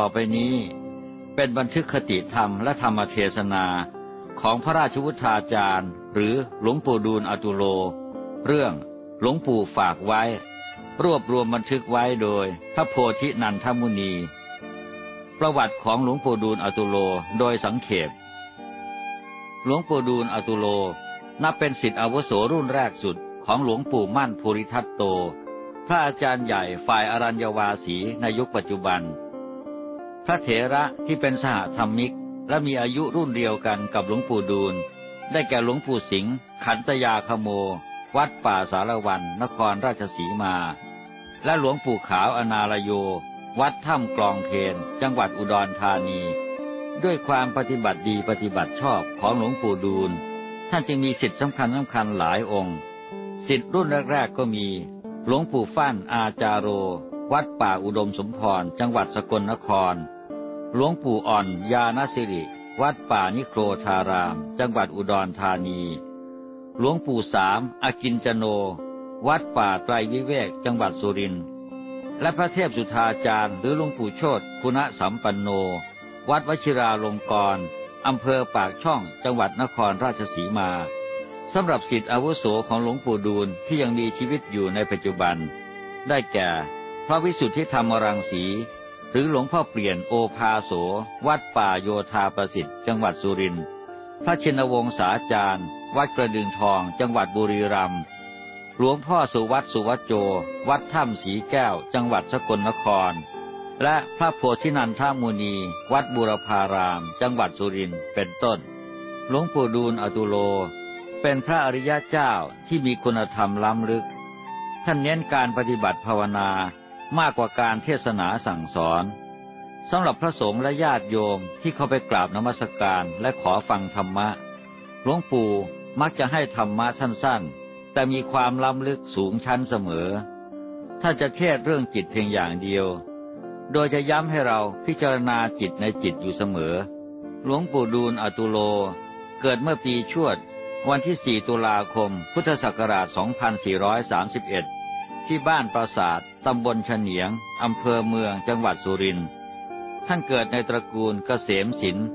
ต่อไปนี้ เป็นบันทึกคติธรรมและธรรมเทศนาของพระราชวุฒาจารย์ หรือหลวงปู่ดูลอตุโล เรื่องหลวงปู่ฝากไว้ รวบรวมบันทึกไว้โดย พระโพธินันทมุนี ประวัติของหลวงปู่ดูลอตุโลโดยสังเขปหลวงปู่ดูลอตุโล นับเป็นสิทธิอาวุโสรุ่นแรกสุดของหลวงปู่มั่นภูริทัตโต พระอาจารย์ใหญ่ฝ่ายอรัญญวาสีในยุคปัจจุบัน ระเถระที่เป็นสหธรรมิก และมีอายุรุ่นเดียวกันกับหลวงปู่ดูล ได้แก่หลวงปู่สิงห์ขันตยาคโม วัดป่าสารวัน นครราชสีมา และหลวงปู่ขาวอนาลโย วัดถ้ำกลองเพนจังหวัดอุดรธานี ด้วยความปฏิบัติดีปฏิบัติชอบของหลวงปู่ดูล ท่านจึงมีสิทธิสำคัญสำคัญหลายองค์ สิทธิรุ่นแรกๆก็มี หลวงปู่ฟั่นอาจาโรวัดป่าอุดมสมพร จังหวัดสกลนคร หลวงปู่อ่อนยาณสิริ วัดป่านิโครธาราม จังหวัดอุดรธานี หลวงปู่สามอากินจโน วัดป่าไตรวิเวก จังหวัดสุรินทร์ และพระเทพสุธาจารย์ หรือหลวงปู่โชตคุณสัมปันโน วัดวชิราลงกรณ์อำเภอปากช่องจังหวัดนครราชสีมาสำหรับสิทธิอาวุโสของหลวงปู่ดูลที่ยังมีชีวิตอยู่ในปัจจุบัน ได้แก่ พระวิสุทธิธรรมรังสี หรือหลวงพ่อเปลี่ยนโอภาโส วัดป่าโยธาประสิทธิ์จังหวัดสุรินทร์พระชินวงศาจารย์ วัดกระดึงทอง จังหวัดบุรีรัมย์หลวงพ่อสุวัตสุวัจโจ วัดถ้ำสีแก้ว จังหวัดสกลนคร และพระโพธินันทมุนี วัดบุรพาราม จังหวัดสุรินทร์เป็นต้น หลวงปู่ดูลอตุโล เป็นพระอริยะเจ้าที่มีคุณธรรมล้ำลึก ท่านเน้นการปฏิบัติภาวนา มากกว่าการเทศนาสั่งสอนสำหรับพระสงฆ์และญาติโยมที่เขาไปกราบนมัสการและขอฟังธรรมะ หลวงปู่มักจะให้ธรรมะสั้นๆ แต่มีความล้ำลึกสูงชั้นเสมอ ถ้าจะเทศเรื่องจิตเพียงอย่างเดียว โดยจะย้ำให้เราพิจารณาจิตในจิตอยู่เสมอ หลวงปู่ดูลอตุโล เกิดเมื่อปีชวด วันที่ 4 ตุลาคม พุทธศักราช 2431 ที่บ้านปราสาท ตำบลเฉนียง อำเภอเมืองจังหวัดสุรินทร์ท่านเกิดในตระกูลเกษมศิลป์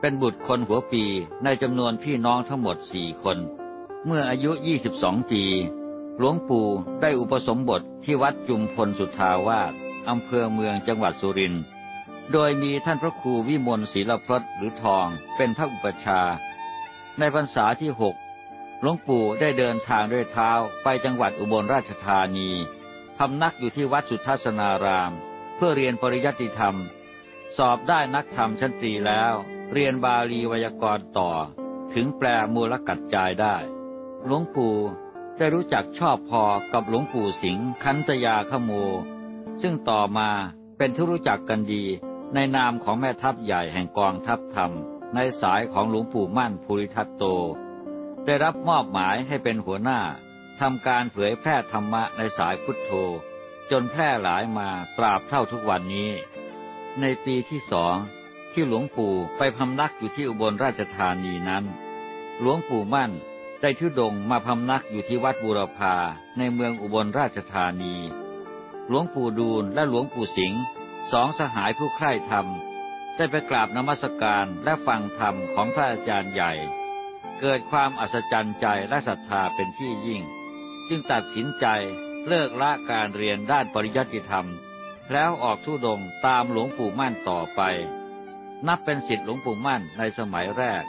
เป็นบุตรคนหัวปีในจำนวนพี่น้องทั้งหมดสี่คน เมื่ออายุ 22 ปี หลวงปู่ได้อุปสมบทที่วัดจุมพลสุทาวาสอำเภอเมืองจังหวัดสุรินทร์โดยมีท่านพระครูวิมลศิลพรตหรือทองเป็นพระอุปชา ในพรรษาที่หกหลวงปู่ได้เดินทางด้วยเท้าไปจังหวัดอุบลราชธานี พำนักอยู่ที่วัดสุทัศนาราม เพื่อเรียนปริยัติธรรม สอบได้นักธรรมชั้นตรีแล้ว เรียนบาลีไวยากรณ์ต่อ ถึงแปลมูลกัดจายได้ หลวงปู่ได้รู้จักชอบพอกับหลวงปู่สิงห์คันตยาขโม ซึ่งต่อมาเป็นที่รู้จักกันดีในนามของแม่ทัพใหญ่แห่งกองทัพธรรม ในสายของหลวงปู่มั่นภูริทัตโต ได้รับมอบหมายให้เป็นหัวหน้า ทำการเผยแพร่ธรรมะในสายพุทโธ จนแพร่หลายมาตราบเท่าทุกวันนี้ ในปีที่สองที่หลวงปู่ไปพำนักอยู่ที่อุบลราชธานีนั้น หลวงปู่มั่นได้ทุดงมาพำนักอยู่ที่วัดบูรพาในเมืองอุบลราชธานี หลวงปู่ดูลและหลวงปู่สิงห์สองสหายผู้ใคร่ธรรม ได้ไปกราบนมัสการและฟังธรรมของพระอาจารย์ใหญ่ เกิดความอัศจรรย์ใจและศรัทธาเป็นที่ยิ่ง จึงตัดสินใจเลิกละการเรียนด้านปริยัติธรรม แล้วออกทุดงตามหลวงปู่มั่นต่อไป นับเป็นสิทธิหลวงปู่มั่นในสมัยแรก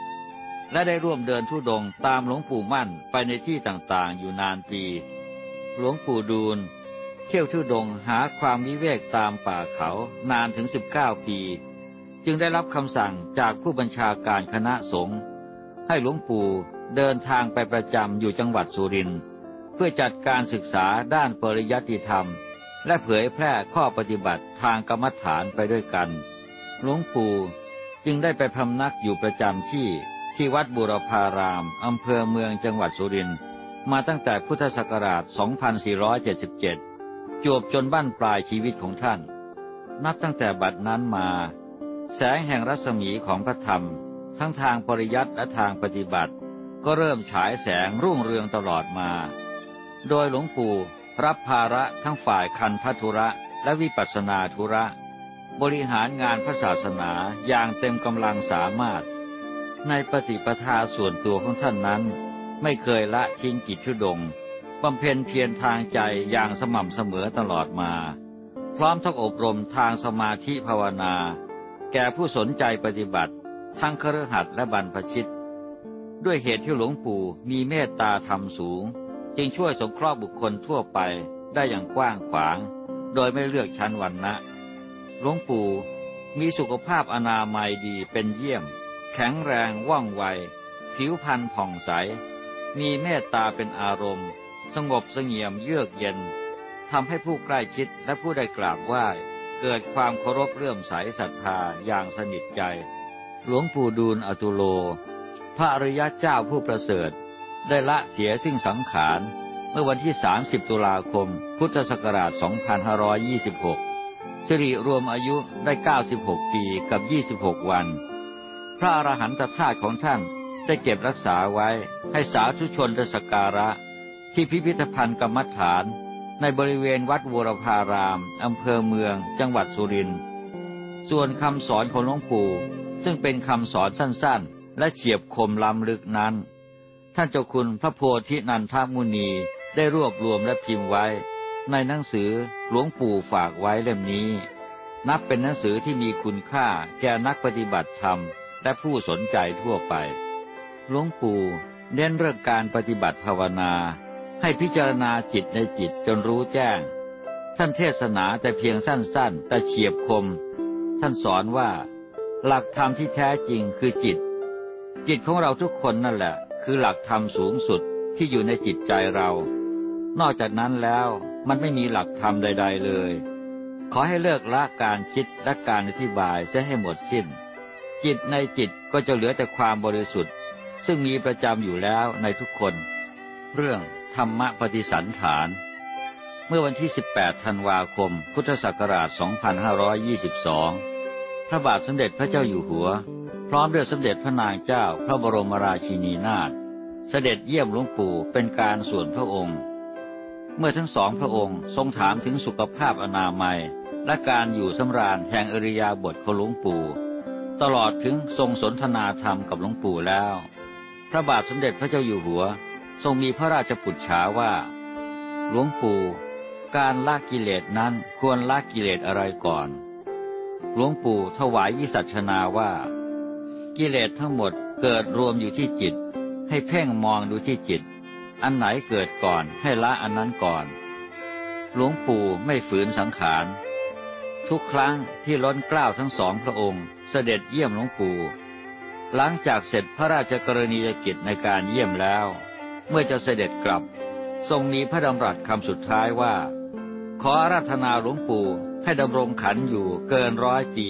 และได้ร่วมเดินทุดงตามหลวงปู่มั่นไปในที่ต่างๆ อยู่นานปี หลวงปู่ดูลเที่ยวทุดงหาความวิเวกตามป่าเขานานถึงสิบเก้าปี จึงได้รับคำสั่งจากผู้บัญชาการคณะสงฆ์ให้หลวงปู่เดินทางไปประจำอยู่จังหวัดสุรินทร์ พื่อจัดการศึกษาด้านปริยัติธรรม และเผยแพร่ข้อปฏิบัติทางกรรมฐานไปด้วยกัน หลวงปู่จึงได้ไปพำนักอยู่ประจำที่ที่วัดบุรพาราม อำเภอเมืองจังหวัดสุรินทร์มาตั้งแต่พุทธศักราช 2477 จวบจนบั้นปลายชีวิตของท่าน นับตั้งแต่บัดนั้นมา แสงแห่งรัศมีของพระธรรม ทั้งทางปริยัติและทางปฏิบัติ ก็เริ่มฉายแสงรุ่งเรืองตลอดมา โดยหลวงปู่รับภาระทั้งฝ่ายคันธทุระและวิปัสนาธุระ บริหารงานพระศาสนาอย่างเต็มกำลังสามารถ ในปฏิปทาส่วนตัวของท่านนั้น ไม่เคยละทิ้งกิจชุดงบำเพ็ญเพียรทางใจอย่างสม่ำเสมอตลอดมา พร้อมทั้งอบรมทางสมาธิภาวนา แก่ผู้สนใจปฏิบัติ ทั้งครหัสและบรรพชิต ด้วยเหตุที่หลวงปู่มีเมตตาธรรมสูง จึงช่วยสงเคราะห์บุคคลทั่วไปได้อย่างกว้างขวาง โดยไม่เลือกชั้นวรรณะหลวงปู่มีสุขภาพอนามัยดีเป็นเยี่ยม แข็งแรงว่องไว ผิวพรรณผ่องใส มีเมตตาเป็นอารมณ์ สงบเสงี่ยมเยือกเย็นทำให้ผู้ใกล้ชิดและผู้ได้กราบไหว้เกิดความเคารพเลื่อมใสศรัทธาอย่างสนิทใจ หลวงปู่ดูลอตุโล พระอริยะเจ้าผู้ประเสริฐ ได้ละเสียสิ่งสังขาร เมื่อวันที่ 30 ตุลาคม พุทธศักราช 2526 สิริรวมอายุได้ 96 ปีกับ 26 วัน พระอรหันตธาตุของท่านได้เก็บรักษาไว้ให้สาธุชนได้สักการะ ที่พิพิธภัณฑ์กรรมฐาน ในบริเวณวัดวรพารามอำเภอเมือง จังหวัดสุรินทร์ส่วนคำสอนของหลวงปู่ซึ่งเป็นคำสอนสั้นๆ และเฉียบคมล้ำลึกนั้น ท่านเจ้าคุณพระโพธินันทมุนีได้รวบรวมและพิมพ์ไว้ ในหนังสือหลวงปู่ฝากไว้เล่มนี้ นับเป็นหนังสือที่มีคุณค่าแก่นักปฏิบัติธรรม และผู้สนใจทั่วไป หลวงปู่เน้นเรื่องการปฏิบัติภาวนา ให้พิจารณาจิตในจิตจนรู้แจ้ง ท่านเทศนาแต่เพียงสั้นๆ แต่เฉียบคม ท่านสอนว่า หลักธรรมที่แท้จริงคือจิต จิตของเราทุกคนนั่นแหละ คือหลักธรรมสูงสุดที่อยู่ในจิตใจเรา นอกจากนั้นแล้วมันไม่มีหลักธรรมใด ๆ เลย ขอให้เลิกละการคิดและการอธิบายเสียให้หมดสิ้น จิตในจิตก็จะเหลือแต่ความบริสุทธิ์ ซึ่งมีประจำอยู่แล้วในทุกคน เรื่องธรรมปฏิสันฐาน เมื่อวันที่ 18 ธันวาคม พุทธศักราช 2522 พระบาทสมเด็จพระเจ้าอยู่หัว พร้อมด้วยสมเด็จพระนางเจ้า พระบรมราชินีนาถ เสด็จเยี่ยมหลวงปู่เป็นการส่วนพระองค์ เมื่อทั้งสองพระองค์ทรงถามถึงสุขภาพอนามัย และการอยู่สำราญแห่งอริยาบทของหลวงปู่ ตลอดถึงทรงสนทนาธรรมกับหลวงปู่แล้ว พระบาทสมเด็จพระเจ้าอยู่หัว ทรงมีพระราชปุจฉาว่า หลวงปู่การละกิเลสนั้นควรละกิเลสอะไรก่อน หลวงปู่ถวายวิสัชนาว่า กิเลสทั้งหมดเกิดรวมอยู่ที่จิต ให้เพ่งมองดูที่จิต อันไหนเกิดก่อนให้ละอันนั้นก่อน หลวงปู่ไม่ฝืนสังขาร ทุกครั้งที่ล้นเกล้าทั้งสองพระองค์ เสด็จเยี่ยมหลวงปู่ หลังจากเสร็จพระราชกรณียกิจในการเยี่ยมแล้ว เมื่อจะเสด็จกลับ ทรงมีพระดำรัสคำสุดท้ายว่า ขออาราธนาหลวงปู่ให้ดำรงขันอยู่เกินร้อยปี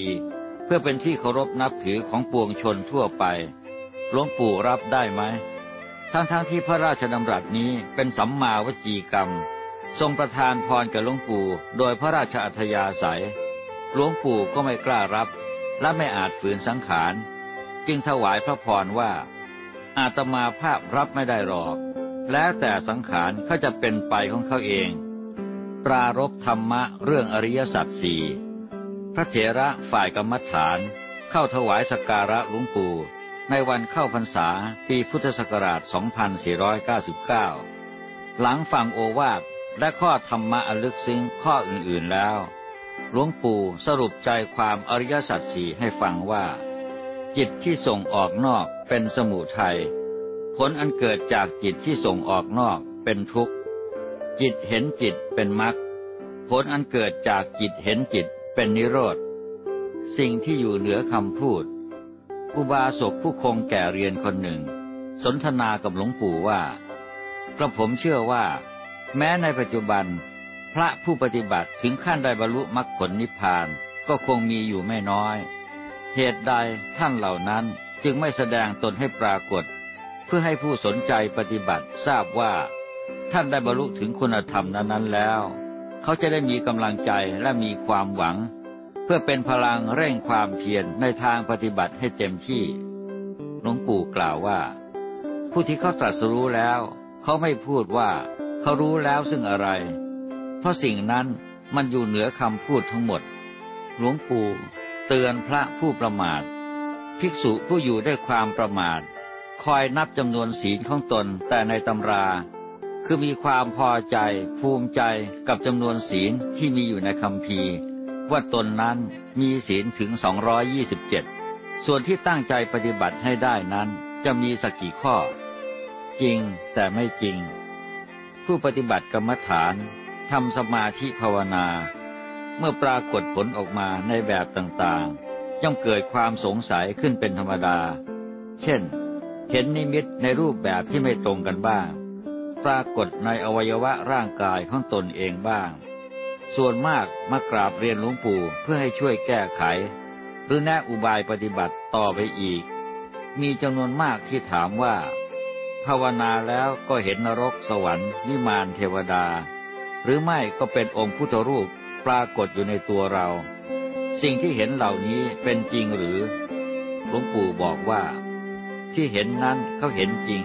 เพื่อเป็นที่เคารพนับถือของปวงชนทั่วไป หลวงปู่รับได้ไหมทั้งๆทที่พระราชดำรัสนี้เป็นสัมมาวจีกรรม ทรงประทานพรแก่หลวงปู่โดยพระราชอัธยาศัย หลวงปู่ก็ไม่กล้ารับ และไม่อาจฝืนสังขาร จึงถวายพระพรว่า อาตมาภาพรับไม่ได้หรอก แล้วแต่สังขารเขาจะเป็นไปของเขาเอง ปรารบธรรมะเรื่องอริยสัจสี่พระเถระฝ่ายกรรมฐานเข้าถวายสการะหลวงปู่ ในวันเข้าพรรษาปีพุทธศักราช 2499 หลังฟังโอวาทและข้อธรรมะอลึกซึ้งข้ออื่นๆแล้ว หลวงปู่สรุปใจความอริยสัจสี่ให้ฟังว่า จิตที่ส่งออกนอกเป็นสมุทัยผลอันเกิดจากจิตที่ส่งออกนอกเป็นทุกข์ จิตเห็นจิตเป็นมรรคผลอันเกิดจากจิตเห็นจิตเป็นนิโรธ สิ่งที่อยู่เหนือคำพูด อุบาสกผู้คงแก่เรียนคนหนึ่ง สนทนากับหลวงปู่ว่ากระผมเชื่อว่า แม้ในปัจจุบัน พระผู้ปฏิบัติถึงขั้นได้บรรลุมรรคผลนิพพานก็คงมีอยู่ไม่น้อย เหตุใดท่านเหล่านั้นจึงไม่แสดงตนให้ปรากฏ เพื่อให้ผู้สนใจปฏิบัติทราบว่า ท่านได้บรรลุถึงคุณธรรมนั้นๆแล้ว เขาจะได้มีกำลังใจและมีความหวัง พื่อเป็นพลังเร่งความเพียรในทางปฏิบัติให้เต็มที่ หลวงปู่กล่าวว่า ผู้ที่เขาตรัสรู้แล้ว เขาไม่พูดว่าเขารู้แล้วซึ่งอะไร เพราะสิ่งนั้นมันอยู่เหนือคำพูดทั้งหมด หลวงปู่เตือนพระผู้ประมาท ภิกษุผู้อยู่ด้วยความประมาท คอยนับจำนวนศีลของตนแต่ในตำรา คือมีความพอใจภูมิใจกับจำนวนศีลที่มีอยู่ในคำพี ว่าตนนั้นมีศีลถึง 227 ส่วนที่ตั้งใจปฏิบัติให้ได้นั้นจะมีสักกี่ข้อ จริงแต่ไม่จริง ผู้ปฏิบัติกรรมฐานทำสมาธิภาวนา เมื่อปรากฏผลออกมาในแบบต่างๆย่อมเกิดความสงสัยขึ้นเป็นธรรมดา เช่น เห็นนิมิตในรูปแบบที่ไม่ตรงกันบ้าง ปรากฏในอวัยวะร่างกายของตนเองบ้าง ส่วนมากมากราบเรียนหลวงปู่เพื่อให้ช่วยแก้ไข หรือแนะอุบายปฏิบัติต่อไปอีก มีจำนวนมากที่ถามว่า ภาวนาแล้วก็เห็นนรกสวรรค์วิมานเทวดา หรือไม่ก็เป็นองค์พุทธรูปปรากฏอยู่ในตัวเรา สิ่งที่เห็นเหล่านี้เป็นจริงหรือ หลวงปู่บอกว่า ที่เห็นนั้นเขาเห็นจริง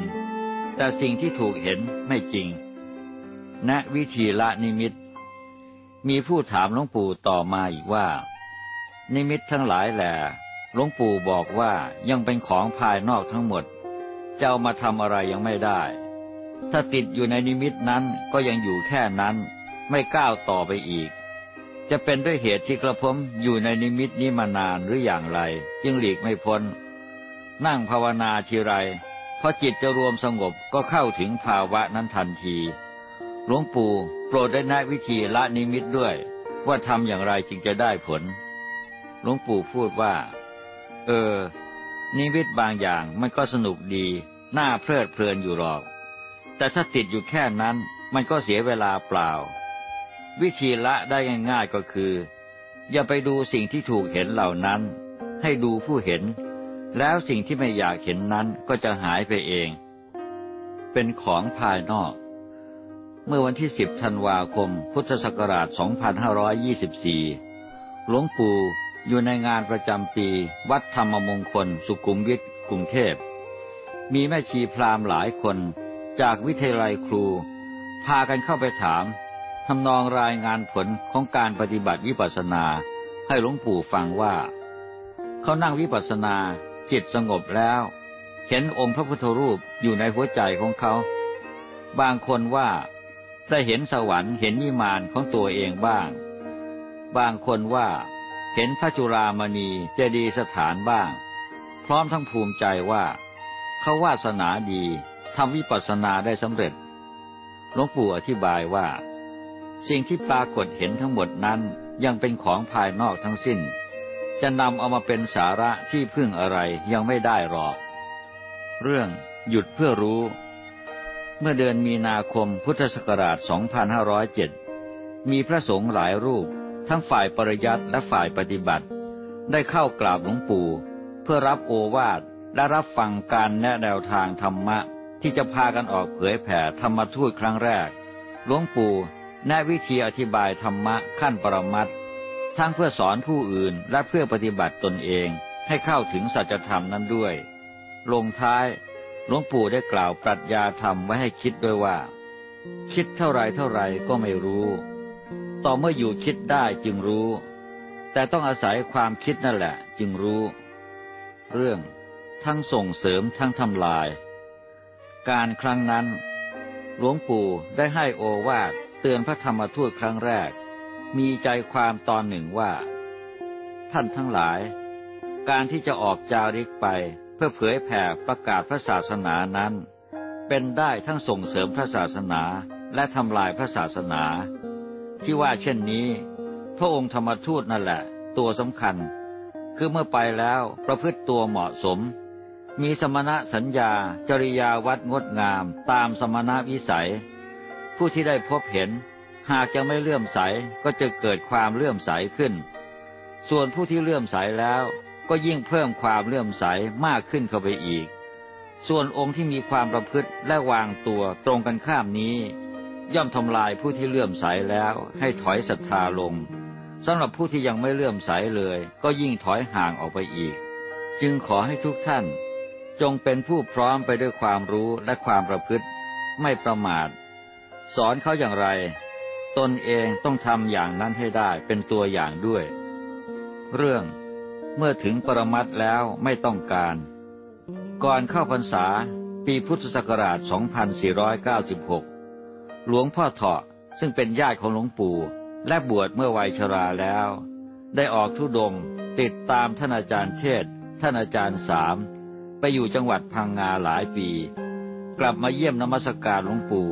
แต่สิ่งที่ถูกเห็นไม่จริงณวิธีละนิมิต มีผู้ถามหลวงปู่ต่อมาอีกว่า นิมิตทั้งหลายแหละหลวงปู่บอกว่ายังเป็นของภายนอกทั้งหมดจะเอามาทำอะไรยังไม่ได้ ถ้าติดอยู่ในนิมิตนั้นก็ยังอยู่แค่นั้น ไม่ก้าวต่อไปอีก จะเป็นด้วยเหตุที่กระผมอยู่ในนิมิตนี้มานานหรืออย่างไร จึงหลีกไม่พ้น นั่งภาวนาทีไรพอจิตจะรวมสงบก็เข้าถึงภาวะนั้นทันที หลวงปู่โปรดได้แนะวิธีละนิมิตด้วย ว่าทำอย่างไรจึงจะได้ผล หลวงปู่พูดว่า เออ นิมิตบางอย่างมันก็สนุกดี น่าเพลิดเพลินอยู่หรอก แต่ถ้าติดอยู่แค่นั้นมันก็เสียเวลาเปล่า วิธีละได้ง่ายๆก็คือ อย่าไปดูสิ่งที่ถูกเห็นเหล่านั้น ให้ดูผู้เห็น แล้วสิ่งที่ไม่อยากเห็นนั้นก็จะหายไปเอง เป็นของภายนอก เมื่อวันที่สิบธันวาคม พุทธศักราช 2524 หลวงปู่อยู่ในงานประจำปี วัดธรรมมงคล สุขุมวิทกรุงเทพ มีแม่ชีพราหมณ์หลายคน จากวิทยาลัยครู พากันเข้าไปถามทำนองรายงานผลของการปฏิบัติวิปัสสนา ให้หลวงปู่ฟังว่า เขานั่งวิปัสสนา จิตสงบแล้ว เห็นองค์พระพุทธรูปอยู่ในหัวใจของเขา บางคนว่า ได้เห็นสวรรค์เห็นวิมานของตัวเองบ้าง บางคนว่าเห็นพระจุรามณีเจดีสถานบ้าง พร้อมทั้งภูมิใจว่าเขาวาสนาดีทำวิปัสสนาได้สำเร็จหลวงปู่อธิบายว่า สิ่งที่ปรากฏเห็นทั้งหมดนั้นยังเป็นของภายนอกทั้งสิ้น จะนำเอามาเป็นสาระที่พึ่งอะไรยังไม่ได้หรอก เรื่องหยุดเพื่อรู้ เมื่อเดือนมีนาคมพุทธศักราช 2507 มีพระสงฆ์หลายรูป ทั้งฝ่ายปริยัติและฝ่ายปฏิบัติ ได้เข้ากราบหลวงปู่ เพื่อรับโอวาทและรับฟังการแนะแนวทางธรรมะ ที่จะพากันออกเผยแผ่ธรรมทูตครั้งแรก หลวงปู่แนะวิธีอธิบายธรรมะขั้นปรมัตทั้งเพื่อสอนผู้อื่นและเพื่อปฏิบัติตนเองให้เข้าถึงสัจธรรมนั้นด้วย ลงท้าย หลวงปู่ได้กล่าวปรัชญาธรรมไว้ให้คิดด้วยว่า คิดเท่าไรเท่าไรก็ไม่รู้ ต่อเมื่ออยู่คิดได้จึงรู้ แต่ต้องอาศัยความคิดนั่นแหละ จึงรู้ เรื่องทั้งส่งเสริมทั้งทำลาย การครั้งนั้น หลวงปู่ได้ให้โอวาทเตือนพระธรรมทูตครั้งแรก มีใจความตอนหนึ่งว่า ท่านทั้งหลาย การที่จะออกจาริกไป พื่อเผยแผ่ประกาศพระศาสนานั้น เป็นได้ทั้งส่งเสริมพระศาสนาและทำลายพระศาสนา ที่ว่าเช่นนี้ พระองค์ธรรมทูตนั่นแหละ ตัวสำคัญ คือเมื่อไปแล้วประพฤติตัวเหมาะสม มีสมณะสัญญา จริยาวัดงดงามตามสมณะวิสัย ผู้ที่ได้พบเห็น หากยังไม่เลื่อมใสก็จะเกิดความเลื่อมใสขึ้น ส่วนผู้ที่เลื่อมใสแล้ว ก็ยิ่งเพิ่มความเลื่อมใสมากขึ้นเข้าไปอีก ส่วนองค์ที่มีความประพฤติและวางตัวตรงกันข้ามนี้ ย่อมทำลายผู้ที่เลื่อมใสแล้วให้ถอยศรัทธาลงสำหรับผู้ที่ยังไม่เลื่อมใสเลย ก็ยิ่งถอยห่างออกไปอีก จึงขอให้ทุกท่าน จงเป็นผู้พร้อมไปด้วยความรู้และความประพฤติ ไม่ประมาท สอนเขาอย่างไร ตนเองต้องทำอย่างนั้นให้ได้เป็นตัวอย่างด้วย เรื่อง เมื่อถึงปรมัตแล้วไม่ต้องการ ก่อนเข้าพรรษาปีพุทธศักราช 2496 หลวงพ่อเถาะซึ่งเป็นญาติของหลวงปู่และบวชเมื่อวัยชราแล้ว ได้ออกทุดงติดตามท่านอาจารย์เทศ ท่านอาจารย์สามไปอยู่จังหวัดพังงาหลายปี กลับมาเยี่ยมนมัสการหลวงปู่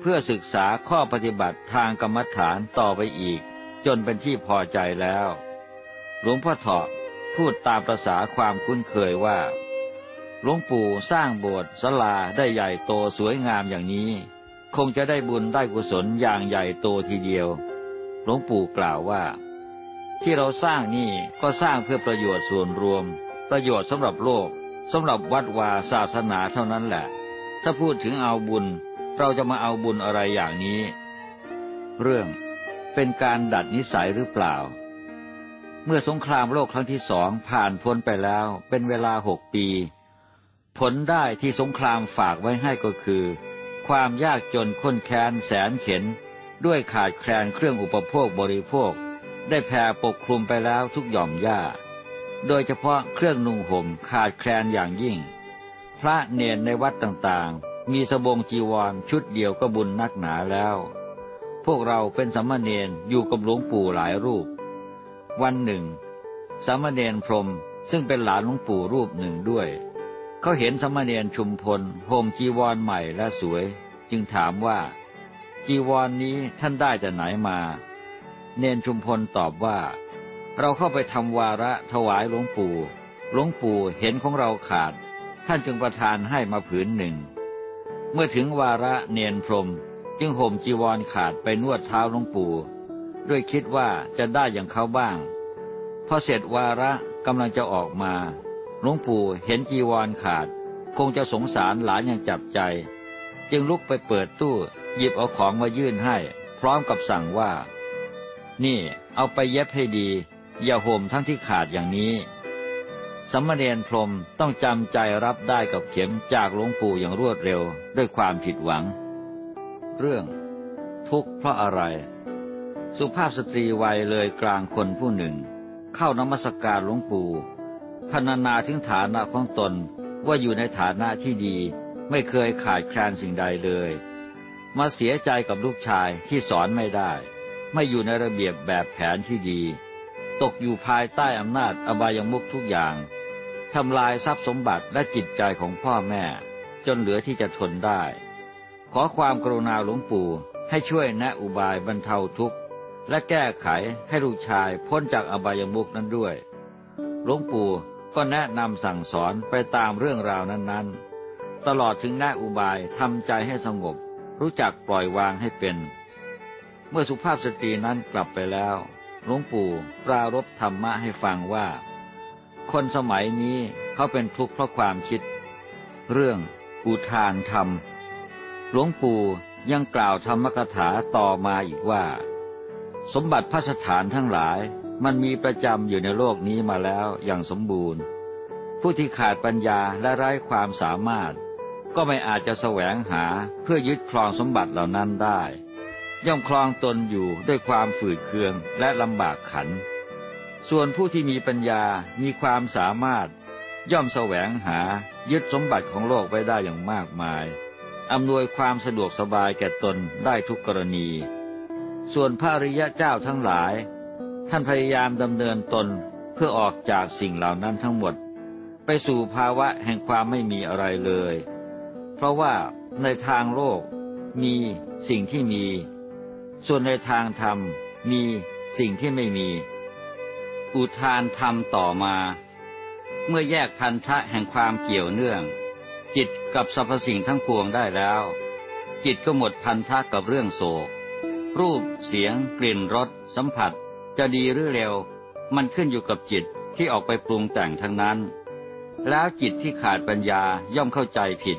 เพื่อศึกษาข้อปฏิบัติทางกรรมฐานต่อไปอีก จนเป็นที่พอใจแล้ว หลวงพ่อเถาะ พูดตามภาษาความคุ้นเคยว่าหลวงปู่สร้างโบสถ์ศาลาได้ใหญ่โตสวยงามอย่างนี้ คงจะได้บุญได้กุศลอย่างใหญ่โตทีเดียว หลวงปู่กล่าวว่า ที่เราสร้างนี่ก็สร้างเพื่อประโยชน์ส่วนรวม ประโยชน์สำหรับโลกสำหรับวัดวาศาสนาเท่านั้นแหละ ถ้าพูดถึงเอาบุญ เราจะมาเอาบุญอะไรอย่างนี้ เรื่องเป็นการดัดนิสัยหรือเปล่า เมื่อสงครามโลกครั้งที่สองผ่านพ้นไปแล้วเป็นเวลาหกปี ผลได้ที่สงครามฝากไว้ให้ก็คือ ความยากจนข้นแค้นแสนเข็น ด้วยขาดแคลนเครื่องอุปโภคบริโภค ได้แผ่ปกคลุมไปแล้วทุกหย่อมหญ้า โดยเฉพาะเครื่องนุ่งห่มขาดแคลนอย่างยิ่ง พระเนนในวัดต่างๆ มีสบงจีวรชุดเดียวก็บุญนักหนาแล้ว พวกเราเป็นสัมมาเนนอยู่กับหลวงปู่หลายรูป วันหนึ่งสัมเนนพรมซึ่งเป็นหลานหลวงปู่รูปหนึ่งด้วย เขาเห็นสัมเนนชุมพลห่มจีวรใหม่และสวย จึงถามว่า จีวรนนี้ท่านได้จากไหนมา เนนชุมพลตอบว่า เราเข้าไปทำวาระถวายหลวงปู่ หลวงปู่เห็นของเราขาด ท่านจึงประทานให้มาผืนหนึ่ง เมื่อถึงวาระเนนพรมจึงห่มจีวรขาดไปนวดเท้าหลวงปู่ ด้วยคิดว่าจะได้อย่างเขาบ้าง พอเสร็จวาระกำลังจะออกมาหลวงปู่เห็นจีวรขาด คงจะสงสารหลานอย่างจับใจ จึงลุกไปเปิดตู้หยิบเอาของมายื่นให้ พร้อมกับสั่งว่า นี่เอาไปเย็บให้ดี อย่าห่มทั้งที่ขาดอย่างนี้สัมมาเนรพรมต้องจำใจรับได้กับเข็มจากหลวงปู่อย่างรวดเร็วด้วยความผิดหวัง เรื่อง ทุกข์เพราะอะไร สุภาพสตรีวัยเลยกลางคนผู้หนึ่ง เข้านมัสการหลวงปู่พรรณนาถึงฐานะของตนว่าอยู่ในฐานะที่ดีไม่เคยขาดแคลนสิ่งใดเลย มาเสียใจกับลูกชายที่สอนไม่ได้ ไม่อยู่ในระเบียบแบบแผนที่ดี ตกอยู่ภายใต้อำนาจอบายมุกทุกอย่างทำลายทรัพย์สมบัติและจิตใจของพ่อแม่ จนเหลือที่จะทนได้ ขอความกรุณาหลวงปู่ให้ช่วยแนะอุบายบรรเทาทุกข์ และแก้ไขให้ลูกชายพ้นจากอบายมุกนั้นด้วย หลวงปู่ก็แนะนำสั่งสอนไปตามเรื่องราวนั้นๆ ตลอดถึงแนะอุบายทำใจให้สงบ รู้จักปล่อยวางให้เป็น เมื่อสุภาพสตรีนั้นกลับไปแล้ว หลวงปู่ปรารบธรรมะให้ฟังว่า คนสมัยนี้เขาเป็นทุกข์เพราะความคิด เรื่องอุทานธรรม หลวงปู่ยังกล่าวธรรมกถาต่อมาอีกว่า สมบัติพระสถานทั้งหลายมันมีประจำอยู่ในโลกนี้มาแล้วอย่างสมบูรณ์ ผู้ที่ขาดปัญญาและไร้ความสามารถ ก็ไม่อาจจะแสวงหาเพื่อยึดครองสมบัติเหล่านั้นได้ ย่อมคลองตนอยู่ด้วยความฝืดเคืองและลำบากขัน ส่วนผู้ที่มีปัญญามีความสามารถ ย่อมแสวงหายึดสมบัติของโลกไว้ได้อย่างมากมายอำนวยความสะดวกสบายแก่ตนได้ทุกกรณี ส่วนพระริยะเจ้าทั้งหลาย ท่านพยายามดำเนินตนเพื่อออกจากสิ่งเหล่านั้นทั้งหมด ไปสู่ภาวะแห่งความไม่มีอะไรเลย เพราะว่าในทางโลกมีสิ่งที่มี ส่วนในทางธรรมมีสิ่งที่ไม่มี อุทานธรรมต่อมา เมื่อแยกพันธะแห่งความเกี่ยวเนื่อง จิตกับสรรพสิ่งทั้งปวงได้แล้ว จิตก็หมดพันธะกับเรื่องโศก รูป เสียง กลิ่นรสสัมผัส จะดีหรือเร็ว มันขึ้นอยู่กับจิตที่ออกไปปรุงแต่งทั้งนั้น แล้วจิตที่ขาดปัญญาย่อมเข้าใจผิด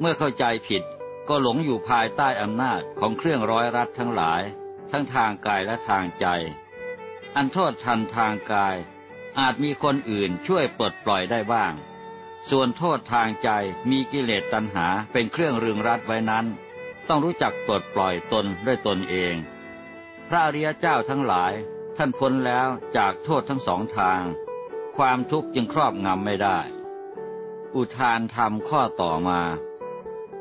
เมื่อเข้าใจผิดก็หลงอยู่ภายใต้อำนาจของเครื่องร้อยรัดทั้งหลาย ทั้งทางกายและทางใจ อันโทษทันทางกาย อาจมีคนอื่นช่วยปลดปล่อยได้บ้าง ส่วนโทษทางใจมีกิเลสตัณหาเป็นเครื่องรึงรัดไว้นั้น ต้องรู้จักปลดปล่อยตนด้วยตนเอง พระอริยเจ้าทั้งหลายท่านพ้นแล้วจากโทษทั้งสองทาง ความทุกข์จึงครอบงำไม่ได้ อุทานธรรมข้อต่อมา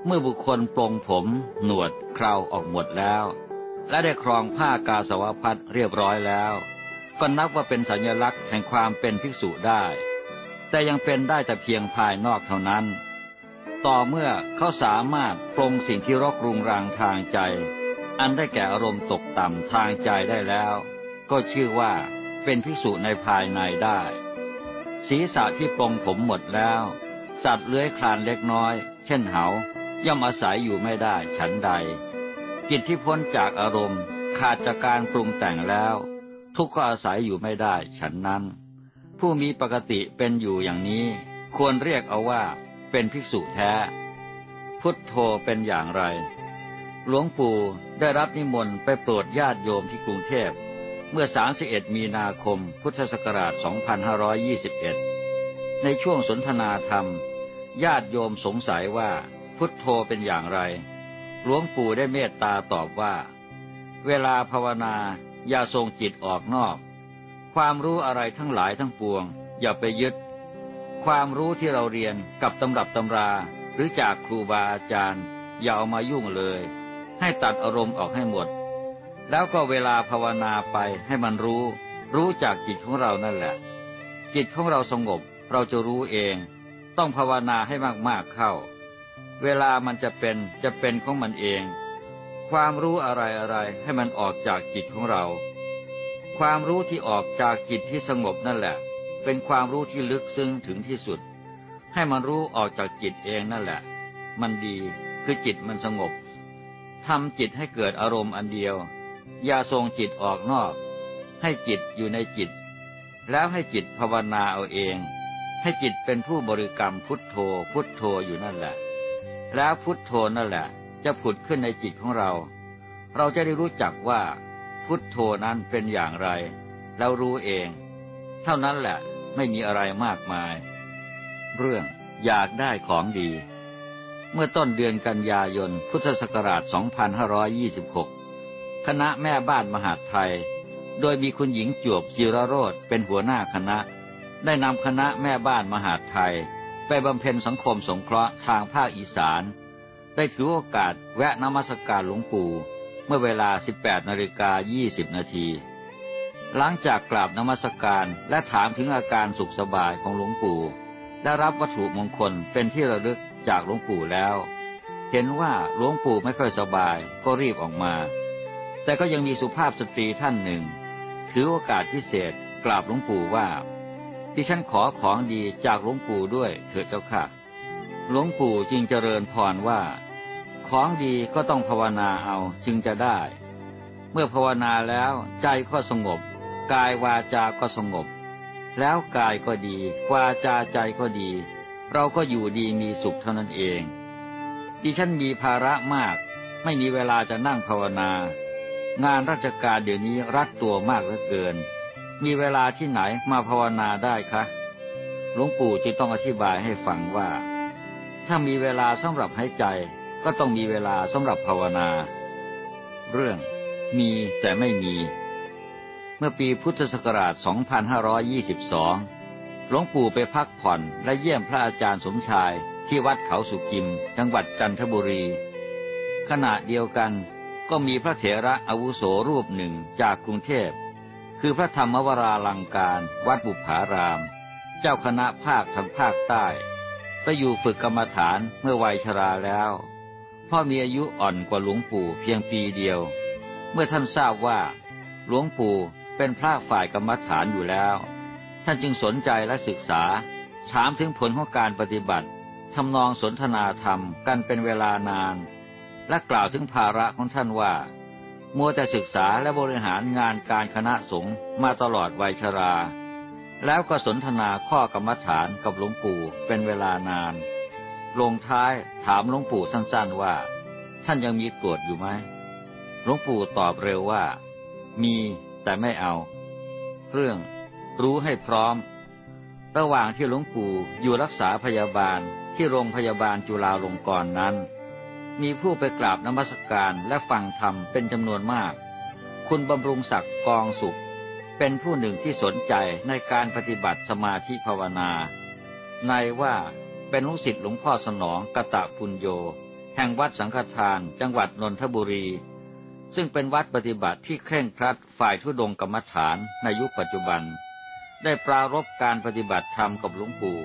เมื่อบุคคลปลงผม หนวดเคราออกหมดแล้ว และได้ครองผ้ากาสาวพัดเรียบร้อยแล้ว ก็นับว่าเป็นสัญลักษณ์แห่งความเป็นภิกษุได้ แต่ยังเป็นได้แต่เพียงภายนอกเท่านั้น ต่อเมื่อเขาสามารถปรงสิ่งที่รกรุงรังทางใจ อันได้แก่อารมณ์ตกต่ำทางใจได้แล้ว ก็ชื่อว่าเป็นภิกษุในภายในได้ ศีรษะที่ปรงผมหมดแล้ว สัตว์เลื้อยคลานเล็กน้อย เช่นเหาย่อมอาศัยอยู่ไม่ได้ฉันใด จิตที่พ้นจากอารมณ์ขาดจากการปรุงแต่งแล้ว ทุกข์ก็อาศัยอยู่ไม่ได้ฉันนั้น ผู้มีปกติเป็นอยู่อย่างนี้ ควรเรียกเอาว่า เป็นภิกษุแท้ พุทโธเป็นอย่างไร หลวงปู่ได้รับนิมนต์ไปโปรดญาติโยมที่กรุงเทพ เมื่อ 31 มีนาคม พุทธศักราช 2521 ในช่วงสนทนาธรรม ญาติโยมสงสัยว่าพุทโธเป็นอย่างไร หลวงปู่ได้เมตตาตอบว่า เวลาภาวนาอย่าทรงจิตออกนอก ความรู้อะไรทั้งหลายทั้งปวง อย่าไปยึด ความรู้ที่เราเรียนกับตำรับตำรา หรือจากครูบาอาจารย์ อย่าเอามายุ่งเลย ให้ตัดอารมณ์ออกให้หมด แล้วก็เวลาภาวนาไปให้มันรู้ รู้จากจิตของเรานั่นแหละ จิตของเราสงบเราจะรู้เอง ต้องภาวนาให้มากๆเข้า เวลามันจะเป็นจะเป็นของมันเอง ความรู้อะไรอะไรให้มันออกจากจิตของเรา ความรู้ที่ออกจากจิตที่สงบนั่นแหละ เป็นความรู้ที่ลึกซึ้งถึงที่สุด ให้มันรู้ออกจากจิตเองนั่นแหละ มันดีคือจิตมันสงบทำจิตให้เกิดอารมณ์อันเดียว อย่าทรงจิตออกนอก ให้จิตอยู่ในจิต แล้วให้จิตภาวนาเอาเอง ให้จิตเป็นผู้บริกรรมพุทโธ พุทโธอยู่นั่นแหละ แล้วพุทโธนั่นแหละ จะผุดขึ้นในจิตของเรา เราจะได้รู้จักว่า พุทโธนั้นเป็นอย่างไร แล้วรู้เอง เท่านั้นแหละ ไม่มีอะไรมากมาย เรื่องอยากได้ของดี เมื่อต้นเดือนกันยายน พุทธศักราช 2526 คณะแม่บ้านมหาไทย โดยมีคุณหญิงจวบจิรโรธเป็นหัวหน้าคณะ ได้นำคณะแม่บ้านมหาไทย ไปบำเพ็ญสังคมสงเคราะห์ทางภาคอีสาน ได้ถือโอกาสแวะนมัสการหลวงปู่ เมื่อเวลา 18นาฬิกา20นาที หลังจากกราบนมัสการและถามถึงอาการสุขสบายของหลวงปู่ได้รับวัตถุมงคลเป็นที่ระลึกจากหลวงปู่แล้ว เห็นว่าหลวงปู่ไม่ค่อยสบายก็รีบออกมา แต่ก็ยังมีสุภาพสตรีท่านหนึ่ง ถือโอกาสพิเศษกราบหลวงปู่ว่าที่ฉันขอของดีจากหลวงปู่ด้วยเถิดเจ้าค่ะ หลวงปู่จึงเจริญพรว่า ของดีก็ต้องภาวนาเอาจึงจะได้ เมื่อภาวนาแล้วใจก็สงบ กายวาจาก็สงบ แล้วกายก็ดี วาจาใจก็ดี เราก็อยู่ดีมีสุขเท่านั้นเอง ดิฉันมีภาระมาก ไม่มีเวลาจะนั่งภาวนา งานราชการเดี๋ยวนี้รัดตัวมากเหลือเกิน มีเวลาที่ไหนมาภาวนาได้คะหลวงปู่จึงต้องอธิบายให้ฟังว่า ถ้ามีเวลาสำหรับหายใจ ก็ต้องมีเวลาสำหรับภาวนา เรื่อง มีแต่ไม่มี เมื่อปีพุทธศักราช 2522 หลวงปู่ไปพักผ่อนและเยี่ยมพระอาจารย์สมชายที่วัดเขาสุกิม จังหวัดจันทบุรี ขณะเดียวกันก็มีพระเถระอาวุโสรูปหนึ่งจากกรุงเทพ คือพระธรรมวราลังการวัดบุพาราม เจ้าคณะภาคทางภาคใต้ไปอยู่ฝึกกรรมฐานเมื่อวัยชราแล้ว พ่อมีอายุอ่อนกว่าหลวงปู่เพียงปีเดียว เมื่อท่านทราบว่า หลวงปู่ เป็นพระฝ่ายกรรมฐานอยู่แล้ว ท่านจึงสนใจและศึกษา ถามถึงผลของการปฏิบัติทำนองสนทนาธรรมกันเป็นเวลานาน และกล่าวถึงภาระของท่านว่า มัวแต่ศึกษาและบริหารงานการคณะสงฆ์มาตลอดวัยชรา แล้วก็สนทนาข้อกรรมฐานกับหลวงปู่เป็นเวลานาน ลงท้ายถามหลวงปู่สั้นๆว่า ท่านยังมีกรวดอยู่ไหมหลวงปู่ตอบเร็วว่า มี แต่ไม่เอา เรื่องรู้ให้พร้อม ระหว่างที่หลวงปู่อยู่รักษาพยาบาลที่โรงพยาบาลจุฬาลงกรณ์นั้น มีผู้ไปกราบนมัสการและฟังธรรมเป็นจำนวนมาก คุณบำรุงศักดิ์กองสุข เป็นผู้หนึ่งที่สนใจในการปฏิบัติสมาธิภาวนา ในว่าเป็นลูกศิษย์หลวงพ่อสนองกะตะปุญโย แห่งวัดสังฆทานจังหวัดนนทบุรี ซึ่งเป็นวัดปฏิบัติที่เคร่งครัดฝ่ายทุดงกรรมฐานในยุคปัจจุบัน ได้ปรารบการปฏิบัติธรรมกับหลวงปู่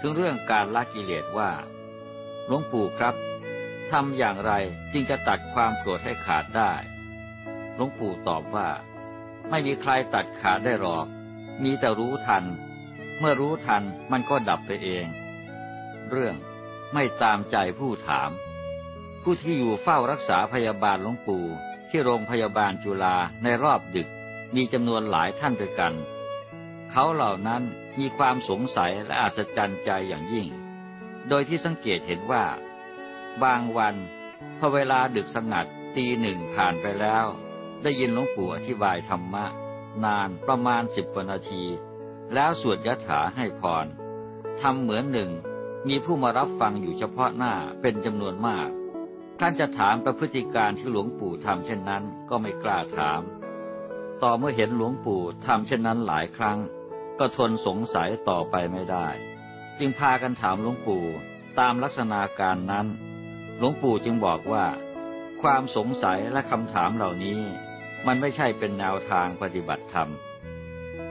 ถึงเรื่องการละกิเลสว่า หลวงปู่ครับทำอย่างไรจึงจะตัดความโกรธให้ขาดได้ หลวงปู่ตอบว่า ไม่มีใครตัดขาดได้หรอก มีแต่รู้ทัน เมื่อรู้ทันมันก็ดับไปเอง เรื่องไม่ตามใจผู้ถาม ผู้ที่อยู่เฝ้ารักษาพยาบาลหลวงปู่ ที่โรงพยาบาลจุฬาในรอบดึกมีจำนวนหลายท่านด้วยกัน เขาเหล่านั้นมีความสงสัยและอัศจรรย์ใจอย่างยิ่ง โดยที่สังเกตเห็นว่า บางวันพอเวลาดึกสงัดตีหนึ่งผ่านไปแล้ว ได้ยินหลวงปู่อธิบายธรรมะ นานประมาณสิบนาที แล้วสวดยถาให้พรทำเหมือนหนึ่ง มีผู้มารับฟังอยู่เฉพาะหน้าเป็นจำนวนมาก ท่านจะถามประพฤติการที่หลวงปู่ทำเช่นนั้นก็ไม่กล้าถาม ต่อเมื่อเห็นหลวงปู่ทำเช่นนั้นหลายครั้ง ก็ทนสงสัยต่อไปไม่ได้ จึงพากันถามหลวงปู่ตามลักษณะการนั้น หลวงปู่จึงบอกว่า ความสงสัยและคำถามเหล่านี้ มันไม่ใช่เป็นแนวทางปฏิบัติธรรม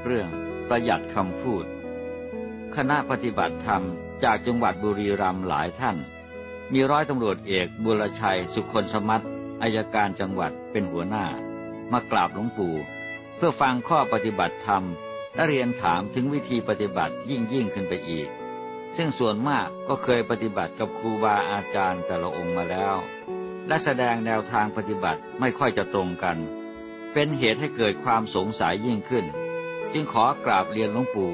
เรื่องประหยัดคำพูด คณะปฏิบัติธรรมจากจังหวัดบุรีรัมย์หลายท่าน มีร้อยตำรวจเอกบุรชัย สุคนสมัติอายการจังหวัดเป็นหัวหน้า มากราบหลวงปู่ เพื่อฟังข้อปฏิบัติธรรม และเรียนถามถึงวิธีปฏิบัติยิ่งยิ่งขึ้นไปอีก ซึ่งส่วนมากก็เคยปฏิบัติกับครูบาอาจารย์แต่ละองค์มาแล้ว และแสดงแนวทางปฏิบัติไม่ค่อยจะตรงกัน เป็นเหตุให้เกิดความสงสัยยิ่งขึ้น จึงขอกราบเรียนหลวงปู่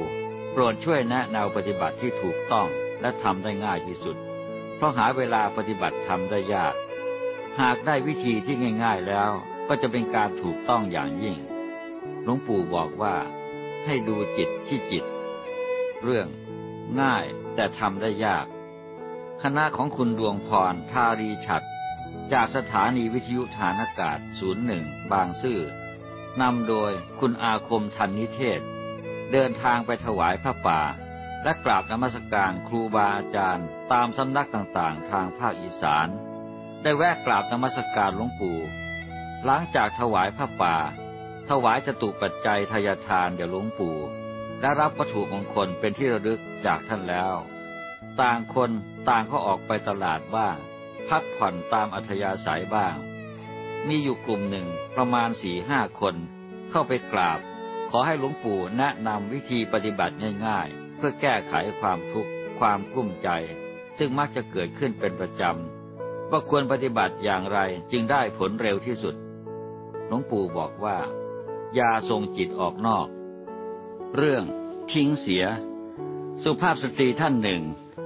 โปรดช่วยแนะแนวปฏิบัติที่ถูกต้องและทำได้ง่ายที่สุด เพราะหาเวลาปฏิบัติทำได้ยาก หากได้วิธีที่ง่ายๆแล้วก็จะเป็นการถูกต้องอย่างยิ่ง หลวงปู่บอกว่าให้ดูจิตที่จิต เรื่องง่ายแต่ทำได้ยาก คณะของคุณดวงพรทารีฉัดจากสถานีวิทยุฐานอากาศ 01 บางซื่อนำโดยคุณอาคมทันนิเทศ เดินทางไปถวายพระป่า และกราบนมัสการครูบาอาจารย์ ตามสำนักต่างๆ ทางภาคอีสาน ได้แวะกราบนมัสการหลวงปู่หลังจากถวายพระป่า ถวายจตุปัจจัยทายทานแด่หลวงปู่และรับวัตถุมงคลเป็นที่ระลึกจากท่านแล้ว ต่างคนต่างก็ออกไปตลาดบ้าง พักผ่อนตามอัธยาศัยบ้าง มีอยู่กลุ่มหนึ่งประมาณสี่ห้าคน เข้าไปกราบ ขอให้หลวงปู่แนะนำวิธีปฏิบัติง่าย ๆ เพื่อแก้ไขความทุกข์ความกลุ้มใจ ซึ่งมักจะเกิดขึ้นเป็นประจำว่าควรปฏิบัติอย่างไรจึงได้ผลเร็วที่สุด หลวงปู่บอกว่า ยาทรงจิตออกนอก เรื่องทิ้งเสีย สุภาพสตรีท่านหนึ่ง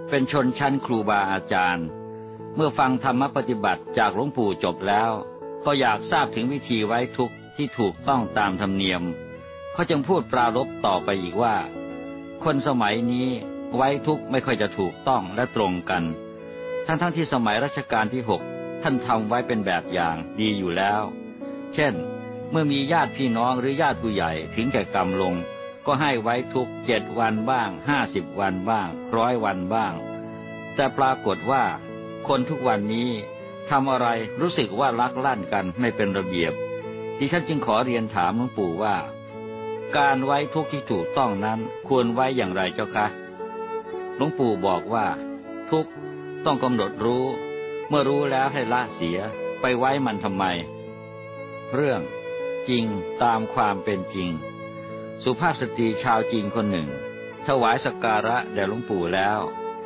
เป็นชนชั้นครูบาอาจารย์ เมื่อฟังธรรมปฏิบัติจากหลวงปู่จบแล้ว ก็อยากทราบถึงวิธีไว้ทุกข์ที่ถูกต้องตามธรรมเนียม เขาจึงพูดปรารบต่อไปอีกว่า คนสมัยนี้ ไว้ทุกข์ไม่ค่อยจะถูกต้องและตรงกัน ทั้งๆทที่สมัยรัชกาลที่หกท่านทำไว้เป็นแบบอย่างดีอยู่แล้ว เช่น เมื่อมีญาติพี่น้องหรือญาติผู้ใหญ่ถึงแก่กรรมลง ก็ให้ไว้ทุกเจ็ดวันบ้างห้าสิบวันบ้างร้อยวันบ้าง แต่ปรากฏว่า คนทุกวันนี้ทำอะไรรู้สึกว่าลักลั่นกันไม่เป็นระเบียบ ดิฉันจึงขอเรียนถามหลวงปู่ว่า การไว้ทุกที่ถูกต้องนั้นควรไว้อย่างไรเจ้าคะ หลวงปู่บอกว่า ทุกต้องกำหนดรู้ เมื่อรู้แล้วให้ละเสียไปไว้มันทำไม เรื่องจริงตามความเป็นจริง สุภาพสตรีชาวจีนคนหนึ่ง ถวายสักการะแด่หลวงปู่แล้ว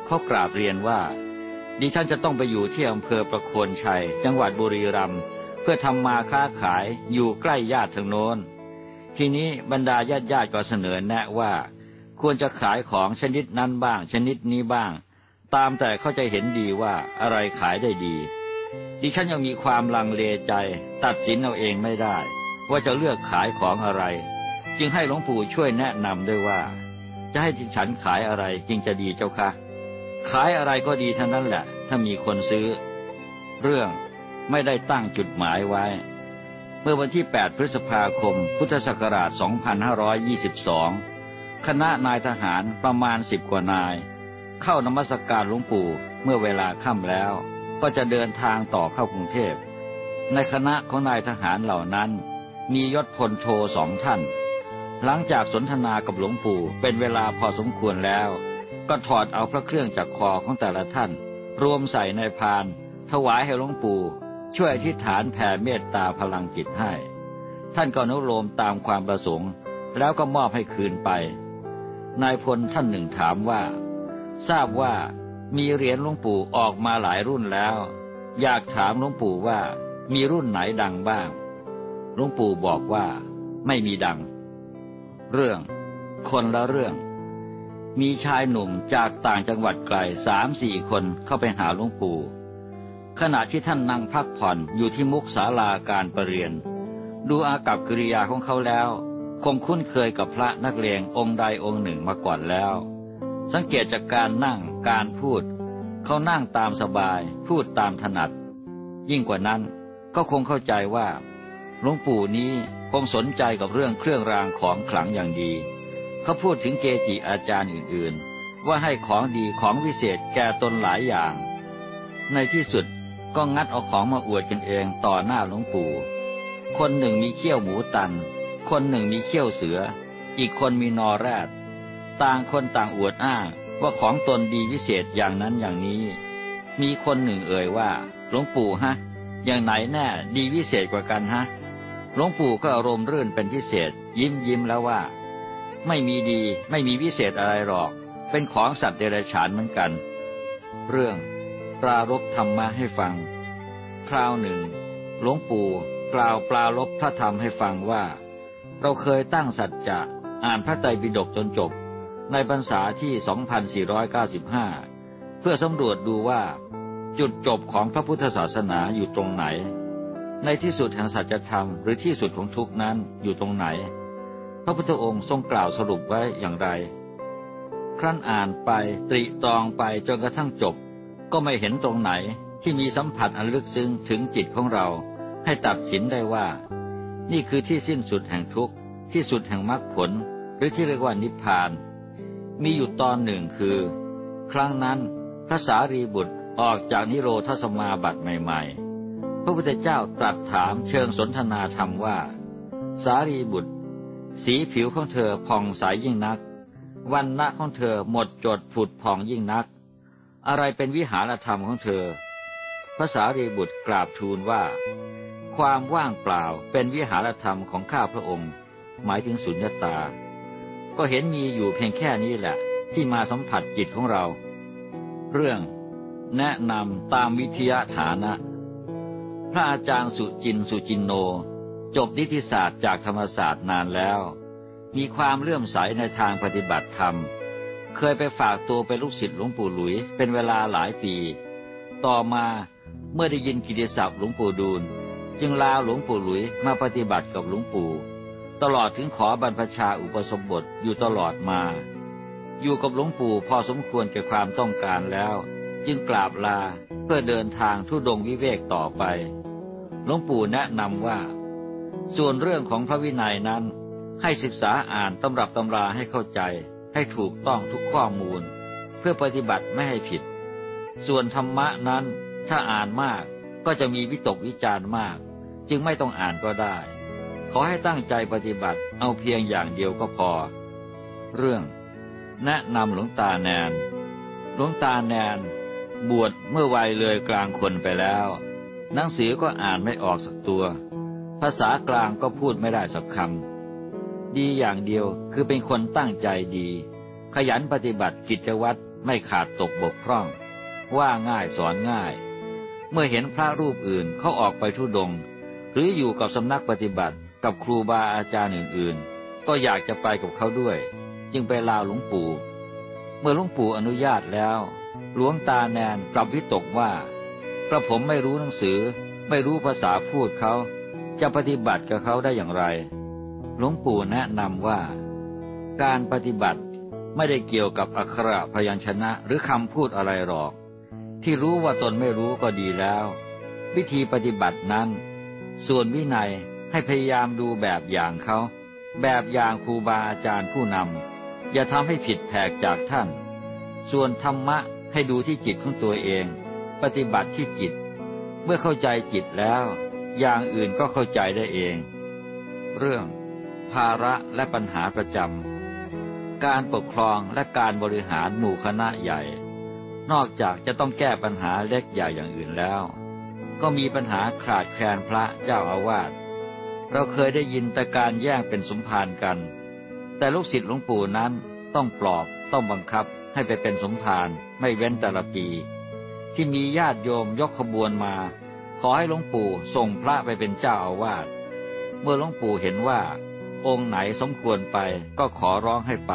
เขากราบเรียนว่า ดิฉันจะต้องไปอยู่ที่อำเภอประโคนชัย จังหวัดบุรีรัมย์เพื่อทำมาค้าขายอยู่ใกล้ญาติทางโน้น ทีนี้บรรดาญาติญาติก็เสนอแนะว่า ควรจะขายของชนิดนั้นบ้าง ชนิดนี้บ้าง ตามแต่เขาจะเห็นดีว่าอะไรขายได้ดี ดิฉันยังมีความลังเลใจ ตัดสินเอาเองไม่ได้ ว่าจะเลือกขายของอะไร จึงให้หลวงปู่ช่วยแนะนำด้วยว่า จะให้ดิฉันขายอะไรจึงจะดีเจ้าคะขายอะไรก็ดีทั้งนั้นแหละ ถ้ามีคนซื้อ เรื่องไม่ได้ตั้งจุดหมายไว้ เมื่อวันที่ 8 พฤษภาคม พุทธศักราช 2522 คณะนายทหารประมาณสิบกว่านาย เข้านมัสการหลวงปู่เมื่อเวลาค่ำแล้ว ก็จะเดินทางต่อเข้ากรุงเทพ ในคณะของนายทหารเหล่านั้น มียศพลโทสองท่าน หลังจากสนทนากับหลวงปู่เป็นเวลาพอสมควรแล้ว ก็ถอดเอาพระเครื่องจากคอของแต่ละท่าน รวมใส่ในพาน ถวายให้หลวงปู่ ช่วยอธิษฐานแผ่เมตตาพลังจิตให้ ท่านก็นุโลมตามความประสงค์ แล้วก็มอบให้คืนไป นายพลท่านหนึ่งถามว่า ทราบว่ามีเหรียญหลวงปู่ออกมาหลายรุ่นแล้ว อยากถามหลวงปู่ว่ามีรุ่นไหนดังบ้างหลวงปู่บอกว่าไม่มีดัง เรื่อง คนละเรื่อง มีชายหนุ่มจากต่างจังหวัดไกลสามสี่คนเข้าไปหาหลวงปู่ขณะที่ท่านนั่งพักผ่อนอยู่ที่มุกศาลาการประเรียน ดูอากับกิริยาของเขาแล้ว คงคุ้นเคยกับพระนักเลงองค์ใดองค์หนึ่งมาก่อนแล้ว สังเกตจากการนั่งการพูด เขานั่งตามสบาย พูดตามถนัด ยิ่งกว่านั้นก็คงเข้าใจว่าหลวงปู่นี้คงสนใจกับเรื่องเครื่องรางของขลังอย่างดี เขาพูดถึงเกจิอาจารย์อื่นๆ ว่าให้ของดีของวิเศษแก่ตนหลายอย่าง ในที่สุดก็งัดเอาของมาอวดกันเองต่อหน้าหลวงปู่ คนหนึ่งมีเขี้ยวหมูตัน คนหนึ่งมีเขี้ยวเสือ อีกคนมีนอแรดต่างคนต่างอวดอ้างว่าของตนดีวิเศษอย่างนั้นอย่างนี้ มีคนหนึ่งเอ่ยว่าหลวงปู่ฮะ อย่างไหนแน่ดีวิเศษกว่ากันฮะหลวงปู่ก็อารมณ์รื่นเป็นพิเศษ ยิ้มยิ้มแล้วว่า ไม่มีดีไม่มีวิเศษอะไรหรอก เป็นของสัตว์เดรัจฉานเหมือนกัน เรื่องปรารบธรรมะให้ฟัง คราวหนึ่ง หลวงปู่กล่าวปลารบพระธรรมให้ฟังว่า เราเคยตั้งสัจจะอ่านพระไตรปิฎกจนจบ ในพรรษาที่ 2495 เพื่อสำรวจดูว่า จุดจบของพระพุทธศาสนาอยู่ตรงไหน ในที่สุดแห่งสัจธรรมหรือที่สุดของทุกนั้นอยู่ตรงไหน พระพุทธองค์ทรงกล่าวสรุปไว้อย่างไร ครั้นอ่านไปตรีตรองไปจนกระทั่งจบ ก็ไม่เห็นตรงไหนที่มีสัมผัสอันลึกซึ้งถึงจิตของเราให้ตัดสินได้ว่า นี่คือที่สิ้นสุดแห่งทุกข์ ที่สุดแห่งมรรคผล หรือที่เรียกว่านิพพาน มีอยู่ตอนหนึ่งคือ ครั้งนั้นพระสารีบุตรออกจากนิโรธสมาบัติใหม่ๆ พระพุทธเจ้าตรัสถามเชิงสนทนาธรรมว่า สารีบุตร สีผิวของเธอผ่องใสยยิ่งนัก วันณะของเธอหมดจดผุดผ่องยิ่งนัก อะไรเป็นวิหารธรรมของเธอภาษารีบุตรกราบทูลว่า ความว่างเปล่าเป็นวิหารธรรมของข้าพระองค์ หมายถึงสุญญตา ก็เห็นมีอยู่เพียงแค่นี้แหละ ที่มาสัมผัสจิตของเรา เรื่องแนะนำตามวิทยาฐานะ พระอาจารย์สุจินสุจินโน จบนิติศาสตร์จากธรรมศาสตร์นานแล้ว มีความเลื่อมใสในทางปฏิบัติธรรม เคยไปฝากตัวเป็นลูกศิษย์หลวงปู่หลุย เป็นเวลาหลายปี ต่อมาเมื่อได้ยินกิติศัพท์หลวงปู่ดูล จึงลาหลวงปู่หลุยมาปฏิบัติกับหลวงปู่ ตลอดถึงขอบรรพชาอุปสมบทอยู่ตลอดมา อยู่กับหลวงปู่พอสมควรแก่ความต้องการแล้ว จึงกราบลาเพื่อเดินทางทุดงวิเวกต่อไป หลวงปู่แนะนำว่า ส่วนเรื่องของพระวินัยนั้น ให้ศึกษาอ่านตำรับตำราให้เข้าใจ ให้ถูกต้องทุกข้อมูล เพื่อปฏิบัติไม่ให้ผิด ส่วนธรรมะนั้นถ้าอ่านมาก ก็จะมีวิตกวิจารณ์มาก จึงไม่ต้องอ่านก็ได้ ขอให้ตั้งใจปฏิบัติเอาเพียงอย่างเดียวก็พอ เรื่อง แนะนำหลวงตาแนน หลวงตาแนน บวชเมื่อวัยเลยกลางคนไปแล้ว หนังสือก็อ่านไม่ออกสักตัว ภาษากลางก็พูดไม่ได้สักคำดีอย่างเดียวคือเป็นคนตั้งใจดี ขยันปฏิบัติกิจวัตรไม่ขาดตกบกพร่อง ว่าง่ายสอนง่าย เมื่อเห็นพระรูปอื่นเขาออกไปทุดง หรืออยู่กับสำนักปฏิบัติกับครูบาอาจารย์อื่นๆ ก็อยากจะไปกับเขาด้วย จึงไปลาหลวงปู่ เมื่อหลวงปู่อนุญาตแล้ว หลวงตาแนนกลับวิตกว่ากระผมไม่รู้หนังสือ ไม่รู้ภาษาพูดเขา จะปฏิบัติกับเขาได้อย่างไร หลวงปู่แนะนำว่า การปฏิบัติไม่ได้เกี่ยวกับอักขระพยัญชนะหรือคำพูดอะไรหรอก ที่รู้ว่าตนไม่รู้ก็ดีแล้ว วิธีปฏิบัตินั้น ส่วนวินัยให้พยายามดูแบบอย่างเขา แบบอย่างครูบาอาจารย์ผู้นำอย่าทำให้ผิดแผกจากท่าน ส่วนธรรมะให้ดูที่จิตของตัวเอง ปฏิบัติที่จิต เมื่อเข้าใจจิตแล้ว อย่างอื่นก็เข้าใจได้เอง เรื่อง ภาระและปัญหาประจำการปกครองและการบริหารหมู่คณะใหญ่ นอกจากจะต้องแก้ปัญหาเล็กใหญ่อย่างอื่นแล้ว ก็มีปัญหาขาดแคลนพระเจ้าอาวาสเราเคยได้ยินแต่การแย่งเป็นสมภารกัน แต่ลูกศิษย์หลวงปู่นั้นต้องปลอบต้องบังคับให้ไปเป็นสมภารไม่เว้นแต่ละปี ที่มีญาติโยมยกขบวนมา ขอให้หลวงปู่ส่งพระไปเป็นเจ้าอาวาสเมื่อหลวงปู่เห็นว่า องค์ไหนสมควรไปก็ขอร้องให้ไป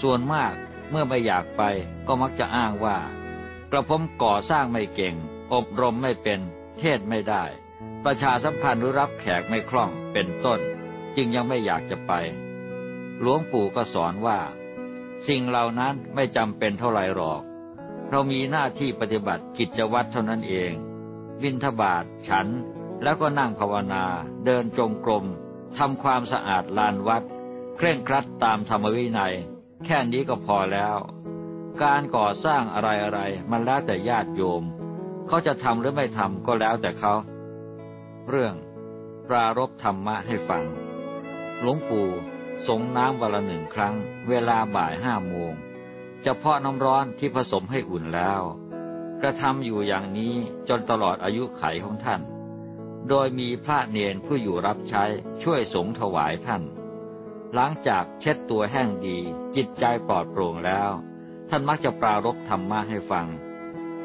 ส่วนมาก เมื่อไม่อยากไปก็มักจะอ้างว่า กระผมก่อสร้างไม่เก่ง อบรมไม่เป็น เทศไม่ได้ ประชาสัมพันธ์หรือรับแขกไม่คล่องเป็นต้น จึงยังไม่อยากจะไป หลวงปู่ก็สอนว่า สิ่งเหล่านั้นไม่จำเป็นเท่าไรหรอก เรามีหน้าที่ปฏิบัติกิจวัตรเท่านั้นเองบิณฑบาตฉันแล้วก็นั่งภาวนา เดินจงกรมทำความสะอาดลานวัด เคร่งครัดตามธรรมวินัย แค่นี้ก็พอแล้ว การก่อสร้างอะไรอะไรมันแล้วแต่ญาติโยม เขาจะทำหรือไม่ทำก็แล้วแต่เขา เรื่อง ปรารบธรรมะให้ฟัง หลวงปู่สงน้ำวันละหนึ่งครั้ง เวลาบ่ายห้าโมงจะเพาะน้ำร้อนที่ผสมให้อุ่นแล้ว กระทำอยู่อย่างนี้จนตลอดอายุไขของท่าน โดยมีพระเนนผู้อยู่รับใช้ช่วยสงถวายท่าน หลังจากเช็ดตัวแห้งดี จิตใจปลอดโปร่งแล้ว ท่านมักจะปรารบธรรมะให้ฟัง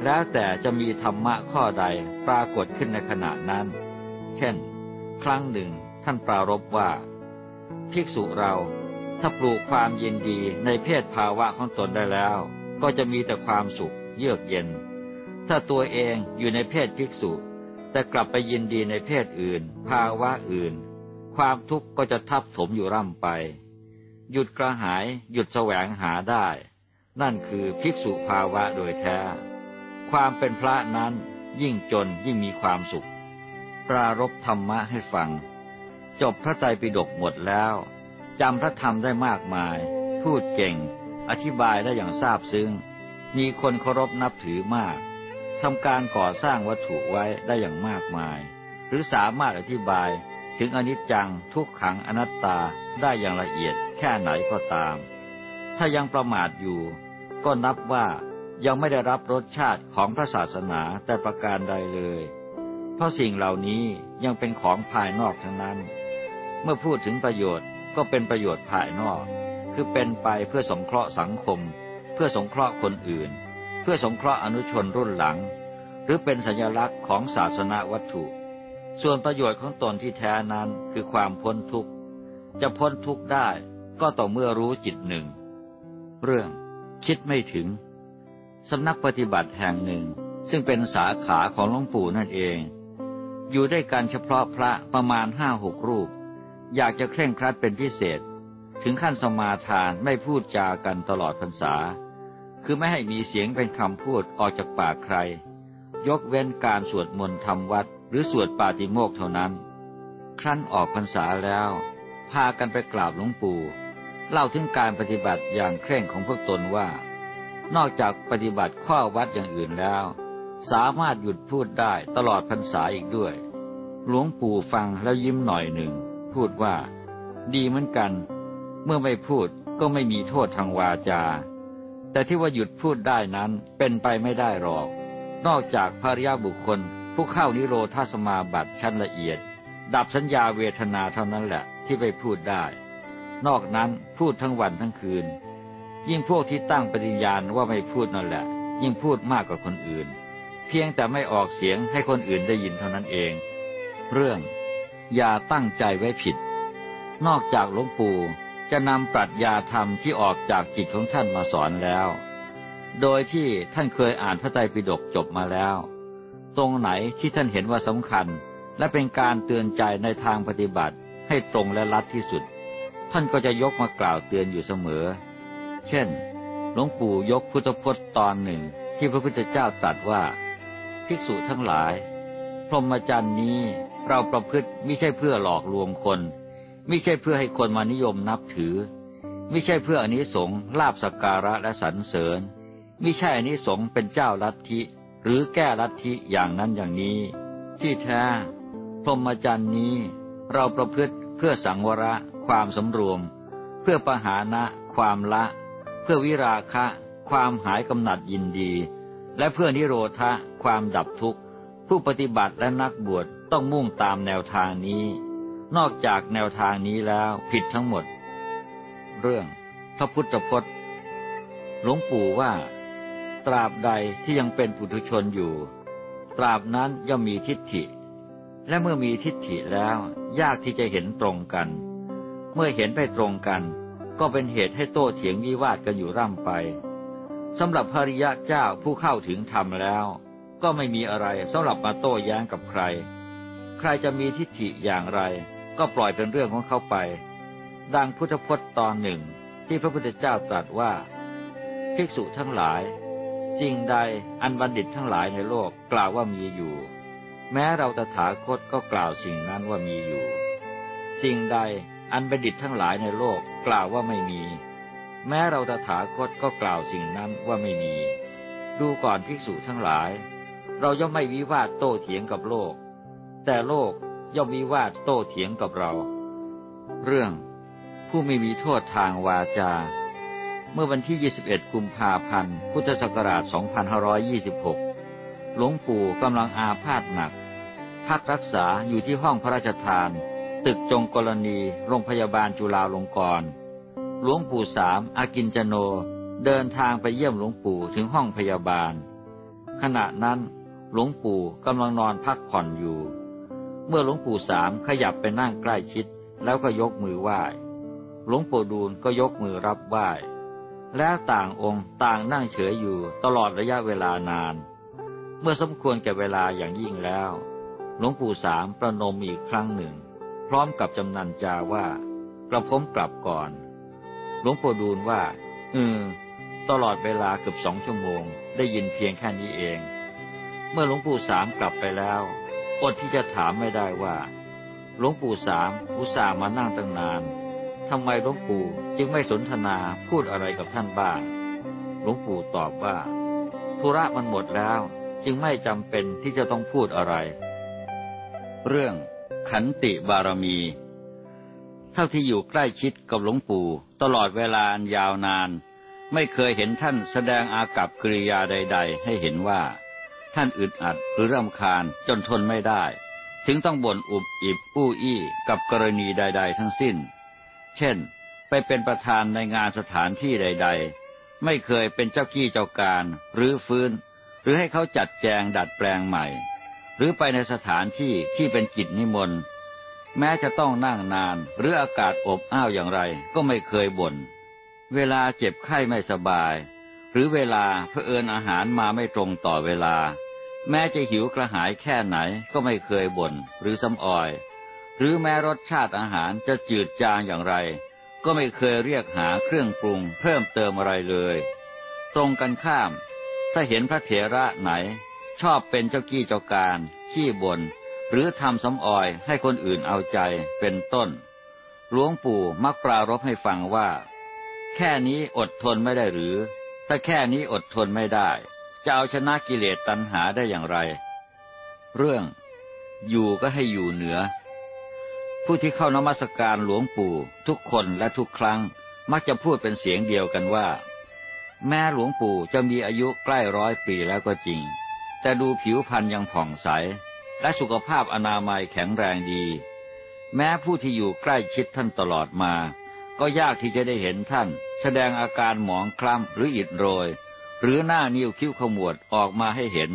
แล้วแต่จะมีธรรมะข้อใดปรากฏขึ้นในขณะนั้น เช่น ครั้งหนึ่งท่านปรารบว่า ภิกษุเราถ้าปลูกความยินดีในเพศภาวะของตนได้แล้ว ก็จะมีแต่ความสุขเยือกเย็น ถ้าตัวเองอยู่ในเพศภิกษุ แต่กลับไปยินดีในเพศอื่น ภาวะอื่น ความทุกข์ก็จะทับถมอยู่ร่ำไป หยุดกระหายหยุดแสวงหาได้ นั่นคือภิกษุภาวะโดยแท้ ความเป็นพระนั้นยิ่งจนยิ่งมีความสุข ปรารบธรรมะให้ฟัง จบพระไตรปิฎกหมดแล้วจำพระธรรมได้มากมาย พูดเก่ง อธิบายได้อย่างทราบซึ้ง มีคนเคารพนับถือมากทำการก่อสร้างวัตถุไว้ได้อย่างมากมาย หรือสามารถอธิบาย ถึงอนิจจังทุกขังอนัตตาได้อย่างละเอียดแค่ไหนก็ตาม ถ้ายังประมาทอยู่ ก็นับว่ายังไม่ได้รับรสชาติของพระศาสนาแต่ประการใดเลย เพราะสิ่งเหล่านี้ยังเป็นของภายนอกทั้งนั้น เมื่อพูดถึงประโยชน์ก็เป็นประโยชน์ภายนอก คือเป็นไปเพื่อสงเคราะห์สังคม เพื่อสงเคราะห์คนอื่น เพื่อสงเคราะห์อนุชนรุ่นหลัง หรือเป็นสัญลักษณ์ของศาสนาวัตถุ ส่วนประโยชน์ของตนที่แท้นั้นคือความพ้นทุกข์ จะพ้นทุกข์ได้ก็ต่อเมื่อรู้จิตหนึ่ง เรื่องคิดไม่ถึง สำนักปฏิบัติแห่งหนึ่งซึ่งเป็นสาขาของหลวงปู่นั่นเอง อยู่ได้กันเฉพาะพระประมาณห้าหกรูป อยากจะเคร่งครัดเป็นพิเศษ ถึงขั้นสมาทานไม่พูดจากันตลอดพรรษา คือไม่ให้มีเสียงเป็นคำพูดออกจากปากใคร ยกเว้นการสวดมนต์ทำวัด หรือสวดปาติโมกเท่านั้น ครั้นออกพรรษาแล้ว พากันไปกราบหลวงปู่ เล่าถึงการปฏิบัติอย่างเคร่งของพวกตนว่า นอกจากปฏิบัติข้อวัดอย่างอื่นแล้ว สามารถหยุดพูดได้ตลอดพรรษาอีกด้วย หลวงปู่ฟังแล้วยิ้มหน่อยหนึ่ง พูดว่า ดีเหมือนกัน เมื่อไม่พูดก็ไม่มีโทษทางวาจา แต่ที่ว่าหยุดพูดได้นั้นเป็นไปไม่ได้หรอก นอกจากภริยาบุคคล ผู้เข้านิโรธาสมาบัติชั้นละเอียด ดับสัญญาเวทนาเท่านั้นแหละที่ไปพูดได้ นอกนั้นพูดทั้งวันทั้งคืน ยิ่งพวกที่ตั้งปฏิญาณว่าไม่พูดนั่นแหละ ยิ่งพูดมากกว่าคนอื่น เพียงแต่ไม่ออกเสียงให้คนอื่นได้ยินเท่านั้นเอง เรื่องอย่าตั้งใจไว้ผิด นอกจากหลวงปู่จะนำปรัชญาธรรมที่ออกจากจิตของท่านมาสอนแล้ว โดยที่ท่านเคยอ่านพระไตรปิฎกจบมาแล้ว ตรงไหนที่ท่านเห็นว่าสำคัญ และเป็นการเตือนใจในทางปฏิบัติให้ตรงและลัดที่สุด ท่านก็จะยกมากล่าวเตือนอยู่เสมอ เช่น หลวงปู่ยกพุทธพจน์ตอนหนึ่งที่พระพุทธเจ้าตรัสว่า ภิกษุทั้งหลาย พรหมจรรย์นี้เราประพฤติไม่ใช่เพื่อหลอกลวงคน ไม่ใช่เพื่อให้คนมานิยมนับถือ ไม่ใช่เพื่ออนิสงส์ลาบสักการะและสรรเสริญ ไม่ใช่อนิสงส์เป็นเจ้าลัทธิ หรือแก้ลัทธิอย่างนั้นอย่างนี้ ที่แท้พรหมจรรย์นี้เราประพฤติเพื่อสังวระความสำรวม เพื่อปหานะ ความละ เพื่อวิราคะ ความหายกำหนัดยินดี และเพื่อนิโรธะความดับทุกข์ ผู้ปฏิบัติและนักบวชต้องมุ่งตามแนวทางนี้ นอกจากแนวทางนี้แล้วผิดทั้งหมด เรื่องพระพุทธพจน์ หลวงปู่ว่า ตราบใดที่ยังเป็นปุถุชนอยู่ ตราบนั้นย่อมมีทิฏฐิ และเมื่อมีทิฏฐิแล้ว ยากที่จะเห็นตรงกัน เมื่อเห็นไม่ตรงกัน ก็เป็นเหตุให้โต้เถียงวิวาทกันอยู่ร่ำไปสำหรับภริยะเจ้าผู้เข้าถึงธรรมแล้ว ก็ไม่มีอะไรสำหรับมาโต้แย้งกับใคร ใครจะมีทิฏฐิอย่างไร ก็ปล่อยเป็นเรื่องของเขาไป ดังพุทธพจน์ตอนหนึ่งที่พระพุทธเจ้าตรัสว่า ภิกษุทั้งหลาย สิ่งใดอันบัณฑิตทั้งหลายในโลกกล่าวว่ามีอยู่ แม้เราตถาคตก็กล่าวสิ่งนั้นว่ามีอยู่ สิ่งใดอันบัณฑิตทั้งหลายในโลกกล่าวว่าไม่มี แม้เราตถาคตก็กล่าวสิ่งนั้นว่าไม่มี ดูก่อนภิกษุทั้งหลาย เราย่อมไม่วิวาทโต้เถียงกับโลก แต่โลกย่อมมีวาดโต้เถียงกับเรา เรื่องผู้ไม่มีโทษทางวาจา เมื่อวันที่ 21 กุมภาพันธ์ พุทธศักราช 2526 หลวงปู่กำลังอาพาธหนัก พักรักษาอยู่ที่ห้องพระราชทาน ตึกจงกรณี โรงพยาบาลจุฬาลงกรณ์ หลวงปู่สามอากินจโน เดินทางไปเยี่ยมหลวงปู่ถึงห้องพยาบาล ขณะนั้นหลวงปู่กำลังนอนพักผ่อนอยู่ เมื่อหลวงปู่สามขยับไปนั่งใกล้ชิด แล้วก็ยกมือไหว้ หลวงปู่ดูลก็ยกมือรับไหว้ แล้วต่างองค์ต่างนั่งเฉยอยู่ตลอดระยะเวลานาน เมื่อสมควรแก่เวลาอย่างยิ่งแล้ว หลวงปู่สามประนมอีกครั้งหนึ่ง พร้อมกับจำนันจาว่ากระผมกลับก่อน หลวงปู่ดูลว่าเออตลอดเวลาเกือบสองชั่วโมง ได้ยินเพียงแค่นี้เอง เมื่อหลวงปู่สามกลับไปแล้วอดที่จะถามไม่ได้ว่า หลวงปู่สามอุตส่าห์มานั่งตั้งนาน ทำไมหลวงปู่จึงไม่สนทนาพูดอะไรกับท่านบ้าง หลวงปู่ตอบว่า ธุระมันหมดแล้วจึงไม่จำเป็นที่จะต้องพูดอะไร เรื่องขันติบารมี เท่าที่อยู่ใกล้ชิดกับหลวงปู่ตลอดเวลายาวนาน ไม่เคยเห็นท่านแสดงอากับกิริยาใด ๆ ให้เห็นว่า ท่านอึดอัดหรือรำคาญจนทนไม่ได้ ถึงต้องบ่นอุบอิบอู้อี้กับกรณีใด ๆ ทั้งสิ้น เช่น ไปเป็นประธานในงานสถานที่ใด ๆ ไม่เคยเป็นเจ้ากี้เจ้าการหรือฟื้น หรือให้เขาจัดแจงดัดแปลงใหม่ หรือไปในสถานที่ที่เป็นกิจนิมนต์แม้จะต้องนั่งนานหรืออากาศอบอ้าวอย่างไรก็ไม่เคยบน่น เวลาเจ็บไข้ไม่สบาย หรือเวลาเผอิญอาหารมาไม่ตรงต่อเวลา แม้จะหิวกระหายแค่ไหนก็ไม่เคยบ่นหรือซ้ำออย หรือแม้รสชาติอาหารจะจืดจางอย่างไร ก็ไม่เคยเรียกหาเครื่องปรุงเพิ่มเติมอะไรเลย ตรงกันข้าม ถ้าเห็นพระเถระไหน ชอบเป็นเจ้ากี้เจ้าการขี้บน่นหรือทำสำออยให้คนอื่นเอาใจเป็นต้น หลวงปู่มักปรารบให้ฟังว่า แค่นี้อดทนไม่ได้หรือ ถ้าแค่นี้อดทนไม่ได้ จะเอาชนะกิเลสตัณหาได้อย่างไร เรื่องอยู่ก็ให้อยู่เหนือ ผู้ที่เข้านมัสการหลวงปู่ ทุกคนและทุกครั้งมักจะพูดเป็นเสียงเดียวกันว่า แม้หลวงปู่จะมีอายุใกล้ร้อยปีแล้วก็จริง แต่ดูผิวพรรณยังผ่องใส และสุขภาพอนามัยแข็งแรงดี แม้ผู้ที่อยู่ใกล้ชิดท่านตลอดมา ก็ยากที่จะได้เห็นท่าน แสดงอาการหมองคล้ำหรืออิดโรย หรือหน้านิ้วคิ้วขมวดออกมาให้เห็น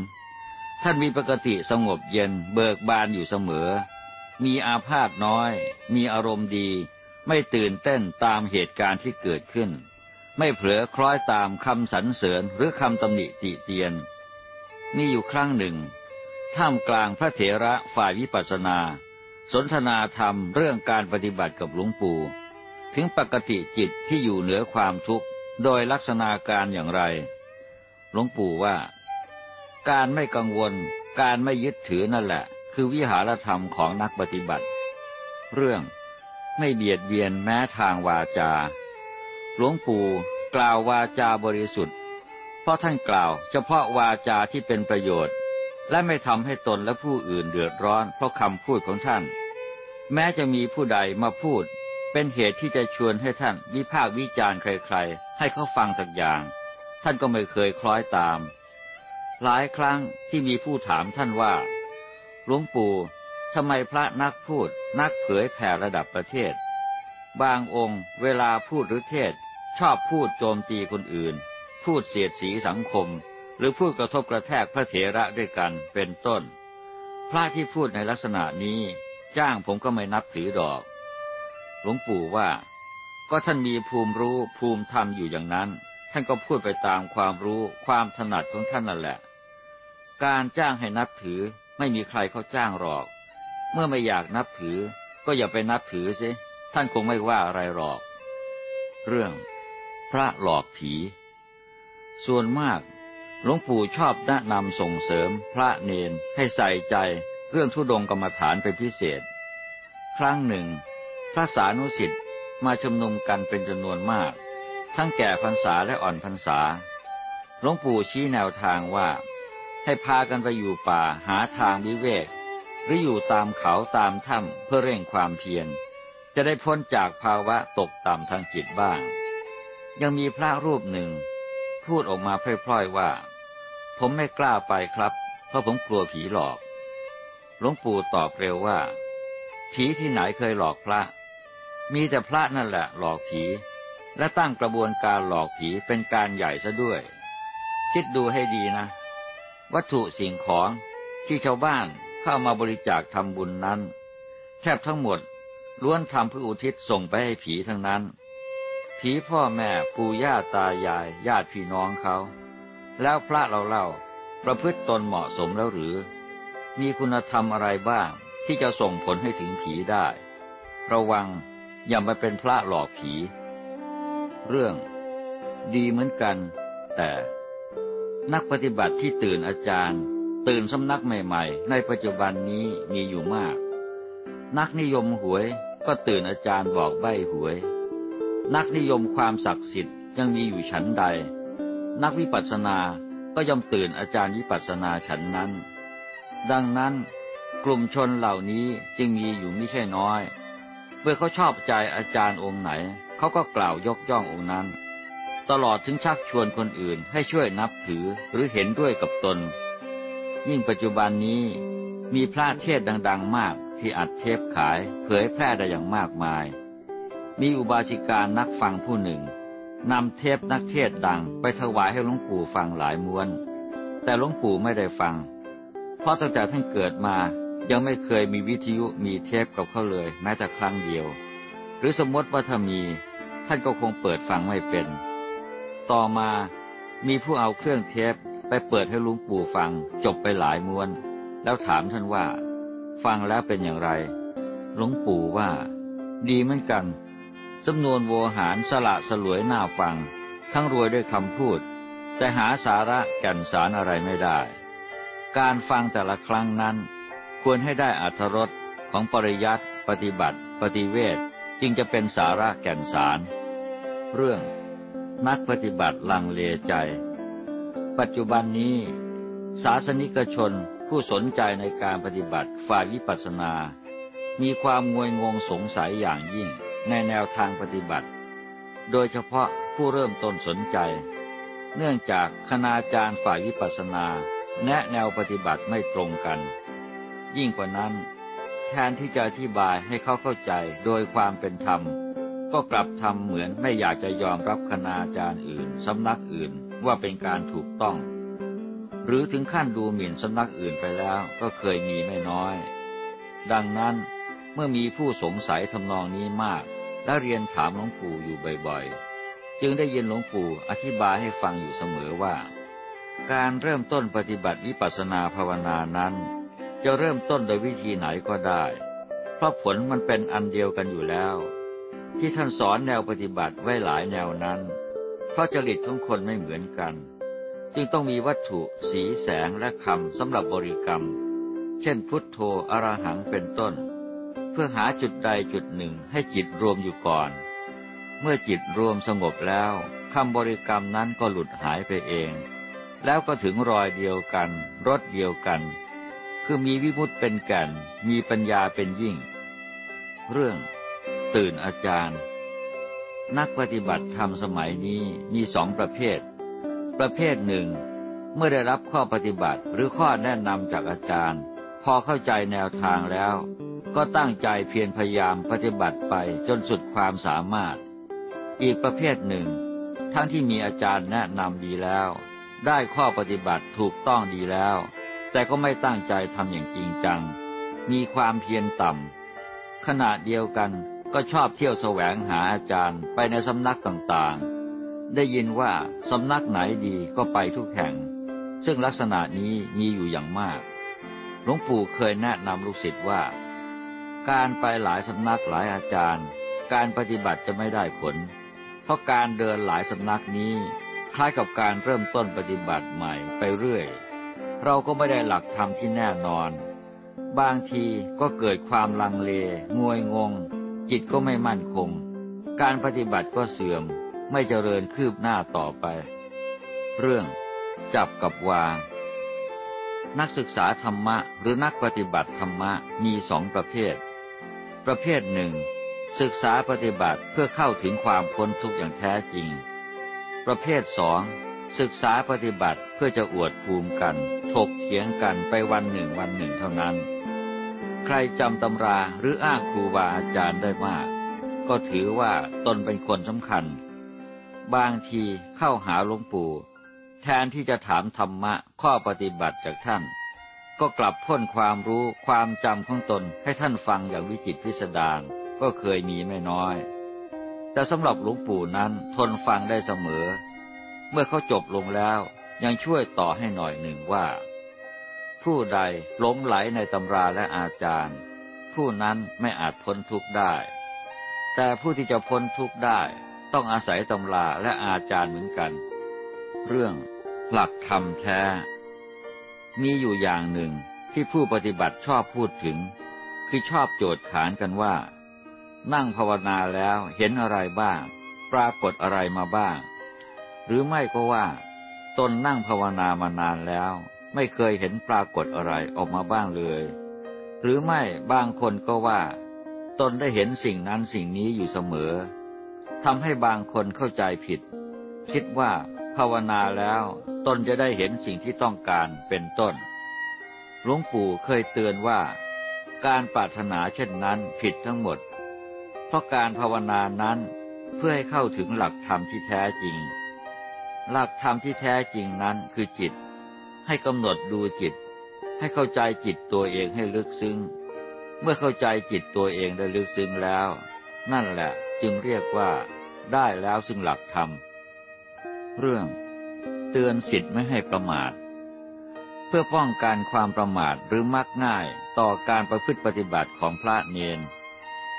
ท่านมีปกติสงบเย็นเบิกบานอยู่เสมอ มีอาพาธน้อย มีอารมณ์ดี ไม่ตื่นเต้นตามเหตุการณ์ที่เกิดขึ้น ไม่เผลอคล้อยตามคำสรรเสริญหรือคำตำหนิติเตียน มีอยู่ครั้งหนึ่ง ท่ามกลางพระเถระฝ่ายวิปัสสนา สนทนาธรรมเรื่องการปฏิบัติกับหลวงปู่ ถึงปกติจิตที่อยู่เหนือความทุกข์โดยลักษณะการอย่างไร หลวงปู่ว่า การไม่กังวล การไม่ยึดถือนั่นแหละ คือวิหารธรรมของนักปฏิบัติ เรื่องไม่เบียดเบียนแม้ทางวาจา หลวงปู่กล่าววาจาบริสุทธิ์ เพราะท่านกล่าวเฉพาะวาจาที่เป็นประโยชน์ และไม่ทำให้ตนและผู้อื่นเดือดร้อนเพราะคำพูดของท่าน แม้จะมีผู้ใดมาพูด เป็นเหตุที่จะชวนให้ท่านวิพากษ์วิจารณ์ใครๆ ให้เขาฟังสักอย่าง ท่านก็ไม่เคยคล้อยตาม หลายครั้งที่มีผู้ถามท่านว่า หลวงปู่ทำไมพระนักพูดนักเผยแผ่ระดับประเทศ บางองค์เวลาพูดหรือเทศ ชอบพูดโจมตีคนอื่น พูดเสียดสีสังคม หรือพูดกระทบกระแทกพระเถระด้วยกันเป็นต้น พระที่พูดในลักษณะนี้ จ้างผมก็ไม่นับถือดอก หลวงปู่ว่าก็ท่านมีภูมิรู้ภูมิธรรมอยู่อย่างนั้น ท่านก็พูดไปตามความรู้ความถนัดของท่านนั่นแหละ การจ้างให้นับถือ ไม่มีใครเขาจ้างหรอก เมื่อไม่อยากนับถือ ก็อย่าไปนับถือสิท่านคงไม่ว่าอะไรหรอก เรื่อง พระหลอกผี ส่วนมาก หลวงปู่ชอบแนะนำส่งเสริม พระเนนให้ใส่ใจเรื่องทุดงกรรมฐานเป็นพิเศษ ครั้งหนึ่ง พระสานุสิทธิ์มาชุมนุมกันเป็นจำนวนมาก ทั้งแก่พรรษาและอ่อนพรรษาหลวงปู่ชี้แนวทางว่า ให้พากันไปอยู่ป่าหาทางวิเวก หรืออยู่ตามเขาตามถ้ำเพื่อเร่งความเพียร จะได้พ้นจากภาวะตกต่ำทางจิตบ้าง ยังมีพระรูปหนึ่ง พูดออกมาพล่อยๆว่า ผมไม่กล้าไปครับ เพราะผมกลัวผีหลอกหลวงปู่ตอบเร็วว่า ผีที่ไหนเคยหลอกพระ มีแต่พระนั่นแหละหลอกผี และตั้งกระบวนการหลอกผีเป็นการใหญ่ซะด้วย คิดดูให้ดีนะ วัตถุสิ่งของที่ชาวบ้านเข้ามาบริจาคทำบุญนั้น แทบทั้งหมดล้วนทำเพื่ออุทิศส่งไปให้ผีทั้งนั้น ผีพ่อแม่ปู่ย่าตายายญาติพี่น้องเขา แล้วพระเราเล่าประพฤติตนเหมาะสมแล้วหรือ มีคุณธรรมอะไรบ้างที่จะส่งผลให้ถึงผีได้ ระวังอย่ามาเป็นพระหลอกผี เรื่อง ดีเหมือนกัน แต่ นักปฏิบัติที่ตื่นอาจารย์ ตื่นสำนักใหม่ ๆ ในปัจจุบันนี้มีอยู่มาก นักนิยมหวยก็ตื่นอาจารย์บอกใบ้หวย นักนิยมความศักดิ์สิทธิ์ยังมีอยู่ฉันใด นักวิปัสสนาก็ย่อมตื่นอาจารย์วิปัสสนาฉันนั้น ดังนั้นกลุ่มชนเหล่านี้จึงมีอยู่ไม่ใช่น้อย เมื่อเขาชอบใจอาจารย์องค์ไหน เขาก็กล่าวยกย่ององค์นั้น ตลอดถึงชักชวนคนอื่นให้ช่วยนับถือหรือเห็นด้วยกับตน ยิ่งปัจจุบันนี้มีพระเทศดัง ๆ มากที่อัดเทปขายเผยแพร่ได้อย่างมากมาย มีอุบาสิกานักฟังผู้หนึ่งนำเทปนักเทศดังไปถวายให้หลวงปู่ฟังหลายม้วน แต่หลวงปู่ไม่ได้ฟัง เพราะตั้งแต่ท่านเกิดมายังไม่เคยมีวิทยุมีเทปกับเขาเลยแม้แต่ครั้งเดียว หรือสมมติว่าถ้ามี ท่านก็คงเปิดฟังไม่เป็น ต่อมามีผู้เอาเครื่องเทปไปเปิดให้ลวงปู่ฟังจบไปหลายม้วน แล้วถามท่านว่า ฟังแล้วเป็นอย่างไรหลวงปู่ว่า ดีเหมือนกันสำนวนโวหารสละสลวยหน้าฟัง ทั้งรวยด้วยคำพูด แต่หาสาระแก่นสารอะไรไม่ได้ การฟังแต่ละครั้งนั้น ควรให้ได้อัธรสของปริยัติปฏิบัติ ปฏิเวทจึงจะเป็นสาระแก่นสาร เรื่อง นักปฏิบัติลังเลใจ ปัจจุบันนี้ ศาสนิกชนผู้สนใจในการปฏิบัติฝ่ายวิปัสสนา มีความงวยงงสงสัยอย่างยิ่งในแนวทางปฏิบัติ โดยเฉพาะผู้เริ่มต้นสนใจ เนื่องจากคณาจารย์ฝ่ายวิปัสสนาแนะแนวปฏิบัติไม่ตรงกัน ยิ่งกว่านั้น แทนที่จะอธิบายให้เขาเข้าใจโดยความเป็นธรรม ก็กลับทำเหมือนไม่อยากจะยอมรับคณาจารย์อื่นสำนักอื่นว่าเป็นการถูกต้อง หรือถึงขั้นดูหมิ่นสำนักอื่นไปแล้วก็เคยมีไม่น้อย ดังนั้นเมื่อมีผู้สงสัยทำนองนี้มาก และเรียนถามหลวงปู่อยู่บ่อยๆ จึงได้ยินหลวงปู่อธิบายให้ฟังอยู่เสมอว่า การเริ่มต้นปฏิบัติวิปัสสนาภาวนานั้น จะเริ่มต้นโดยวิธีไหนก็ได้ เพราะผลมันเป็นอันเดียวกันอยู่แล้ว ที่ท่านสอนแนวปฏิบัติไว้หลายแนวนั้น เพราะจริตของคนไม่เหมือนกัน จึงต้องมีวัตถุ สีแสงและคำสำหรับบริกรรม เช่นพุทโธอรหังเป็นต้น เพื่อหาจุดใดจุดหนึ่งให้จิตรวมอยู่ก่อน เมื่อจิตรวมสงบแล้วคำบริกรรมนั้นก็หลุดหายไปเอง แล้วก็ถึงรอยเดียวกันรสเดียวกัน คือมีวิมุตเป็นแก่นมีปัญญาเป็นยิ่ง เรื่อง ตื่นอาจารย์ นักปฏิบัติธรรมสมัยนี้มีสองประเภท ประเภทหนึ่ง เมื่อได้รับข้อปฏิบัติหรือข้อแนะนำจากอาจารย์ พอเข้าใจแนวทางแล้ว ก็ตั้งใจเพียรพยายามปฏิบัติไปจนสุดความสามารถ อีกประเภทหนึ่ง ทั้งที่มีอาจารย์แนะนำดีแล้ว ได้ข้อปฏิบัติถูกต้องดีแล้ว แต่ก็ไม่ตั้งใจทำอย่างจริงจัง มีความเพียรต่ำขณะเดียวกัน ก็ชอบเที่ยวแสวงหาอาจารย์ไปในสำนักต่างๆ ได้ยินว่าสำนักไหนดีก็ไปทุกแห่ง ซึ่งลักษณะนี้มีอยู่อย่างมาก หลวงปู่เคยแนะนำลูกศิษย์ว่า การไปหลายสำนักหลายอาจารย์ การปฏิบัติจะไม่ได้ผล เพราะการเดินหลายสำนักนี้คล้ายกับการเริ่มต้นปฏิบัติใหม่ไปเรื่อย เราก็ไม่ได้หลักธรรมที่แน่นอน บางทีก็เกิดความลังเล งวยงง จิตก็ไม่มั่นคง การปฏิบัติก็เสื่อม ไม่เจริญคืบหน้าต่อไป เรื่องจับกับวาง นักศึกษาธรรมะหรือนักปฏิบัติธรรมะมีสองประเภท ประเภทหนึ่ง ศึกษาปฏิบัติเพื่อเข้าถึงความพ้นทุกข์อย่างแท้จริง ประเภทสองศึกษาปฏิบัติเพื่อจะอวดภูมิกัน ถกเถียงกันไปวันหนึ่งวันหนึ่งเท่านั้น ใครจำตำราหรืออ้างครูบาอาจารย์ได้มาก ก็ถือว่าตนเป็นคนสำคัญ บางทีเข้าหาหลวงปู่ แทนที่จะถามธรรมะข้อปฏิบัติจากท่าน ก็กลับพ่นความรู้ความจำของตนให้ท่านฟังอย่างวิจิตพิสดารก็เคยมีไม่น้อย แต่สำหรับหลวงปู่นั้นทนฟังได้เสมอ เมื่อเขาจบลงแล้วยังช่วยต่อให้หน่อยหนึ่งว่า ผู้ใดล้มไหลในตำราและอาจารย์ ผู้นั้นไม่อาจพ้นทุกข์ได้ แต่ผู้ที่จะพ้นทุกข์ได้ต้องอาศัยตำราและอาจารย์เหมือนกัน เรื่องหลักธรรมแท้ มีอยู่อย่างหนึ่งที่ผู้ปฏิบัติชอบพูดถึง คือชอบโจทย์ขานกันว่า นั่งภาวนาแล้วเห็นอะไรบ้าง ปรากฏอะไรมาบ้าง หรือไม่ก็ว่า ตนนั่งภาวนามานานแล้ว ไม่เคยเห็นปรากฏอะไรออกมาบ้างเลย หรือไม่บางคนก็ว่า ตนได้เห็นสิ่งนั้นสิ่งนี้อยู่เสมอทำให้บางคนเข้าใจผิด คิดว่าภาวนาแล้วตนจะได้เห็นสิ่งที่ต้องการเป็นต้น หลวงปู่เคยเตือนว่า การปรารถนาเช่นนั้นผิดทั้งหมด เพราะการภาวนานั้นเพื่อให้เข้าถึงหลักธรรมที่แท้จริง หลักธรรมที่แท้จริงนั้นคือจิต ให้กำหนดดูจิต ให้เข้าใจจิตตัวเองให้ลึกซึ้ง เมื่อเข้าใจจิตตัวเองได้ลึกซึ้งแล้ว นั่นแหละจึงเรียกว่า ได้แล้วซึ่งหลักธรรม เรื่อง เตือนสิทธิ์ไม่ให้ประมาท เพื่อป้องกันความประมาทหรือมักง่ายต่อการประพฤติปฏิบัติของพระเนน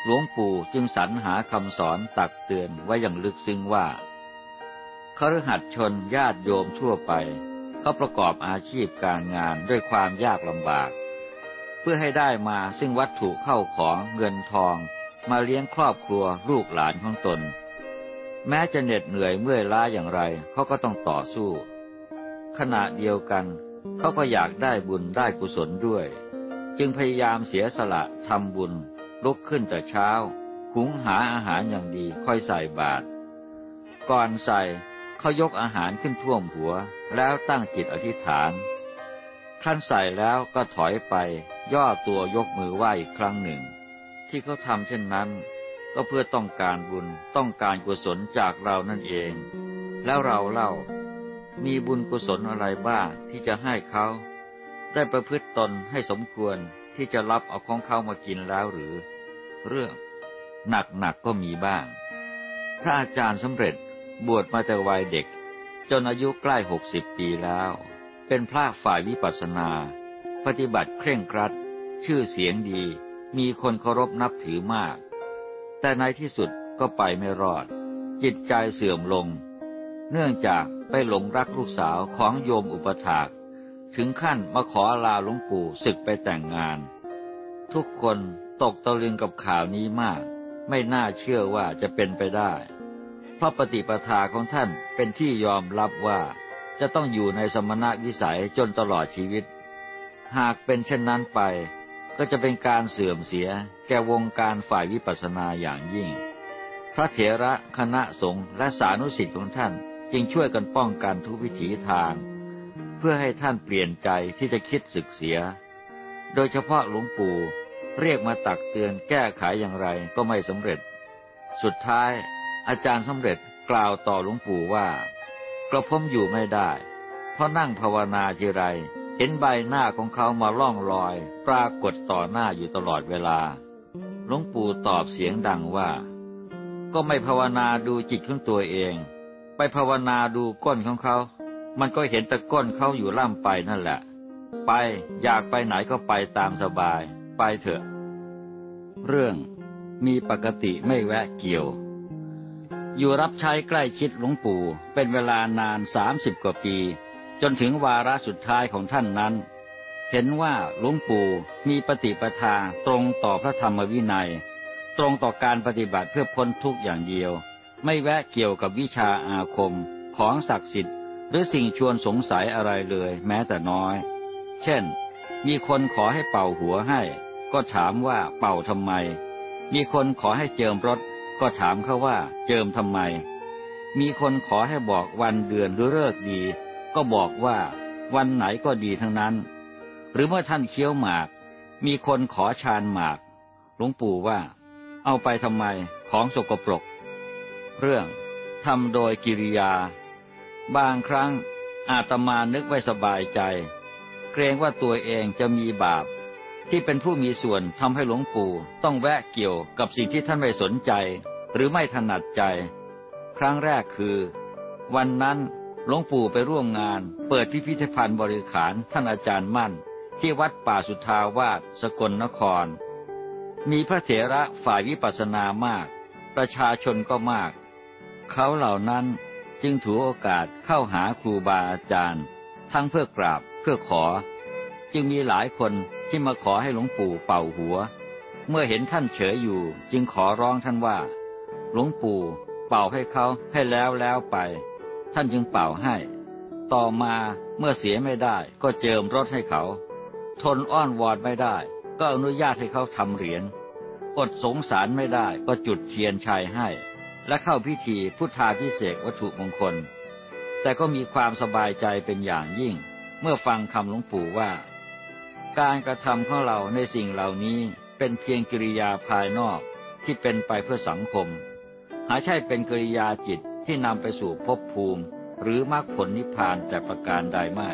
หลวงปู่จึงสรรหาคำสอนตักเตือนไว้อย่างลึกซึ้งว่าคฤหัสชนญาติโยมทั่วไป เขาประกอบอาชีพการงานด้วยความยากลำบาก เพื่อให้ได้มาซึ่งวัตถุเข้าของเงินทอง มาเลี้ยงครอบครัวลูกหลานของตน แม้จะเหน็ดเหนื่อยเมื่อยล้าอย่างไรเขาก็ต้องต่อสู้ ขณะเดียวกันเขาก็อยากได้บุญได้กุศลด้วย จึงพยายามเสียสละทำบุญ ลุกขึ้นแต่เช้า หุงหาอาหารอย่างดีค่อยใส่บาตรก่อนใส่ เขายกอาหารขึ้นท่วมหัว แล้วตั้งจิตอธิษฐานขั้นใส่แล้วก็ถอยไป ย่อตัวยกมือไหว้อีกครั้งหนึ่ง ที่เขาทำเช่นนั้น ก็เพื่อต้องการบุญต้องการกุศลจากเรานั่นเอง แล้วเราเล่า มีบุญกุศลอะไรบ้างที่จะให้เขา ได้ประพฤติตนให้สมควรที่จะรับเอาของเขามากินแล้วหรือ เรื่อง หนักๆกก็มีบ้าง พระอาจารย์สำเร็จ บวชมาแต่วัยเด็ก จนอายุใกล้หกสิบปีแล้ว เป็นพระฝ่ายวิปัสสนา ปฏิบัติเคร่งครัด ชื่อเสียงดี มีคนเคารพนับถือมาก แต่ในที่สุดก็ไปไม่รอด จิตใจเสื่อมลง เนื่องจากไปหลงรักลูกสาวของโยมอุปถาก ถึงขั้นมาขอลาหลวงปู่ศึกไปแต่งงาน ทุกคนตกตะลึงกับข่าวนี้มาก ไม่น่าเชื่อว่าจะเป็นไปได้ พระปฏิปทาของท่านเป็นที่ยอมรับว่าจะต้องอยู่ในสมณะวิสัยจนตลอดชีวิต หากเป็นเช่นนั้นไป ก็จะเป็นการเสื่อมเสียแก่วงการฝ่ายวิปัสสนาอย่างยิ่ง พระเถระคณะสงฆ์และสานุสิทธิ์ของท่านจึงช่วยกันป้องกันทุกวิถีทาง เพื่อให้ท่านเปลี่ยนใจที่จะคิดศึกเสีย โดยเฉพาะหลวงปู่เรียกมาตักเตือนแก้ไขอย่างไรก็ไม่สำเร็จ สุดท้าย อาจารย์สำเร็จกล่าวต่อหลวงปู่ว่า กระผมอยู่ไม่ได้ เพราะนั่งภาวนาทีไร เห็นใบหน้าของเขามาล่องลอย ปรากฏต่อหน้าอยู่ตลอดเวลา หลวงปู่ตอบเสียงดังว่า ก็ไม่ภาวนาดูจิตของตัวเอง ไปภาวนาดูก้นของเขา มันก็เห็นต่ก้นเขาอยู่ล่ำไปนั่นแหละ ไปอยากไปไหนก็ไปตามสบาย ไปเถอะ เรื่องมีปกติไม่แวะเกี่ยว อยู่รับใช้ใกล้ชิดหลวงปู่เป็นเวลานานสามสิบกว่าปี จนถึงวาระสุดท้ายของท่านนั้น เห็นว่าหลวงปู่มีปฏิปทาตรงต่อพระธรรมวินัย ตรงต่อการปฏิบัติเพื่อพ้นทุกข์อย่างเดียว ไม่แวะเกี่ยวกับวิชาอาคม ของศักดิ์สิทธิ์ หรือสิ่งชวนสงสัยอะไรเลยแม้แต่น้อย เช่น มีคนขอให้เป่าหัวให้ ก็ถามว่าเป่าทำไม มีคนขอให้เจิมรถ ก็ถามเขาว่าเจิมทำไม มีคนขอให้บอกวันเดือนหรือเลิกดี ก็บอกว่าวันไหนก็ดีทั้งนั้น หรือเมื่อท่านเคี้ยวหมาก มีคนขอชานหมาก หลวงปู่ว่า เอาไปทำไมของสกปรก เรื่องทำโดยกิริยา บางครั้งอาตมานึกไว้สบายใจ เกรงว่าตัวเองจะมีบาป ที่เป็นผู้มีส่วนทำให้หลวงปู่ต้องแวะเกี่ยวกับสิ่งที่ท่านไม่สนใจ หรือไม่ถนัดใจ ครั้งแรกคือ วันนั้นหลวงปู่ไปร่วมงาน เปิดพิพิธภัณฑ์บริขารท่านอาจารย์มั่น ที่วัดป่าสุทาวาสสกลนคร มีพระเถระฝ่ายวิปัสสนามาก ประชาชนก็มาก เขาเหล่านั้นจึงถือโอกาสเข้าหาครูบาอาจารย์ ทั้งเพื่อกราบเพื่อขอ จึงมีหลายคน ที่มาขอให้หลวงปู่เป่าหัว เมื่อเห็นท่านเฉยอยู่ จึงขอร้องท่านว่า หลวงปู่เป่าให้เขาให้แล้วแล้วไป ท่านจึงเป่าให้ ต่อมาเมื่อเสียไม่ได้ก็เจิมรถให้เขา ทนอ้อนวอนไม่ได้ ก็อนุญาตให้เขาทำเหรียญอดสงสารไม่ได้ก็จุดเทียนชัยให้ และเข้าพิธีพุทธาพิเศษวัตถุมงคล แต่ก็มีความสบายใจเป็นอย่างยิ่ง เมื่อฟังคำหลวงปู่ว่า การกระทำของเราในสิ่งเหล่านี้เป็นเพียงกิริยาภายนอกที่เป็นไปเพื่อสังคม หาใช่เป็นกิริยาจิตที่นำไปสู่ภพภูมิ หรือมรรคผลนิพพานแต่ประการใดไม่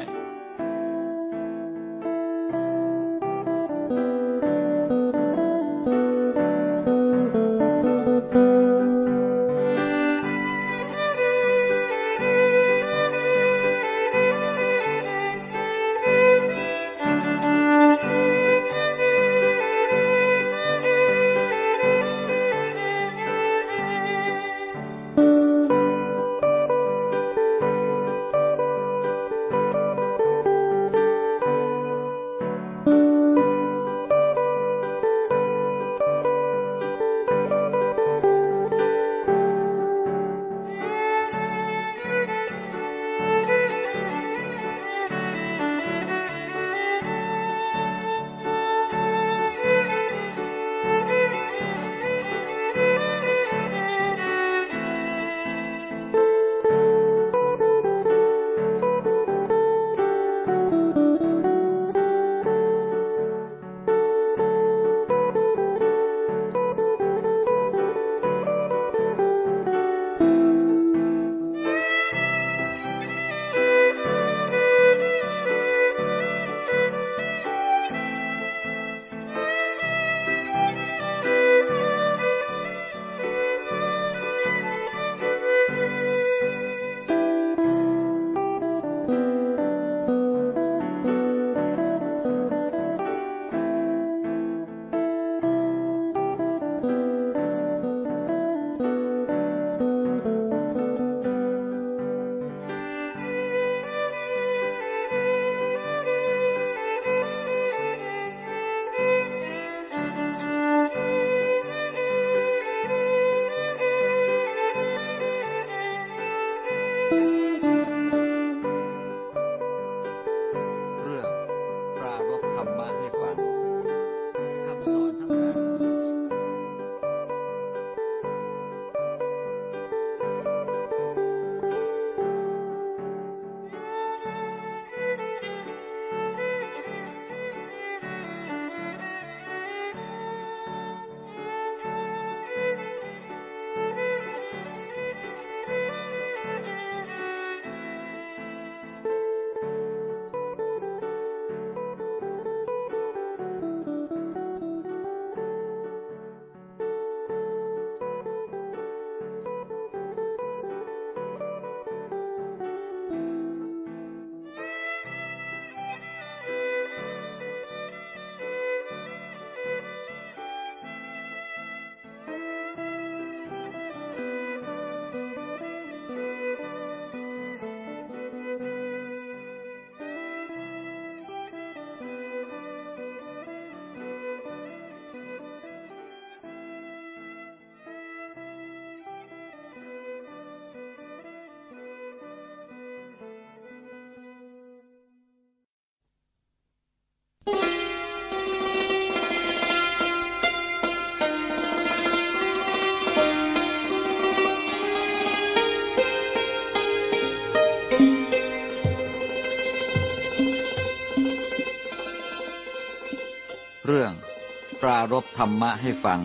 ธรรมะให้ฟัง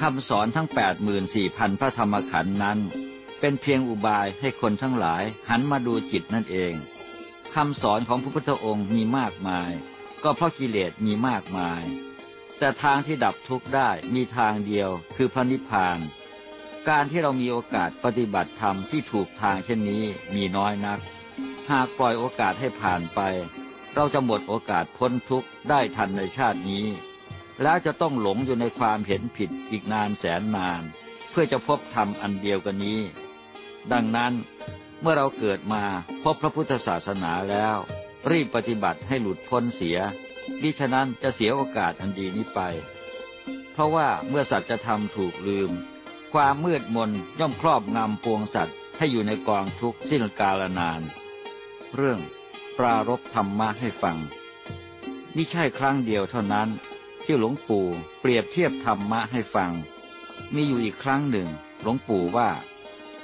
คำสอนทั้งแปดหมื่นสี่พันพระธรรมขันธ์นั้น เป็นเพียงอุบายให้คนทั้งหลายหันมาดูจิตนั่นเองคำสอนของพระพุทธองค์มีมากมาย ก็เพราะกิเลสมีมากมาย แต่ทางที่ดับทุกข์ได้มีทางเดียวคือพระนิพพาน การที่เรามีโอกาสปฏิบัติธรรมที่ถูกทางเช่นนี้มีน้อยนัก หากปล่อยโอกาสให้ผ่านไป เราจะหมดโอกาสพ้นทุกข์ได้ทันในชาตินี้ แล้วจะต้องหลงอยู่ในความเห็นผิดอีกนานแสนนาน เพื่อจะพบธรรมอันเดียวกันนี้ ดังนั้นเมื่อเราเกิดมาพบพระพุทธศาสนาแล้ว รีบปฏิบัติให้หลุดพ้นเสียดิฉะนั้นจะเสียโอกาสอันดีนี้ไป เพราะว่าเมื่อสัตว์จะทำถูกลืม ความมืดมนย่อมครอบงำปวงสัตว์ให้อยู่ในกองทุกข์สิ้นกาลนาน เรื่องปรารบธรรมะให้ฟังไม่ใช่ครั้งเดียวเท่านั้น ที่หลวงปู่เปรียบเทียบธรรมะให้ฟัง มีอยู่อีกครั้งหนึ่ง หลวงปู่ว่า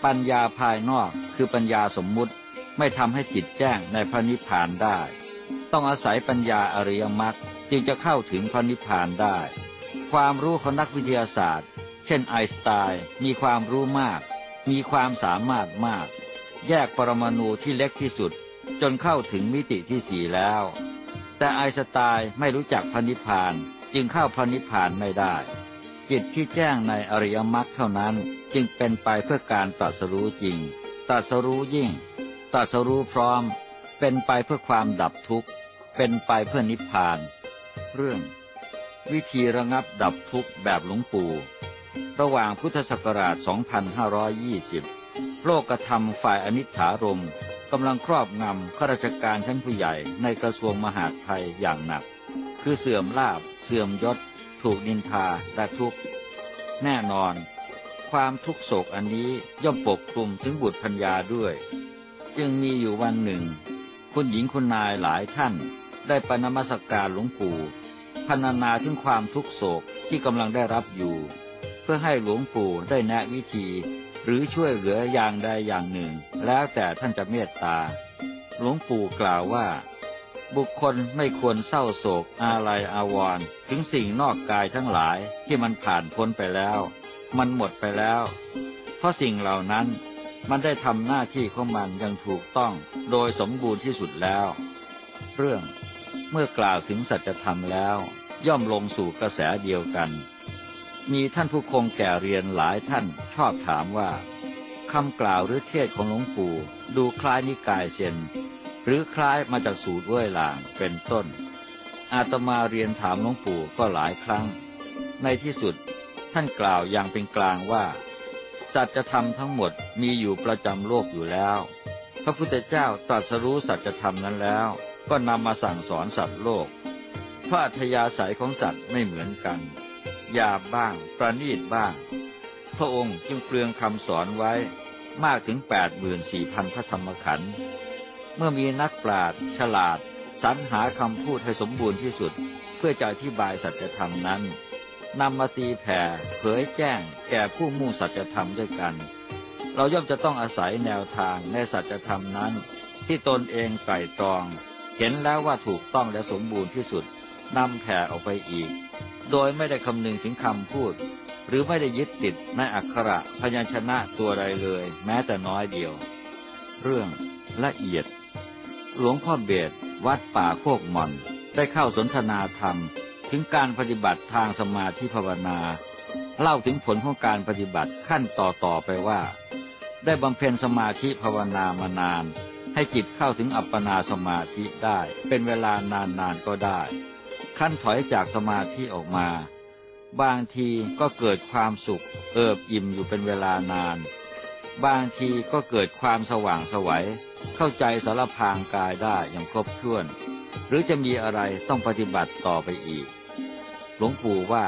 ปัญญาภายนอกคือปัญญาสมมุติไม่ทำให้จิตแจ้งในพระนิพพานได้ ต้องอาศัยปัญญาอริยมรรคจึงจะเข้าถึงพระนิพพานได้ ความรู้ของนักวิทยาศาสตร์ เช่นไอน์สไตน์มีความรู้มาก มีความสามารถมาก แยกปรมาณูที่เล็กที่สุด จนเข้าถึงมิติที่สี่แล้ว แต่ไอน์สไตน์ไม่รู้จักพระนิพพาน จึงเข้าพระนิพพานไม่ได้ จิตที่แจ้งในอริยมรรคเท่านั้นจึงเป็นไปเพื่อการตรัสรู้จริงตรัสรู้ยิ่งตรัสรู้พร้อม เป็นไปเพื่อความดับทุกข์ เป็นไปเพื่อนิพพาน เรื่อง วิธีระงับดับทุกข์แบบหลวงปู่ ระหว่างพุทธศักราช 2520 โลกธรรมฝ่ายอนิจฐารมกำลังครอบงำข้าราชการชั้นผู้ใหญ่ในกระทรวงมหาดไทยอย่างหนัก คือเสื่อมลาบ เสื่อมยศ ถูกนินทาและทุกข์ แน่นอน ความทุกโศกอันนี้ย่อมปกคลุมถึงบุตรพัญญาด้วย จึงมีอยู่วันหนึ่ง คุณหญิงคุณนายหลายท่านได้ปนมัสกการหลวงปู่พรรณนาถึงความทุกโศกที่กำลังได้รับอยู่ เพื่อให้หลวงปู่ได้แนะวิธี หรือช่วยเหลืออย่างใดอย่างหนึ่ง แล้วแต่ท่านจะเมตตา หลวงปู่กล่าวว่า บุคคลไม่ควรเศร้าโศกอาลัยอาวรณ์ถึงสิ่งนอกกายทั้งหลายที่มันผ่านพ้นไปแล้ว มันหมดไปแล้ว เพราะสิ่งเหล่านั้นมันได้ทำหน้าที่ของมันอย่างถูกต้องโดยสมบูรณ์ที่สุดแล้ว เรื่องเมื่อกล่าวถึงสัจธรรมแล้ว ย่อมลงสู่กระแสเดียวกัน มีท่านผู้คงแก่เรียนหลายท่านชอบถามว่าคำกล่าวหรือเทศของหลวงปู่ดูคล้ายนิกายเซน หรือคล้ายมาจากสูตรเว้ยหลางเป็นต้น อาตมาเรียนถามหลวงปู่ก็หลายครั้ง ในที่สุดท่านกล่าวอย่างเป็นกลางว่า สัจธรรมทั้งหมดมีอยู่ประจำโลกอยู่แล้ว พระพุทธเจ้าตรัสรู้สัจธรรมนั้นแล้ว ก็นำมาสั่งสอนสัตว์โลกพระอัธยาศัยของสัตว์ไม่เหมือนกันหยาบบ้าง ประณีตบ้าง พระองค์จึงเปลืองคำสอนไว้มากถึงแปดหมื่นสี่พันพระธรรมขันธ์ เมื่อมีนักปราชญ์ฉลาดสรรหาคำพูดให้สมบูรณ์ที่สุด เพื่อจะอธิบายสัจธรรมนั้นนำมาตีแผ่เผยแจ้ง แก่ผู้มุ่งสัจธรรมด้วยกัน เราย่อมจะต้องอาศัยแนวทางในสัจธรรมนั้น ที่ตนเองไก่ตรอง เห็นแล้วว่าถูกต้องและสมบูรณ์ที่สุดนำแผ่ออกไปอีก โดยไม่ได้คำนึงถึงคำพูด หรือไม่ได้ยึดติดในอักขระพยัญชนะตัวใดเลย แม้แต่น้อยเดียว เรื่องละเอียด หลวงพ่อเบสวัดป่าโคกมอน ได้เข้าสนทนาธรรม ถึงการปฏิบัติทางสมาธิภาวนา เล่าถึงผลของการปฏิบัติขั้นต่อๆไปว่า ได้บำเพ็ญสมาธิภาวนามานาน ให้จิตเข้าถึงอัปปนาสมาธิได้ เป็นเวลานานๆก็ได้ ขั้นถอยจากสมาธิออกมา บางทีก็เกิดความสุข เอิบอิ่มอยู่เป็นเวลานาน บางทีก็เกิดความสว่างสวัย เข้าใจสารพางกายได้อย่างครบถ้วน หรือจะมีอะไรต้องปฏิบัติต่อไปอีก หลวงปู่ว่า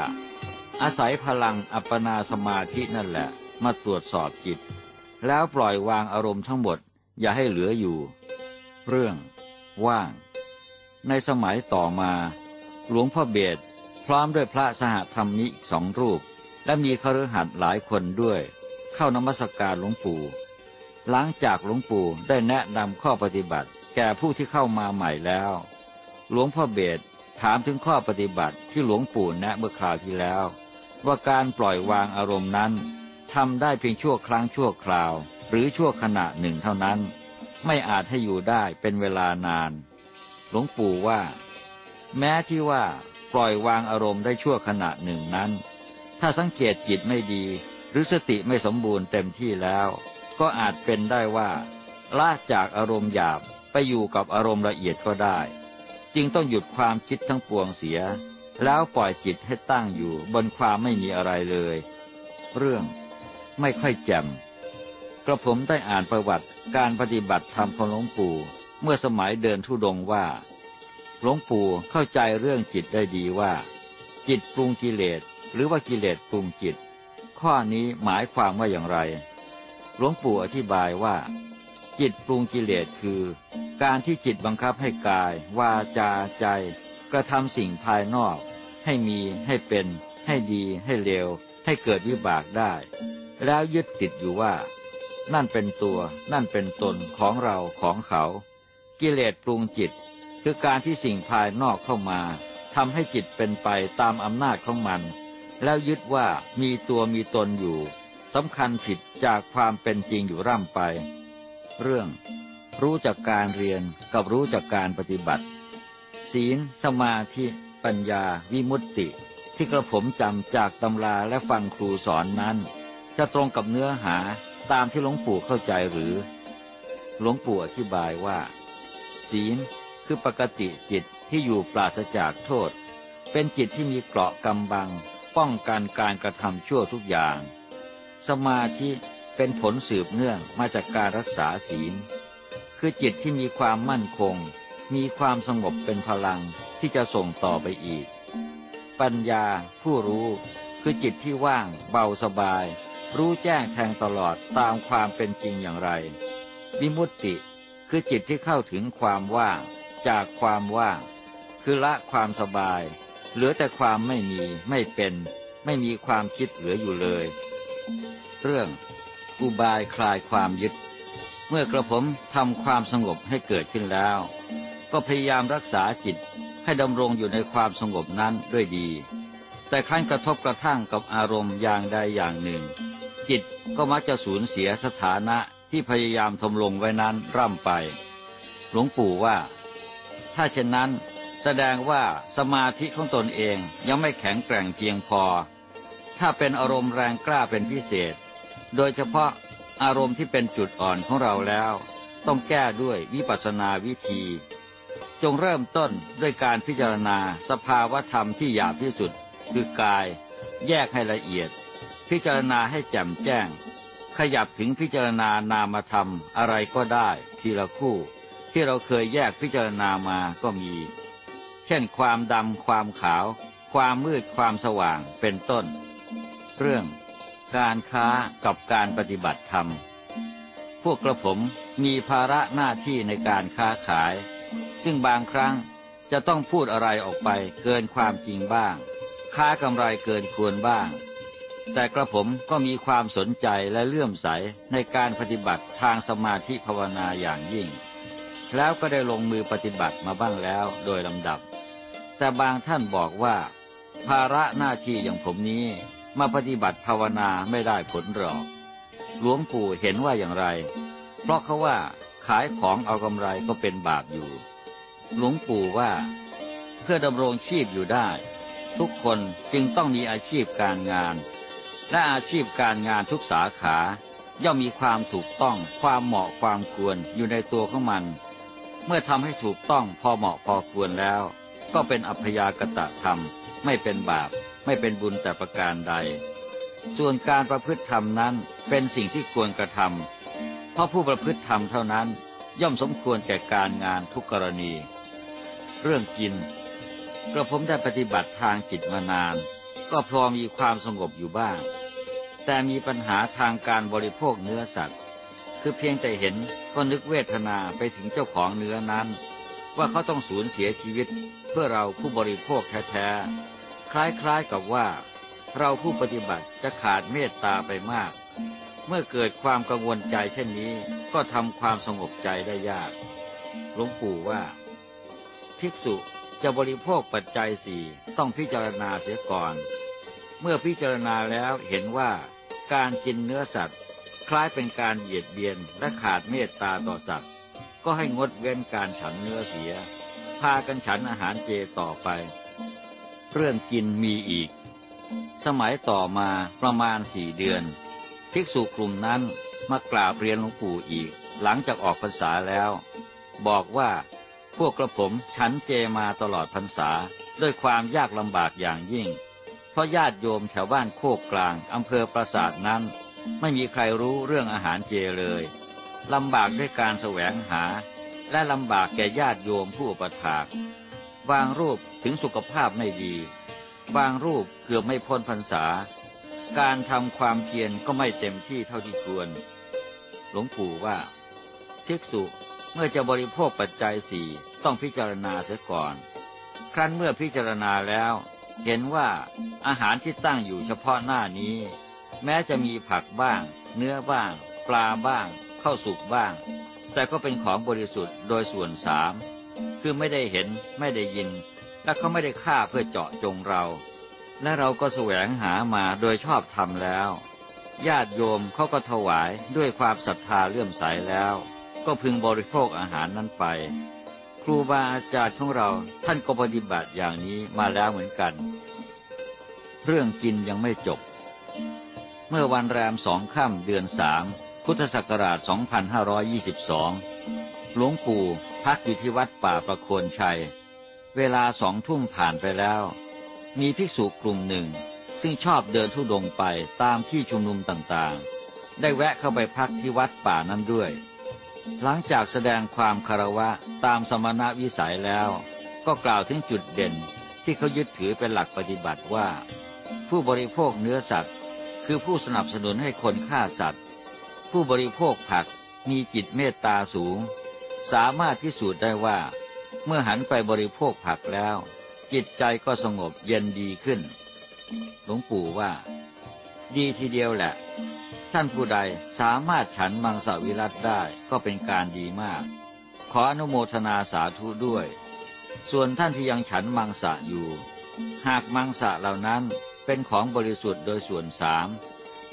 อาศัยพลังอัปปนาสมาธินั่นแหละ มาตรวจสอบจิต แล้วปล่อยวางอารมณ์ทั้งหมดอย่าให้เหลืออยู่ เรื่องว่าง ในสมัยต่อมา หลวงพ่อเบสพร้อมด้วยพระสหธรรมนิสองรูป และมีคฤหัสถ์หลายคนด้วย เข้านมัสกการหลวงปู่ หลังจากหลวงปู่ได้แนะนำข้อปฏิบัติ แก่ผู้ที่เข้ามาใหม่แล้ว หลวงพ่อเบสถามถึงข้อปฏิบัติที่หลวงปู่แนะเมื่อคราวที่แล้ว ว่าการปล่อยวางอารมณ์นั้นทำได้เพียงชั่วครั้งชั่วคราว หรือชั่วขณะหนึ่งเท่านั้น ไม่อาจให้อยู่ได้เป็นเวลานาน หลวงปู่ว่า แม้ที่ว่าปล่อยวางอารมณ์ได้ชั่วขณะหนึ่งนั้น ถ้าสังเกตจิตไม่ดี หรือสติไม่สมบูรณ์เต็มที่แล้ว ก็อาจเป็นได้ว่าละจากอารมณ์หยาบไปอยู่กับอารมณ์ละเอียดก็ได้ จึงต้องหยุดความคิดทั้งปวงเสีย แล้วปล่อยจิตให้ตั้งอยู่บนความไม่มีอะไรเลย เรื่องไม่ค่อยแจ่มกระผมได้อ่านประวัติการปฏิบัติธรรมของหลวงปู่เมื่อสมัยเดินทุดงว่าหลวงปู่เข้าใจเรื่องจิตได้ดีว่า จิตปรุงกิเลสหรือว่ากิเลสปรุงจิต ข้อนี้หมายความว่าอย่างไร หลวงปู่อธิบายว่า จิตปรุงกิเลสคือ การที่จิตบังคับให้กาย วาจาใจ กระทำสิ่งภายนอก ให้มีให้เป็น ให้ดีให้เลวให้เกิดวิบากได้ แล้วยึดติดอยู่ว่า นั่นเป็นตัว นั่นเป็นตนของเราของเขา กิเลสปรุงจิต คือการที่สิ่งภายนอกเข้ามาทำให้จิตเป็นไปตามอำนาจของมัน แล้วยึดว่ามีตัวมีตนอยู่ สำคัญผิดจากความเป็นจริงอยู่ร่ำไป เรื่อง รู้จากการเรียนกับรู้จากการปฏิบัติ ศีล สมาธิ ปัญญา วิมุตติ ที่กระผมจำจากตำราและฟังครูสอนนั้น จะตรงกับเนื้อหาตามที่หลวงปู่เข้าใจหรือ หลวงปู่อธิบายว่า ศีลคือปกติจิตที่อยู่ปราศจากโทษ เป็นจิตที่มีเกราะกำบัง ป้องกันการกระทำชั่วทุกอย่าง สมาธิเป็นผลสืบเนื่องมาจากการรักษาศีล คือจิตที่มีความมั่นคง มีความสงบเป็นพลังที่จะส่งต่อไปอีก ปัญญาผู้รู้คือจิตที่ว่างเบาสบาย รู้แจ้งแทงตลอดตามความเป็นจริงอย่างไร วิมุตติคือจิตที่เข้าถึงความว่างจากความว่างคือละความสบาย เหลือแต่ความไม่มีไม่เป็น ไม่มีความคิดเหลืออยู่เลย เรื่องอุบายคลายความยึด เมื่อกระผมทำความสงบให้เกิดขึ้นแล้ว ก็พยายามรักษาจิตให้ดำรงอยู่ในความสงบนั้นด้วยดี แต่ครั้นกระทบกระทั่งกับอารมณ์อย่างใดอย่างหนึ่ง จิตก็มักจะสูญเสียสถานะที่พยายามทำลงไว้นั้นร่ำไป หลวงปู่ว่า ถ้าเช่นนั้นแสดงว่าสมาธิของตนเองยังไม่แข็งแกร่งเพียงพอ ถ้าเป็นอารมณ์แรงกล้าเป็นพิเศษ โดยเฉพาะอารมณ์ที่เป็นจุดอ่อนของเราแล้ว ต้องแก้ด้วยวิปัสสนาวิธี จงเริ่มต้นด้วยการพิจารณาสภาวธรรมที่หยาบที่สุด คือกาย แยกให้ละเอียด พิจารณาให้แจ่มแจ้ง ขยับถึงพิจารณานามธรรมอะไรก็ได้ ทีละคู่ ที่เราเคยแยกพิจารณามาก็มี เช่น ความดำความขาว ความมืดความสว่างเป็นต้น เรื่อง การค้ากับการปฏิบัติธรรม พวกกระผมมีภาระหน้าที่ในการค้าขาย ซึ่งบางครั้งจะต้องพูดอะไรออกไปเกินความจริงบ้าง ค้ากำไรเกินควรบ้าง แต่กระผมก็มีความสนใจและเลื่อมใสในการปฏิบัติทางสมาธิภาวนาอย่างยิ่ง แล้วก็ได้ลงมือปฏิบัติมาบ้างแล้วโดยลำดับ แต่บางท่านบอกว่า ภาระหน้าที่อย่างผมนี้ มาปฏิบัติภาวนาไม่ได้ผลหรอก หลวงปู่เห็นว่าอย่างไร เพราะเขาว่าขายของเอากำไรก็เป็นบาปอยู่ หลวงปู่ว่า เพื่อดำรงชีพอยู่ได้ ทุกคนจึงต้องมีอาชีพการงาน และอาชีพการงานทุกสาขา ย่อมมีความถูกต้องความเหมาะความควรอยู่ในตัวของมัน เมื่อทำให้ถูกต้องพอเหมาะพอควรแล้ว ก็เป็นอัพยากตะธรรมไม่เป็นบาป ไม่เป็นบุญแต่ประการใด ส่วนการประพฤติธรรมนั้นเป็นสิ่งที่ควรกระทำเพราะผู้ประพฤติธรรมเท่านั้นย่อมสมควรแก่การงานทุกกรณี เรื่องกินกระผมได้ปฏิบัติทางจิตมานาน ก็พอมีความสงบอยู่บ้าง แต่มีปัญหาทางการบริโภคเนื้อสัตว์ คือเพียงแต่เห็นก็นึกเวทนาไปถึงเจ้าของเนื้อนั้น ว่าเขาต้องสูญเสียชีวิตเพื่อเราผู้บริโภคแท้ๆ คล้ายๆกับว่า เราผู้ปฏิบัติจะขาดเมตตาไปมาก เมื่อเกิดความกังวลใจเช่นนี้ก็ทำความสงบใจได้ยาก หลวงปู่ว่า ภิกษุจะบริโภคปัจจัยสี่ต้องพิจารณาเสียก่อน เมื่อพิจารณาแล้วเห็นว่าการกินเนื้อสัตว์ คล้ายเป็นการเหยียดเบียนและขาดเมตตาต่อสัตว์ ก็ให้งดเว้นการฉันเนื้อเสีย พากันฉันอาหารเจต่อไป เรื่องกินมีอีก สมัยต่อมาประมาณสี่เดือน ภิกษุกลุ่มนั้นมากราบเรียนหลวงปู่อีก หลังจากออกพรรษาแล้ว บอกว่าพวกกระผมฉันเจมาตลอดพรรษาด้วยความยากลำบากอย่างยิ่ง เพราะญาติโยมแถวบ้านโคกกลางอำเภอปราสาทนั้น ไม่มีใครรู้เรื่องอาหารเจเลยลำบากด้วยการแสวงหา และลำบากแก่ญาติโยมผู้อุปถาก บางรูปถึงสุขภาพไม่ดี บางรูปเกือบไม่พ้นพรรษา การทำความเพียรก็ไม่เต็มที่เท่าที่ควร หลวงปู่ว่าภิกษุเมื่อจะบริโภคปัจจัยสี่ต้องพิจารณาเสียก่อน ครั้นเมื่อพิจารณาแล้ว เห็นว่าอาหารที่ตั้งอยู่เฉพาะหน้านี้ แม้จะมีผักบ้าง เนื้อบ้าง ปลาบ้างข้าวสุกบ้าง แต่ก็เป็นของบริสุทธิ์โดยส่วนสาม คือไม่ได้เห็นไม่ได้ยิน และเขาไม่ได้ฆ่าเพื่อเจาะจงเรา และเราก็แสวงหามาโดยชอบธรรมแล้ว ญาติโยมเขาก็ถวายด้วยความศรัทธาเลื่อมใสแล้ว ก็พึงบริโภคอาหารนั้นไป ครูบาอาจารย์ของเราท่านก็ปฏิบัติอย่างนี้มาแล้วเหมือนกัน เรื่องกินยังไม่จบ เมื่อวันแรมสองค่ำเดือนสามพุทธศักราช 2522 หลวงปู่พักอยู่ที่วัดป่าประโคนชัย เวลาสองทุ่มผ่านไปแล้ว มีภิกษุกลุ่มหนึ่ง ซึ่งชอบเดินทุดงไปตามที่ชุมนุมต่างๆ ได้แวะเข้าไปพักที่วัดป่านั้นด้วย หลังจากแสดงความคารวะตามสมณวิสัยแล้ว ก็กล่าวถึงจุดเด่นที่เขายึดถือเป็นหลักปฏิบัติว่า ผู้บริโภคเนื้อสัตว์ คือผู้สนับสนุนให้คนฆ่าสัตว์ ผู้บริโภคผักมีจิตเมตตาสูง สามารถพิสูจน์ได้ว่า เมื่อหันไปบริโภคผักแล้ว จิตใจก็สงบเย็นดีขึ้น หลวงปู่ว่า ดีทีเดียวแหละ ท่านผู้ใดสามารถฉันมังสวิรัตได้ก็เป็นการดีมาก ขออนุโมทนาสาธุด้วย ส่วนท่านที่ยังฉันมังสะอยู่ หากมังสะเหล่านั้นเป็นของบริสุทธิ์โดยส่วนสาม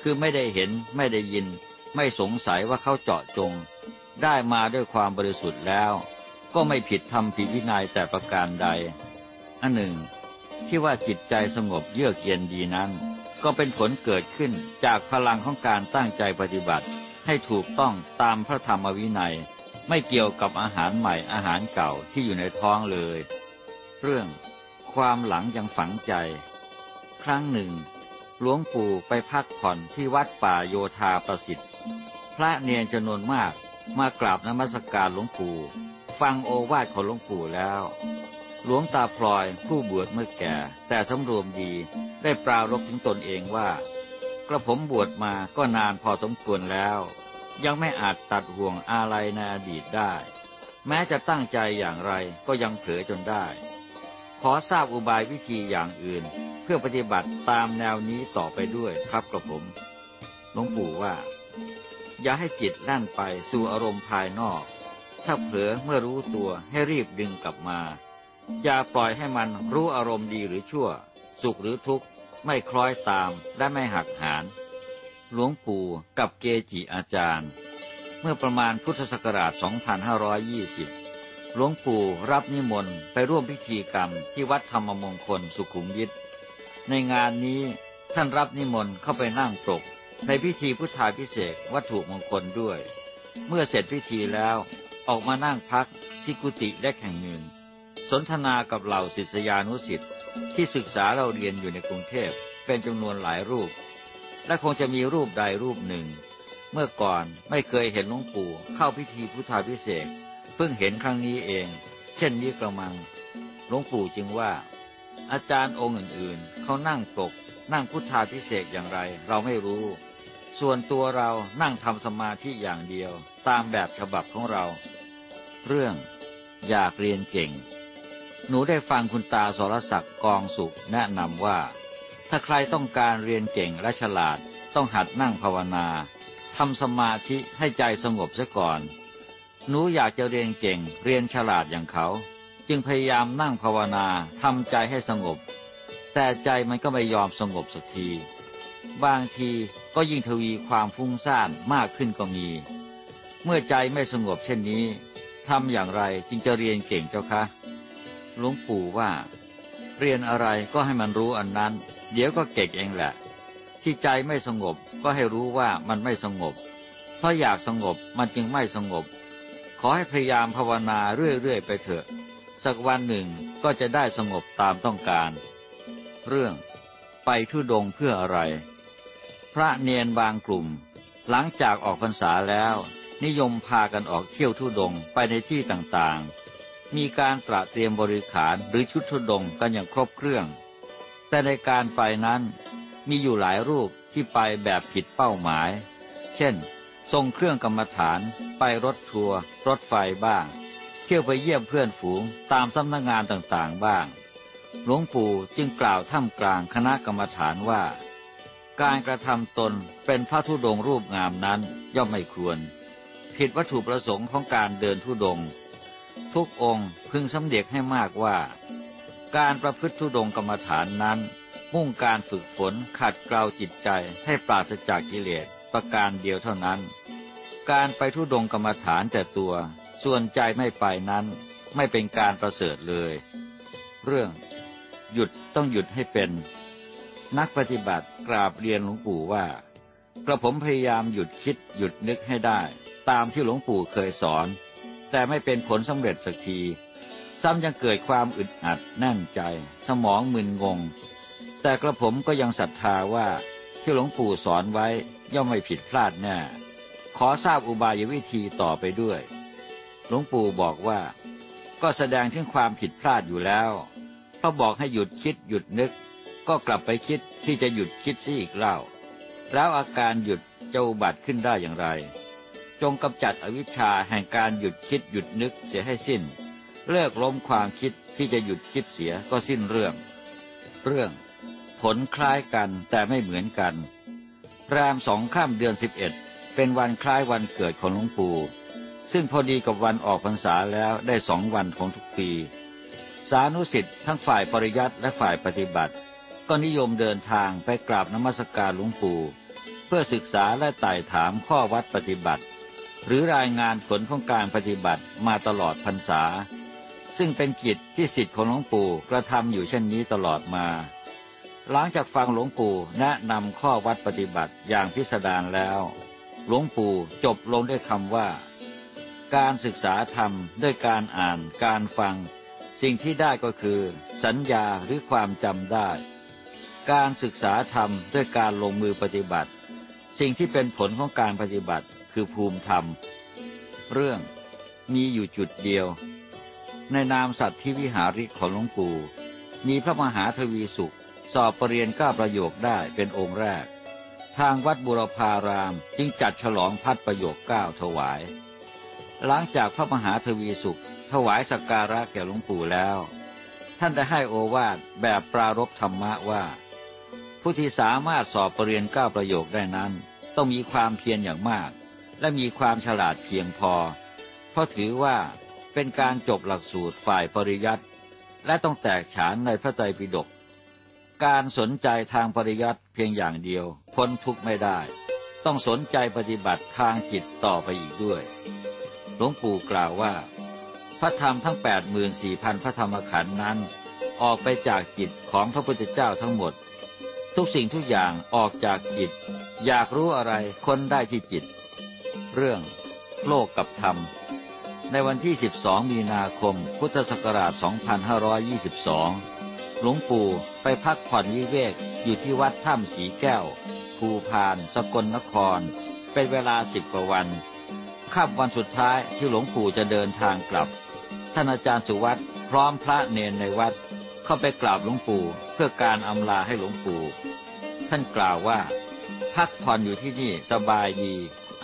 คือไม่ได้เห็นไม่ได้ยิน ไม่สงสัยว่าเขาเจาะจง ได้มาด้วยความบริสุทธิ์แล้ว ก็ไม่ผิดทำผิดวินัยแต่ประการใด อันหนึ่ง ที่ว่าจิตใจสงบเยือกเย็นดีนั้น ก็เป็นผลเกิดขึ้นจากพลังของการตั้งใจปฏิบัติ ให้ถูกต้องตามพระธรรมวินัย ไม่เกี่ยวกับอาหารใหม่อาหารเก่าที่อยู่ในท้องเลย เรื่องความหลังยังฝังใจ ครั้งหนึ่ง หลวงปู่ไปพักผ่อนที่วัดป่าโยธาประสิทธิ์ พระเนียนจำนวนมาก มากราบนมัสการหลวงปู่ ฟังโอวาทของหลวงปู่แล้ว หลวงตาพลอยผู้บวชเมื่อแก่ แต่สำรวมดีได้ปรารบถึงตนเองว่ากระผมบวชมาก็นานพอสมควรแล้ว ยังไม่อาจตัดห่วงอะไรในอดีตได้ แม้จะตั้งใจอย่างไรก็ยังเผลอจนได้ ขอทราบอุบายวิธีอย่างอื่น เพื่อปฏิบัติตามแนวนี้ต่อไปด้วยครับกระผมหลวงปู่ว่า อย่าให้จิตแล่นไปสู่อารมณ์ภายนอก ถ้าเผลอเมื่อรู้ตัวให้รีบดึงกลับมา อย่าปล่อยให้มันรู้อารมณ์ดีหรือชั่ว สุขหรือทุกข์ ไม่คล้อยตามและไม่หักหานหลวงปู่กับเกจิอาจารย์ เมื่อประมาณพุทธศักราช 2520 หลวงปู่รับนิมนต์ไปร่วมพิธีกรรมที่วัดธรรมมงคลสุขุมวิทในงานนี้ท่านรับนิมนต์เข้าไปนั่งปก ในพิธีพุทธาพิเศษวัตถุมงคลด้วย เมื่อเสร็จพิธีแล้วออกมานั่งพักที่กุฏิเล็กแห่งหนึ่ง สนทนากับเหล่าศิษยานุสิ์ที่ศึกษาเราเรียนอยู่ในกรุงเทพเป็นจำนวนหลายรูป และคงจะมีรูปใดรูปหนึ่ง เมื่อก่อนไม่เคยเห็นหลวงปู่เข้าพิธีพุทธาพิเศษเพิ่งเห็นครั้งนี้เอง เช่นนี้กระมังหลวงปู่จึงว่า อาจารย์องค์อื่นๆเขานั่งปกนั่งพุทธาพิเศษอย่างไร เราไม่รู้ ส่วนตัวเรานั่งทำสมาธิอย่างเดียวตามแบบฉบับของเรา เรื่องอยากเรียนเก่ง หนูได้ฟังคุณตาสรศักดิ์กองสุขแนะนำว่า ถ้าใครต้องการเรียนเก่งและฉลาดต้องหัดนั่งภาวนาทำสมาธิให้ใจสงบซะก่อน หนูอยากจะเรียนเก่ง เรียนฉลาดอย่างเขาจจึงพยายามนั่งภาวนาทำใจให้สงบ แต่ใจมันก็ไม่ยอมสงบสักที บางทีก็ยิ่งทวีความฟุ้งซ่านมากขึ้นก็มี เมื่อใจไม่สงบเช่นนี้ทำอย่างไรจึงจะเรียนเก่งเจ้าคะหลวงปู่ว่า เรียนอะไรก็ให้มันรู้อันนั้น เดี๋ยวก็เก่งเองแหละ ที่ใจไม่สงบก็ให้รู้ว่ามันไม่สงบ เพราะอยากสงบมันจึงไม่สงบ ขอให้พยายามภาวนาเรื่อยๆไปเถอะ สักวันหนึ่งก็จะได้สงบตามต้องการ เรื่อง ทุดงเพื่ออะไร พระเนียนบางกลุ่ม หลังจากออกพรรษาแล้ว นิยมพากันออกเที่ยวทุดงไปในที่ต่างๆ มีการตระเตรียมบริขารหรือชุดทุดงกันอย่างครบเครื่อง แต่ในการไปนั้นมีอยู่หลายรูปที่ไปแบบผิดเป้าหมาย เช่น ทรงเครื่องกรรมฐาน ไปรถทัวร์รถไฟบ้าง เที่ยวไปเยี่ยมเพื่อนฝูงตามสำนักงานต่างๆบ้าง หลวงปู่จึงกล่าวท่ามกลางคณะกรรมฐานว่า การกระทำตนเป็นพระธุดงรูปงามนั้นย่อมไม่ควร ผิดวัตถุประสงค์ของการเดินธุดง ทุกองค์พึงสำเด็จให้มากว่า การประพฤติธุดงกรรมฐานนั้น มุ่งการฝึกฝนขัดเกลาจิตใจให้ปราศจากกิเลสประการเดียวเท่านั้น การไปทุดงกรรมฐานแต่ตัว ส่วนใจไม่ไปนั้นไม่เป็นการประเสริฐเลย เรื่อง หยุดต้องหยุดให้เป็น นักปฏิบัติกราบเรียนหลวงปู่ว่า กระผมพยายามหยุดคิดหยุดนึกให้ได้ ตามที่หลวงปู่เคยสอน แต่ไม่เป็นผลสำเร็จสักที ซ้ำยังเกิดความอึดอัดแน่นใจ สมองมึนงง แต่กระผมก็ยังศรัทธาว่าที่หลวงปู่สอนไว้ย่อมไม่ผิดพลาดแน่ขอทราบอุบายวิธีต่อไปด้วย หลวงปู่บอกว่า ก็แสดงถึงความผิดพลาดอยู่แล้วพระบอกให้หยุดคิดหยุดนึก ก็กลับไปคิดที่จะหยุดคิดซิอีกเล่า แล้วอาการหยุดจะอุบัติขึ้นได้อย่างไร จงกำจัดอวิชชาแห่งการหยุดคิดหยุดนึกเสียให้สิ้น เลิกล้มความคิดที่จะหยุดคิดเสียก็สิ้นเรื่อง เรื่อง ผลคล้ายกันแต่ไม่เหมือนกันรามสองข้ามเดือนสิบเอ็ดเป็นวันคล้ายวันเกิดของหลวงปู่ ซึ่งพอดีกับวันออกพรรษาแล้วได้สองวันของทุกปี สานุสิทธิ์ทั้งฝ่ายปริยัติและฝ่ายปฏิบัติ ก็นิยมเดินทางไปกราบนมัสการหลวงปู่ เพื่อศึกษาและไต่ถามข้อวัดปฏิบัติ หรือรายงานผลของการปฏิบัติมาตลอดพรรษา ซึ่งเป็นกิจที่สิทธิ์ของหลวงปู่กระทำอยู่เช่นนี้ตลอดมาหลังจากฟังหลวงปู่แนะนำข้อวัดปฏิบัติอย่างพิสดารแล้ว หลวงปู่จบลงด้วยคำว่า การศึกษาธรรมด้วยการอ่านการฟัง สิ่งที่ได้ก็คือ สัญญาหรือความจำได้ การศึกษาธรรมด้วยการลงมือปฏิบัติ สิ่งที่เป็นผลของการปฏิบัติคือภูมิธรรม เรื่องมีอยู่จุดเดียว ในนามสัตว์ที่วิหาริกของหลวงปู่มีพระมหาทวีสุข สอบปรริญญาก้าประโยคได้เป็นองค์แรก ทางวัดบุรพารามจึงจัดฉลองพัดประโยคเก้าถวาย หลังจากพระมหาทวีสุข ถวายสักการะแก่หลวงปู่แล้ว ท่านได้ให้โอวาทแบบปรารบธรรมะว่า ผู้ที่สามารถสอบปรริญญาก้าประโยคได้นั้น ต้องมีความเพียรอย่างมาก และมีความฉลาดเพียงพอ เพราะถือว่าเป็นการจบหลักสูตรฝ่ายปริยัติและต้องแตกฉานในพระไตรปิฎกการสนใจทางปริยัติเพียงอย่างเดียว พ้นทุกข์ไม่ได้ ต้องสนใจปฏิบัติทางจิตต่อไปอีกด้วย ลวงปู่กล่าวว่า พระธรรมทั้งแปดหมื่นสี่พันพระธรรมขันธ์นั้น ออกไปจากจิตของพระพุทธเจ้าทั้งหมด ทุกสิ่งทุกอย่างออกจากจิต อยากรู้อะไรค้นได้ที่จิต เรื่อง โลกกับธรรม ในวันที่ 12 มีนาคม พุทธศักราช 2522 หลวงปู่ไปพักผ่อนวิเวกอยู่ที่วัดถ้ำสีแก้ว ภูพาน สกลนคร เป็นเวลาสิบกว่าวัน ค่ำวันสุดท้ายที่หลวงปู่จะเดินทางกลับ ท่านอาจารย์สุวัตพร้อมพระเนนในวัด เข้าไปกราบหลวงปู่เพื่อการอำลาให้หลวงปู่ ท่านกล่าวว่า พักผ่อนอยู่ที่นี่สบายดี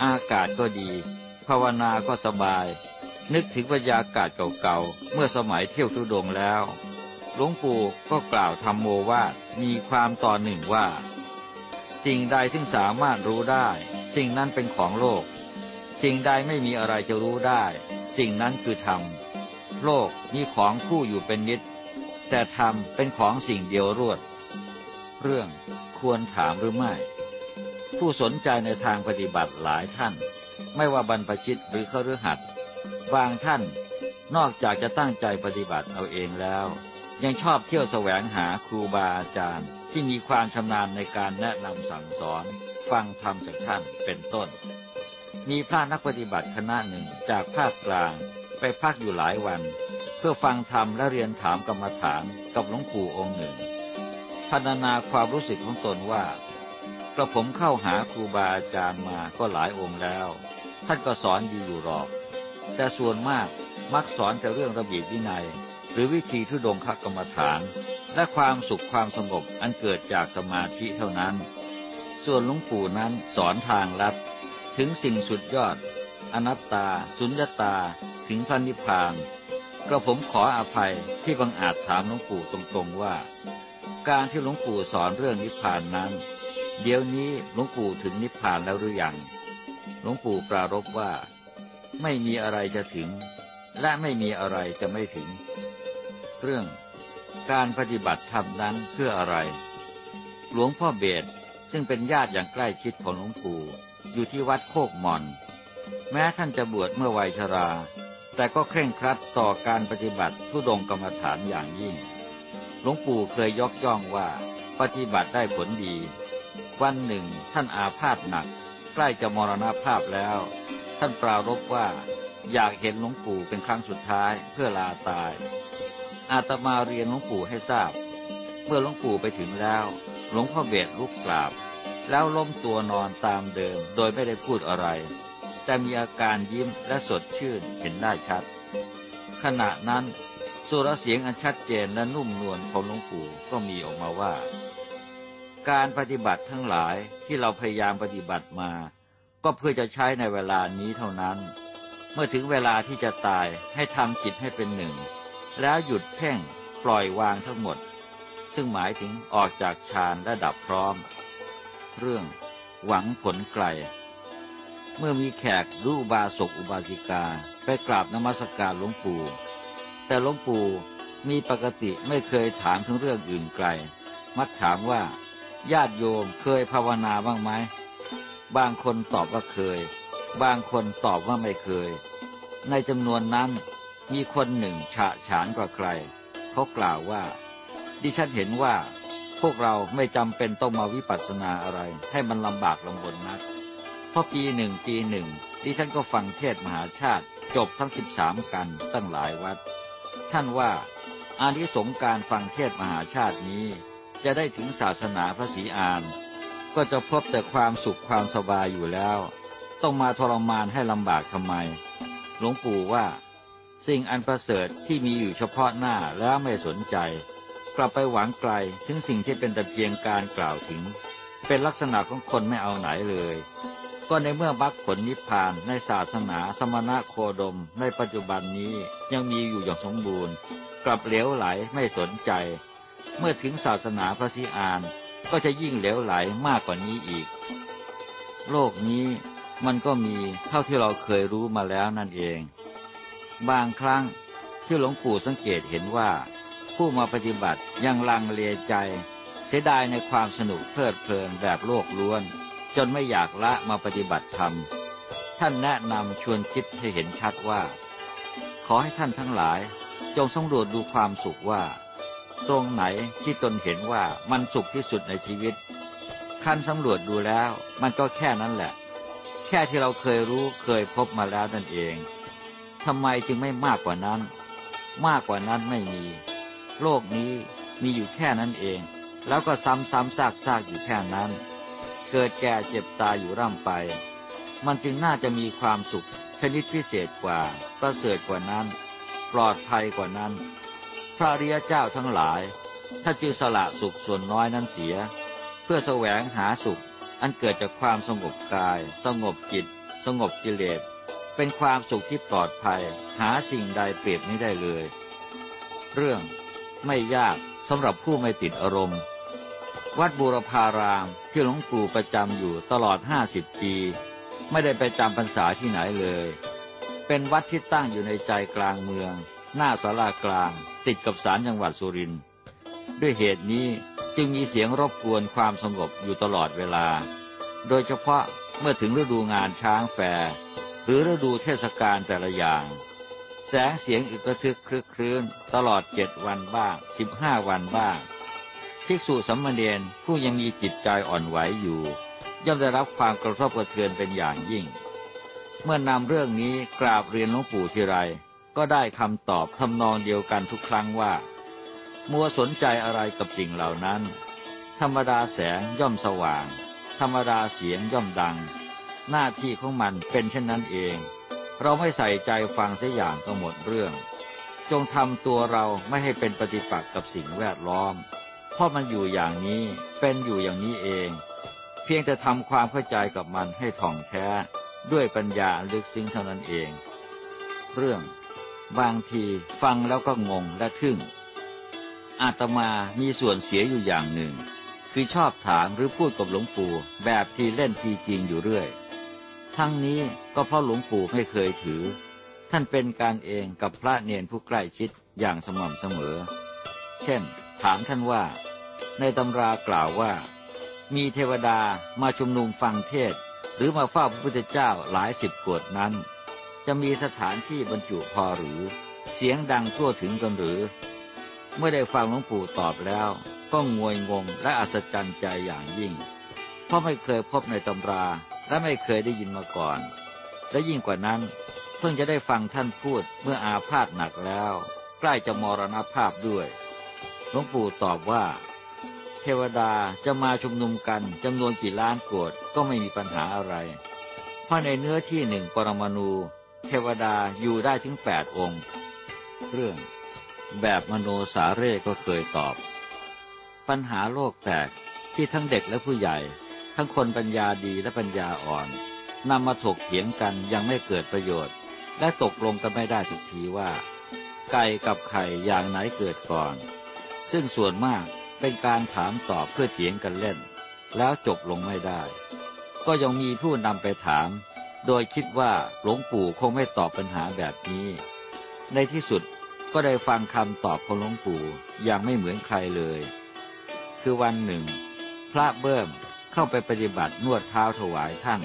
อากาศก็ดี ภาวนาก็สบาย นึกถึงบรรยากาศเก่าๆ เมื่อสมัยเที่ยวทุดงแล้ว หลวงปู่ก็กล่าวธรรมโมว่ามีความต่อหนึ่งว่า สิ่งใดซึ่งสามารถรู้ได้ สิ่งนั้นเป็นของโลก สิ่งใดไม่มีอะไรจะรู้ได้ สิ่งนั้นคือธรรม โลกมีของคู่อยู่เป็นนิด แต่ธรรมเป็นของสิ่งเดียวรวด เรื่องควรถามหรือไม่ ผู้สนใจในทางปฏิบัติหลายท่าน ไม่ว่าบรรพชิตหรือขรือหัดบางท่านนอกจากจะตั้งใจปฏิบัติเอาเองแล้ว ยังชอบเที่ยวแสวงหาครูบาอาจารย์ที่มีความชำนาญในการแนะนำสั่งสอน ฟังธรรมจากท่านเป็นต้น มีพระนักปฏิบัติคณะหนึ่งจากภาคกลางไปพักอยู่หลายวัน เพื่อฟังธรรมและเรียนถามกรรมฐานกับหลวงปู่องค์หนึ่งพรรณนาความรู้สึกของตนว่ากระผมเข้าหาครูบาอาจารย์มาก็หลายองค์แล้ว ท่านก็สอนดีอยู่หรอก แต่ส่วนมากมักสอนแต่เรื่องระเบียบวินัย หรือวิธีทุดงคกรรมฐาน และความสุขความสงบอันเกิดจากสมาธิเท่านั้น ส่วนหลวงปู่นั้นสอนทางลัด ถึงสิ่งสุดยอด อนัตตา สุญญตา ถึงพระนิพพาน กระผมขออภัยที่บังอาจถามหลวงปู่ตรงๆว่า การที่หลวงปู่สอนเรื่องนิพพานนั้น เดี๋ยวนี้หลวงปู่ถึงนิพพานแล้วหรือยัง หลวงปู่ปรารบว่า ไม่มีอะไรจะถึง และไม่มีอะไรจะไม่ถึง เรื่องการปฏิบัติธรรมนั้นเพื่ออะไร หลวงพ่อเบสซึ่งเป็นญาติอย่างใกล้ชิดของหลวงปู่ อยู่ที่วัดโคกหมอน แม้ท่านจะบวชเมื่อวัยชรา แต่ก็เคร่งครัดต่อการปฏิบัติทุดงกรรมฐานอย่างยิ่ง หลวงปู่เคยยกย่องว่าปฏิบัติได้ผลดี วันหนึ่งท่านอาพาธหนัก ใกล้จะมรณภาพแล้ว ท่านปรารบว่าอยากเห็นหลวงปู่เป็นครั้งสุดท้ายเพื่อลาตาย อาตมาเรียนหลวงปู่ให้ทราบ เมื่อหลวงปู่ไปถึงแล้ว หลวงพ่อเบสลุกกราบ แล้วล้มตัวนอนตามเดิมโดยไม่ได้พูดอะไร แต่มีอาการยิ้มและสดชื่นเห็นได้ชัด ขณะนั้นสุรเสียงอันชัดเจนและนุ่มนวลของหลวงปู่ก็มีออกมาว่า การปฏิบัติทั้งหลายที่เราพยายามปฏิบัติมา ก็เพื่อจะใช้ในเวลานี้เท่านั้น เมื่อถึงเวลาที่จะตายให้ทำจิตให้เป็นหนึ่ง แล้วหยุดเพ่งปล่อยวางทั้งหมด ซึ่งหมายถึงออกจากฌานและดับพร้อม เรื่อง หวังผลไกล เมื่อมีแขกรูบาศกอุบาสิกาไปกราบนมัสการหลวงปู่ แต่หลวงปู่มีปกติไม่เคยถามถึงเรื่องอื่นไกล มักถามว่า ญาติโยมเคยภาวนาบ้างไหม บางคนตอบว่าเคย บางคนตอบว่าไม่เคย ในจำนวนนั้นมีคนหนึ่งฉะฉานกว่าใคร เขากล่าวว่า ดิฉันเห็นว่า พวกเราไม่จำเป็นต้องมาวิปัสสนาอะไร ให้มันลำบากลำบนนัก เพราะปีหนึ่งปีหนึ่งดิฉันก็ฟังเทศมหาชาติ จบทั้งสิบสามกันตั้งหลายวัด ท่านว่าอานิสงการฟังเทศมหาชาตินี้ จะได้ถึงศาสนาพระศรีอาน ก็จะพบแต่ความสุขความสบายอยู่แล้ว ต้องมาทรมานให้ลำบากทำไม หลวงปู่ว่า สิ่งอันประเสริฐที่มีอยู่เฉพาะหน้าแล้วไม่สนใจ กลับไปหวังไกลถึงสิ่งที่เป็นแต่เพียงการกล่าวถึง เป็นลักษณะของคนไม่เอาไหนเลย ก็ในเมื่อบักผลนิพพานในศาสนาสมณะโคดม ในปัจจุบันนี้ยังมีอยู่อย่างสมบูรณ์ กลับเหลวไหลไม่สนใจ เมื่อถึงศาสนาพระสิอานก็จะยิ่งเหลวไหลมากกว่านี้อีก โลกนี้มันก็มีเท่าที่เราเคยรู้มาแล้วนั่นเอง บางครั้งที่หลวงปู่สังเกตเห็นว่า ผู้มาปฏิบัติยังลังเลใจ เสียดายในความสนุกเพลิดเพลินแบบโลกล้วน จนไม่อยากละมาปฏิบัติธรรม ท่านแนะนำชวนคิดให้เห็นชัดว่า ขอให้ท่านทั้งหลายจงสำรวจดูความสุขว่า ตรงไหนที่ตนเห็นว่ามันสุขที่สุดในชีวิตขั้นสำรวจดูแล้วมันก็แค่นั้นแหละ แค่ที่เราเคยรู้เคยพบมาแล้วนั่นเองทำไมจึงไม่มากกว่านั้น มากกว่านั้นไม่มี โลกนี้มีอยู่แค่นั้นเอง แล้วก็ซ้ำซ้ำซากซากอยู่แค่นั้น เกิดแก่เจ็บตายอยู่ร่ำไป มันจึงน่าจะมีความสุขชนิดพิเศษกว่า ประเสริฐกว่านั้น ปลอดภัยกว่านั้น พระริยเจ้าทั้งหลาย ถ้าจึงสละสุขส่วนน้อยนั้นเสีย เพื่อแสวงหาสุข อันเกิดจากความสงบกาย สงบจิต สงบกิเลส เป็นความสุขที่ปลอดภัย หาสิ่งใดเปรียบไม่ได้เลย เรื่อง ไม่ยากสำหรับผู้ไม่ติดอารมณ์ วัดบูรพารามที่หลวงปู่ประจำอยู่ตลอดห้าสิบปี ไม่ได้ไปจำพรรษาที่ไหนเลย เป็นวัดที่ตั้งอยู่ในใจกลางเมือง หน้าสารากลาง ติดกับศาลจังหวัดสุรินทร์ด้วยเหตุนี้จึงมีเสียงรบกวนความสงบอยู่ตลอดเวลา โดยเฉพาะเมื่อถึงฤดูงานช้างแฟร์หรือฤดูเทศกาลแต่ละอย่าง แสงเสียงอึกระทึกคลึกครื้นตลอดเจ็ดวันบ้างสิบห้าวันบ้าง ภิกษุสัมมาเนนผู้ยังมีจิตใจอ่อนไหวอยู่ ย่อมได้รับความกระทบกระเทือนเป็นอย่างยิ่ง เมื่อนำเรื่องนี้กราบเรียนหลวงปู่ทีไร ก็ได้คำตอบทำนองเดียวกันทุกครั้งว่า มัวสนใจอะไรกับสิ่งเหล่านั้น ธรรมดาแสงย่อมสว่าง ธรรมดาเสียงย่อมดัง หน้าที่ของมันเป็นเช่นนั้นเอง เราไม่ใส่ใจฟังเสียอย่างก็หมดเรื่อง จงทำตัวเราไม่ให้เป็นปฏิปักษ์กับสิ่งแวดล้อม เพราะมันอยู่อย่างนี้เป็นอยู่อย่างนี้เอง เพียงแต่ทำความเข้าใจกับมันให้ถ่องแท้ ด้วยปัญญาลึกซึ้งเท่านั้นเอง เรื่อง บางทีฟังแล้วก็งงและทึ่ง อาตมามีส่วนเสียอยู่อย่างหนึ่ง คือชอบถามหรือพูดกับหลวงปู่แบบทีเล่นทีจริงอยู่เรื่อย ทั้งนี้ก็เพราะหลวงปู่ไม่เคยถือ ท่านเป็นการเองกับพระเนนผู้ใกล้ชิดอย่างสม่ำเสมอ เช่น ถามท่านว่า ในตำรากล่าวว่า มีเทวดามาชุมนุมฟังเทศ หรือมาเฝ้าพระพุทธเจ้าหลายสิบกวดนั้น จะมีสถานที่บรรจุพอหรือ เสียงดังทั่วถึงกันหรือ เมื่อได้ฟังหลวงปู่ตอบแล้วก็งวยงงและอัศจรรย์ใจอย่างยิ่ง เพราะไม่เคยพบในตำรา และไม่เคยได้ยินมาก่อน และยิ่งกว่านั้น เพิ่งจะได้ฟังท่านพูดเมื่ออาพาธหนักแล้ว ใกล้จะมรณภาพด้วยหลวงปู่ตอบว่า เทวดาจะมาชุมนุมกันจำนวนกี่ล้านโกดก็ไม่มีปัญหาอะไร เพราะในเนื้อที่หนึ่งปรมาณูเทวดาอยู่ได้ถึงแปดองค์ เรื่อง แบบมโนสาเร่ก็เคยตอบ ปัญหาโลกแตกที่ทั้งเด็กและผู้ใหญ่ ทั้งคนปัญญาดีและปัญญาอ่อนนำมาถกเถียงกันยังไม่เกิดประโยชน์ และตกลงกันไม่ได้ทุกทีว่า ไก่กับไข่อย่างไหนเกิดก่อน ซึ่งส่วนมากเป็นการถามตอบเพื่อเถียงกันเล่น แล้วจบลงไม่ได้ ก็ยังมีผู้นำไปถาม โดยคิดว่าหลวงปู่คงไม่ตอบปัญหาแบบนี้ ในที่สุดก็ได้ฟังคำตอบของหลวงปู่อย่างไม่เหมือนใครเลย คือวันหนึ่ง พระเบิ้ม เข้าไปปฏิบัตินวดเท้าถวายท่าน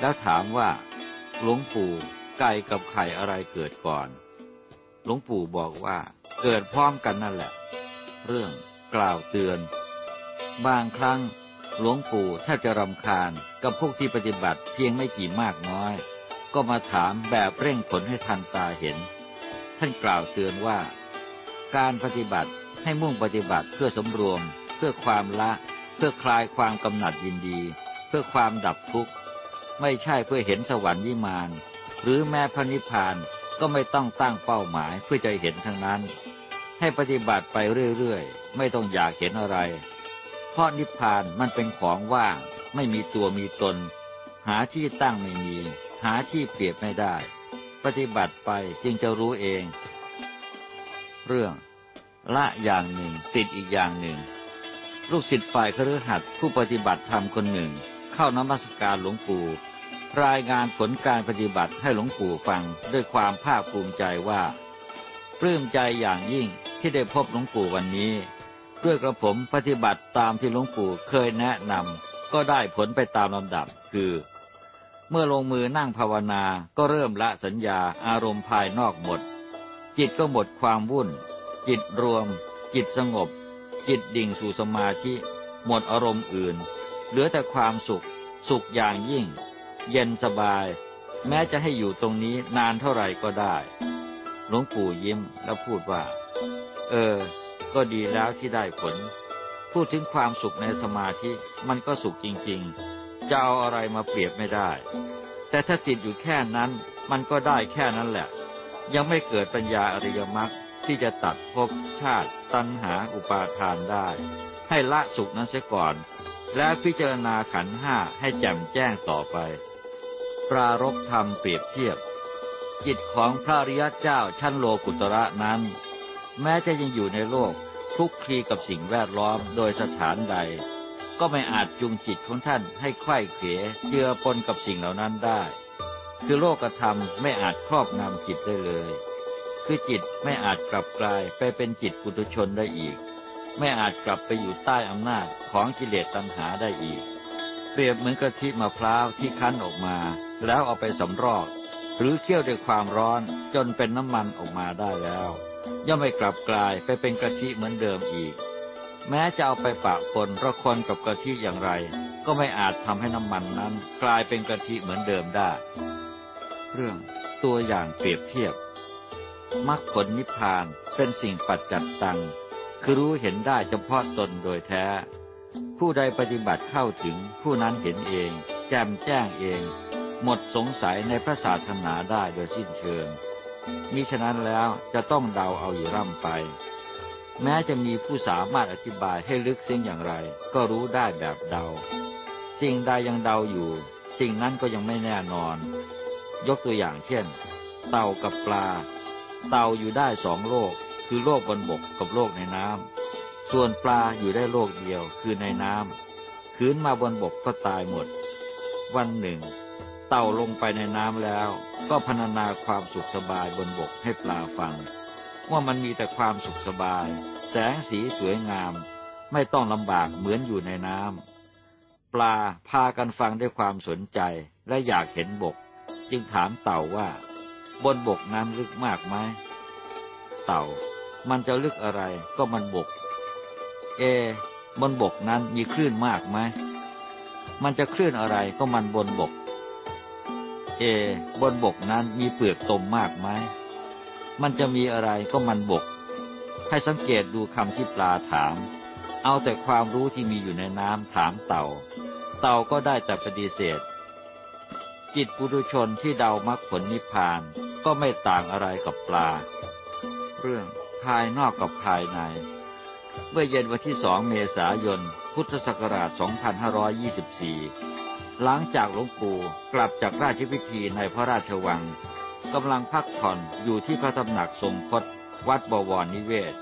แล้วถามว่า หลวงปู่ไก่กับไข่อะไรเกิดก่อน หลวงปู่บอกว่าเกิดพร้อมกันนั่นแหละ เรื่องกล่าวเตือน บางครั้งหลวงปู่แทบจะรำคาญกับพวกที่ปฏิบัติเพียงไม่กี่มากน้อย ก็มาถามแบบเร่งผลให้ทันตาเห็น ท่านกล่าวเตือนว่า การปฏิบัติให้มุ่งปฏิบัติเพื่อสมรวม เพื่อความละ เพื่อคลายความกำหนัดยินดี เพื่อความดับทุกข์ ไม่ใช่เพื่อเห็นสวรรค์วิมาน หรือแม้พระนิพพานก็ไม่ต้องตั้งเป้าหมายเพื่อจะเห็นทั้งนั้น ให้ปฏิบัติไปเรื่อยๆ ไม่ต้องอยากเห็นอะไร เพราะนิพพานมันเป็นของว่าง ไม่มีตัวมีตน หาที่ตั้งไม่มี หาที่เปรียบไม่ได้ ปฏิบัติไปจึงจะรู้เอง เรื่อง ละอย่างหนึ่งติดอีกอย่างหนึ่ง ลูกศิษย์ฝ่ายคฤหัสถ์ผู้ปฏิบัติธรรมคนหนึ่ง เข้านมัสการหลวงปู่ รายงานผลการปฏิบัติให้หลวงปู่ฟังด้วยความภาคภูมิใจว่า ปลื้มใจอย่างยิ่งที่ได้พบหลวงปู่วันนี้ด้วยกระผมปฏิบัติตามที่หลวงปู่เคยแนะนำก็ได้ผลไปตามลำดับคือ เมื่อลงมือนั่งภาวนาก็เริ่มละสัญญาอารมณ์ภายนอกหมด จิตก็หมดความวุ่น จิตรวม จิตสงบ จิตดิ่งสู่สมาธิ หมดอารมณ์อื่น เหลือแต่ความสุข สุขอย่างยิ่ง เย็นสบาย แม้จะให้อยู่ตรงนี้นานเท่าไหร่ก็ได้ หลวงปู่ยิ้มแล้วพูดว่า เออ ก็ดีแล้วที่ได้ผล พูดถึงความสุขในสมาธิมันก็สุขจริงๆ จะเอาอะไรมาเปรียบไม่ได้ แต่ถ้าติดอยู่แค่นั้น มันก็ได้แค่นั้นแหละ ยังไม่เกิดปัญญาอริยมรรค ที่จะตัดภพชาติตัณหาอุปาทานได้ ให้ละสุขนั้นเสียก่อน แล้วพิจารณาขันห้าให้แจ่มแจ้งต่อไป ปรารบธรรมเปรียบเทียบ จิตของพระริยเจ้าชั้นโลกุตระนั้น แม้จะยังอยู่ในโลกคลุกคลีกับสิ่งแวดล้อมโดยสถานใด ก็ไม่อาจจูงจิตของท่านให้ไข้เขวเจือปนกับสิ่งเหล่านั้นได้ คือโลกธรรมไม่อาจครอบงำจิตได้เลย คือจิตไม่อาจกลับกลายไปเป็นจิตปุถุชนได้อีก ไม่อาจกลับไปอยู่ใต้อำนาจของกิเลสตัณหาได้อีก เปรียบเหมือนกะทิมะพร้าวที่คั้นออกมา แล้วเอาไปสำรอก หรือเคี่ยวด้วยความร้อนจนเป็นน้ำมันออกมาได้แล้ว ย่อมไม่กลับกลายไปเป็นกะทิเหมือนเดิมอีก แม้จะเอาไปปะปนระคนกับกะทิอย่างไร ก็ไม่อาจทำให้น้ำมันนั้น กลายเป็นกะทิเหมือนเดิมได้ เรื่องตัวอย่างเปรียบเทียบ มรรคผลนิพพานเป็นสิ่งปัจจัดตัง คือรู้เห็นได้เฉพาะตนโดยแท้ ผู้ใดปฏิบัติเข้าถึงผู้นั้นเห็นเอง แจ่มแจ้งเอง หมดสงสัยในพระศาสนาได้โดยสิ้นเชิงมิฉะนั้นแล้วจะต้องเดาเอาอยู่ร่ำไป แม้จะมีผู้สามารถอธิบายให้ลึกซึ้งอย่างไร ก็รู้ได้แบบเดา สิ่งใดยังเดาอยู่ สิ่งนั้นก็ยังไม่แน่นอน ยกตัวอย่างเช่น เต่ากับปลา เต่าอยู่ได้สองโลก คือโลกบนบกกับโลกในน้ำส่วนปลาอยู่ได้โลกเดียวคือในน้ำคืนมาบนบกก็ตายหมด วันหนึ่ง เต่าลงไปในน้ำแล้ว ก็พรรณนาความสุขสบายบนบกให้ปลาฟัง ว่ามันมีแต่ความสุขสบาย แสงสีสวยงาม ไม่ต้องลำบากเหมือนอยู่ในน้ำปลาพากันฟังด้วยความสนใจและอยากเห็นบก จึงถามเต่าว่า บนบกนั้นลึกมากไหมเต่า มันจะลึกอะไรก็มันบก เอ บนบกนั้นมีคลื่นมากไหมมันจะคลื่นอะไรก็มันบนบก เอ บนบกนั้นมีเปลือกตมมากไหมมันจะมีอะไรก็มันบก ให้สังเกตดูคำที่ปลาถาม เอาแต่ความรู้ที่มีอยู่ในน้ำถามเต่า เต่าก็ได้แต่ปฏิเสธ จิตปุถุชนที่เดามรรคผลนิพพานก็ไม่ต่างอะไรกับปลา เรื่องภายนอกกับภายใน เมื่อเย็นวันที่สองเมษายน พุทธศักราช 2524 หลังจากหลวงปู่กลับจากราชพิธีในพระราชวังกำลังพักผ่อนอยู่ที่พระตำหนักทรงพจน์วัดบวรนิเวศ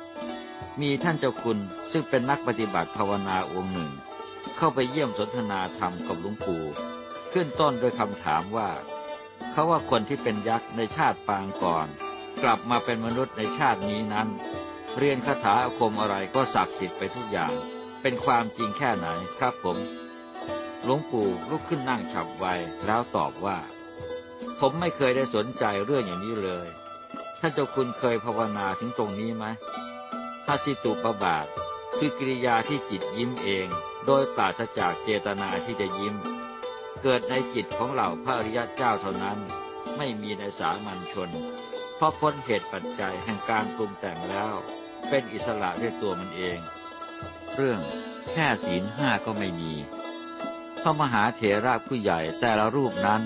มีท่านเจ้าคุณซึ่งเป็นนักปฏิบัติภาวนาองค์หนึ่ง เข้าไปเยี่ยมสนทนาธรรมกับหลวงปู่ ขึ้นต้นโดยคำถามว่า เขาว่าคนที่เป็นยักษ์ในชาติปางก่อน กลับมาเป็นมนุษย์ในชาตินี้นั้น เรียนคาถาอาคมอะไรก็ศักดิ์สิทธิ์ไปทุกอย่าง เป็นความจริงแค่ไหนครับผมหลวงปู่ลุกขึ้นนั่งฉับไวแล้วตอบว่า ผมไม่เคยได้สนใจเรื่องอย่างนี้เลยท่านเจ้าคุณเคยภาวนาถึงตรงนี้ไหมถ้าสิตุปบาท คือกิริยาที่จิตยิ้มเอง โดยปราศจากเจตนาที่จะยิ้ม เกิดในจิตของเหล่าพระอริยเจ้าเท่านั้น ไม่มีในสามัญชน เพราะพ้นเหตุปัจจัยแห่งการปรุงแต่งแล้ว เป็นอิสระด้วยตัวมันเอง เรื่องแค่ศีลห้าก็ไม่มีพระมหาเถระผู้ใหญ่แต่ละรูปนั้น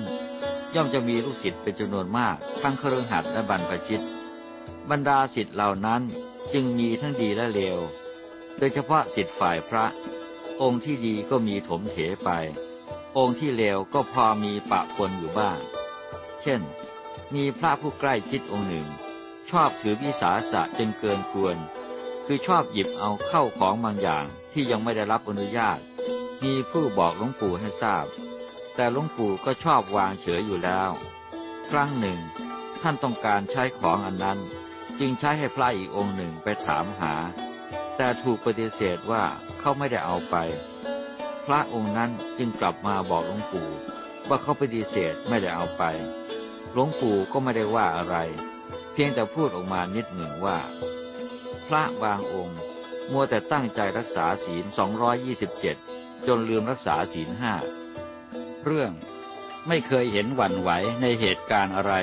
ย่อมจะมีลูกศิษย์เป็นจำนวนมาก ทั้งเครือขัดและบรรพชิต บรรดาศิษย์เหล่านั้นจึงมีทั้งดีและเลวโดยเฉพาะศิษย์ฝ่ายพระ องค์ที่ดีก็มีถมเถไป องค์ที่เลวก็พอมีปะปนอยู่บ้าง เช่น มีพระผู้ใกล้ชิดองค์หนึ่ง ชอบถือวิสาสะจนเกินควร คือชอบหยิบเอาเข้าของบางอย่างที่ยังไม่ได้รับอนุญาต มีผู้บอกหลวงปู่ให้ทราบ แต่หลวงปู่ก็ชอบวางเฉยอยู่แล้ว ครั้งหนึ่ง ท่านต้องการใช้ของอันนั้น จึงใช้ให้พระอีกองค์หนึ่งไปถามหา แต่ถูกปฏิเสธว่าเขาไม่ได้เอาไป ระองค์นั้นจึงกลับมาบอกหลวงปู่ว่าเขาปฏิเสธไม่ได้เอาไป หลวงปู่ก็ไม่ได้ว่าอะไร เพียงแต่พูดออกมานิดหนึ่งว่า พระบางองค์ มัวแต่ตั้งใจรักษาศีล 227 จนลืมรักษาศีลห้า เรื่องไม่เคยเห็นหวั่นไหวในเหตุการณ์อะไร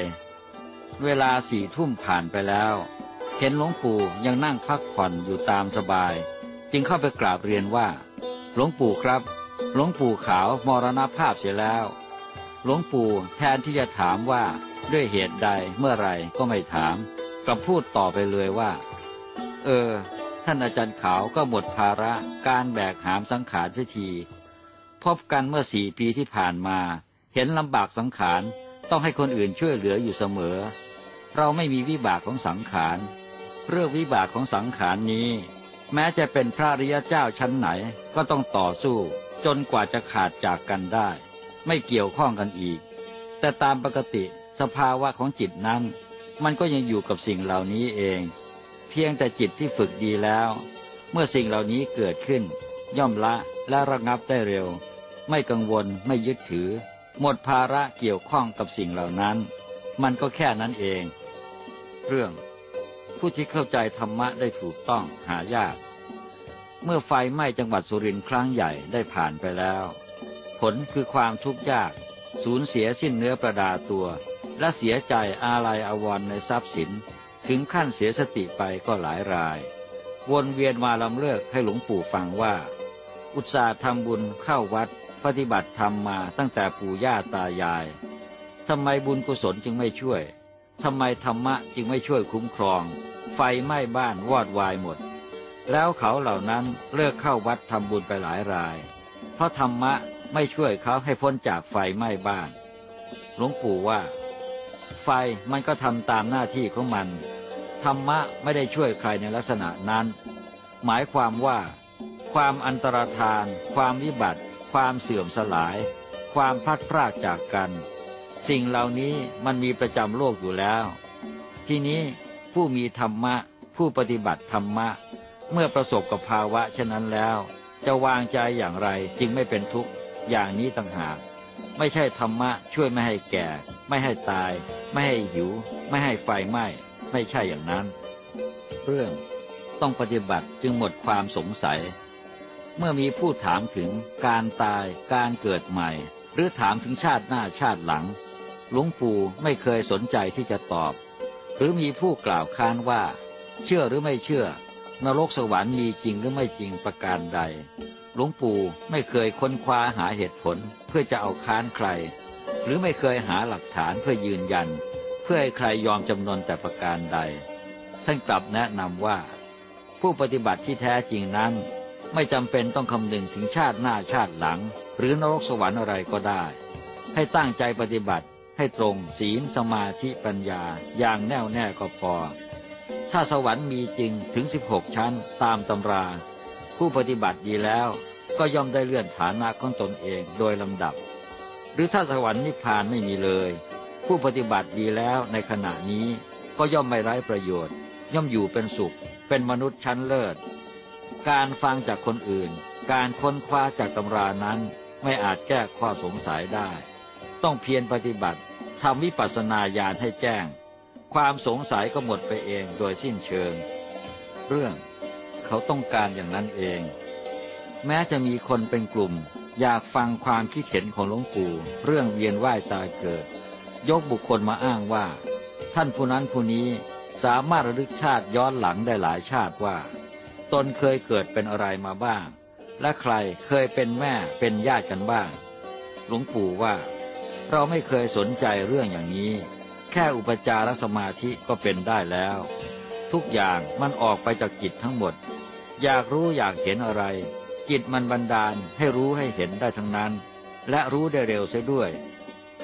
เวลาสี่ทุ่มผ่านไปแล้ว เห็นหลวงปู่ยังนั่งพักผ่อนอยู่ตามสบาย จึงเข้าไปกราบเรียนว่า หลวงปู่ครับ หลวงปู่ขาวมรณภาพเสียแล้ว หลวงปู่แทนที่จะถามว่าด้วยเหตุใดเมื่อไรก็ไม่ถามกลับพูดต่อไปเลยว่า เออ ท่านอาจารย์ขาวก็หมดภาระการแบกหามสังขารเสียทีพบกันเมื่อสี่ปีที่ผ่านมา เห็นลำบากสังขารต้องให้คนอื่นช่วยเหลืออยู่เสมอ เราไม่มีวิบากของสังขารเรื่องวิบากของสังขารนี้ แม้จะเป็นพระริยเจ้าชั้นไหนก็ต้องต่อสู้ จนกว่าจะขาดจากกันได้ ไม่เกี่ยวข้องกันอีก แต่ตามปกติสภาวะของจิตนั้น มันก็ยังอยู่กับสิ่งเหล่านี้เอง เพียงแต่จิตที่ฝึกดีแล้ว เมื่อสิ่งเหล่านี้เกิดขึ้น ย่อมละและระงับได้เร็ว ไม่กังวลไม่ยึดถือ หมดภาระเกี่ยวข้องกับสิ่งเหล่านั้น มันก็แค่นั้นเอง เรื่อง ผู้ที่เข้าใจธรรมะได้ถูกต้องหายาก เมื่อไฟไหม้จังหวัดสุรินทร์ครั้งใหญ่ได้ผ่านไปแล้ว ผลคือความทุกข์ยาก สูญเสียสิ้นเนื้อประดาตัว และเสียใจอาลัยอาวรณ์ในทรัพย์สิน ถึงขั้นเสียสติไปก็หลายราย วนเวียนมาลำเลิกให้หลวงปู่ฟังว่า อุตสาห์ทำบุญเข้าวัด ปฏิบัติธรรมมาตั้งแต่ปู่ย่าตายายทำไมบุญกุศลจึงไม่ช่วยทำไมธรรมะจึงไม่ช่วยคุ้มครอง ไฟไหม้บ้านวอดวายหมด แล้วเขาเหล่านั้นเลิกเข้าวัดทำบุญไปหลายราย เพราะธรรมะไม่ช่วยเขาให้พ้นจากไฟไหม้บ้าน หลวงปู่ว่า ไฟมันก็ทำตามหน้าที่ของมัน ธรรมะไม่ได้ช่วยใครในลักษณะนั้น หมายความว่า ความอันตรธาน ความวิบัติ ความเสื่อมสลาย ความพลัดพรากจากกัน สิ่งเหล่านี้มันมีประจำโลกอยู่แล้ว ทีนี้ผู้มีธรรมะ ผู้ปฏิบัติธรรมะ เมื่อประสบกับภาวะเช่นนั้นแล้ว จะวางใจอย่างไรจึงไม่เป็นทุกข์อย่างนี้ต่างหาก ไม่ใช่ธรรมะช่วยไม่ให้แก่ ไม่ให้ตาย ไม่ให้หิว ไม่ให้ไฟไหม้ไม่ใช่อย่างนั้น เรื่องต้องปฏิบัติจึงหมดความสงสัย เมื่อมีผู้ถามถึงการตาย การเกิดใหม่ หรือถามถึงชาติหน้าชาติหลังหลวงปู่ไม่เคยสนใจที่จะตอบ หรือมีผู้กล่าวค้านว่า เชื่อหรือไม่เชื่อ นรกสวรรค์มีจริงหรือไม่จริงประการใด หลวงปู่ไม่เคยค้นคว้าหาเหตุผลเพื่อจะเอาค้านใคร หรือไม่เคยหาหลักฐานเพื่อยืนยัน เพื่อให้ใครยอมจำนนแต่ประการใด ท่านกลับแนะนำว่า ผู้ปฏิบัติที่แท้จริงนั้น ไม่จำเป็นต้องคำนึงถึงชาติหน้าชาติหลัง หรือนรกสวรรค์อะไรก็ได้ ให้ตั้งใจปฏิบัติให้ตรงศีลสมาธิปัญญาอย่างแน่วแน่ก็พอ ถ้าสวรรค์มีจริงถึง16ชั้นตามตำรา ผู้ปฏิบัติดีแล้วก็ย่อมได้เลื่อนฐานะของตนเองโดยลำดับ หรือถ้าสวรรค์นิพพานไม่มีเลย ผู้ปฏิบัติดีแล้วในขณะนี้ก็ย่อมไม่ไร้ประโยชน์ ย่อมอยู่เป็นสุข เป็นมนุษย์ชั้นเลิศ การฟังจากคนอื่น การค้นคว้าจากตำรานั้นไม่อาจแก้ข้อสงสัยได้ ต้องเพียรปฏิบัติทำวิปัสสนาญาณให้แจ้ง ความสงสัยก็หมดไปเองโดยสิ้นเชิง เรื่องเขาต้องการอย่างนั้นเอง แม้จะมีคนเป็นกลุ่ม อยากฟังความคิดเห็นของหลวงปู่เรื่องเวียนว่ายตายเกิด ยกบุคคลมาอ้างว่า ท่านผู้นั้นผู้นี้สามารถระลึกชาติย้อนหลังได้หลายชาติว่า ตนเคยเกิดเป็นอะไรมาบ้าง และใครเคยเป็นแม่เป็นญาติกันบ้าง หลวงปู่ว่า เราไม่เคยสนใจเรื่องอย่างนี้ แค่อุปจารสมาธิก็เป็นได้แล้ว ทุกอย่างมันออกไปจากจิตทั้งหมด อยากรู้อยากเห็นอะไร จิตมันบันดาลให้รู้ให้เห็นได้ทั้งนั้น และรู้ได้เร็วเสียด้วย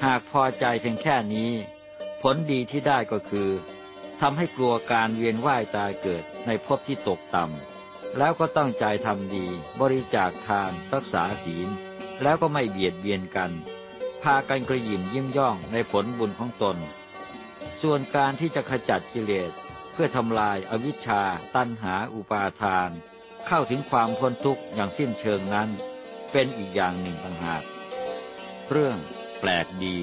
หากพอใจเพียงแค่นี้ ผลดีที่ได้ก็คือทำให้กลัวการเวียนว่ายตายเกิดในภพที่ตกต่ำแล้วก็ตั้งใจทำดี บริจาคทานรักษาศีล แล้วก็ไม่เบียดเบียนกัน พากันกระยิมยิ้มย่องในผลบุญของตน ส่วนการที่จะขจัดกิเลสเพื่อทำลายอวิชชา ตัณหาอุปาทาน เข้าถึงความพ้นทุกข์อย่างสิ้นเชิงนั้น เป็นอีกอย่างหนึ่งต่างหาก เรื่องแปลกดี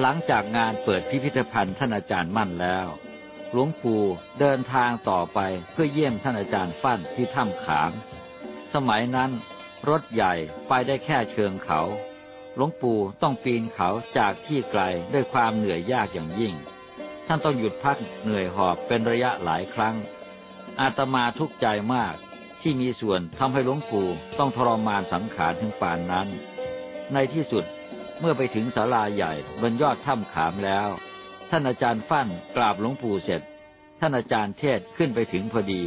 หลังจากงานเปิดพิพิธภัณฑ์ท่านอาจารย์มั่นแล้ว หลวงปู่เดินทางต่อไปเพื่อเยี่ยมท่านอาจารย์ฟั่นที่ถ้ำขามสมัยนั้นรถใหญ่ไปได้แค่เชิงเขา หลวงปู่ต้องปีนเขาจากที่ไกลด้วยความเหนื่อยยากอย่างยิ่ง ท่านต้องหยุดพักเหนื่อยหอบเป็นระยะหลายครั้ง อาตมาทุกข์ใจมากที่มีส่วนทำให้หลวงปู่ต้องทรมานสังขารถึงป่านนั้น ในที่สุดเมื่อไปถึงศาลาใหญ่บนยอดถ้ำขามแล้ว ท่านอาจารย์ฟั่นกราบหลวงปู่เสร็จ ท่านอาจารย์เทศขึ้นไปถึงพอดี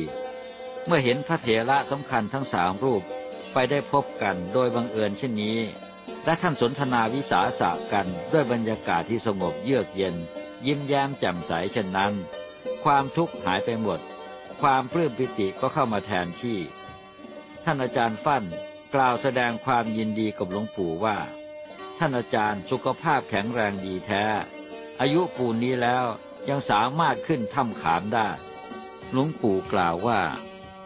เมื่อเห็นพระเถระสำคัญทั้งสามรูปไปได้พบกันโดยบังเอิญเช่นนี้ และท่านสนทนาวิสาสะกันด้วยบรรยากาศที่สงบเยือกเย็น ยิ้มแย้มแจ่มใสเช่นนั้น ความทุกข์หายไปหมด ความปลื้มปิติก็เข้ามาแทนที่ ท่านอาจารย์ฟั่นกล่าวแสดงความยินดีกับหลวงปู่ว่า ท่านอาจารย์สุขภาพแข็งแรงดีแท้ อายุปูนนี้แล้วยังสามารถขึ้นถ้ำขามได้ หลวงปู่กล่าวว่า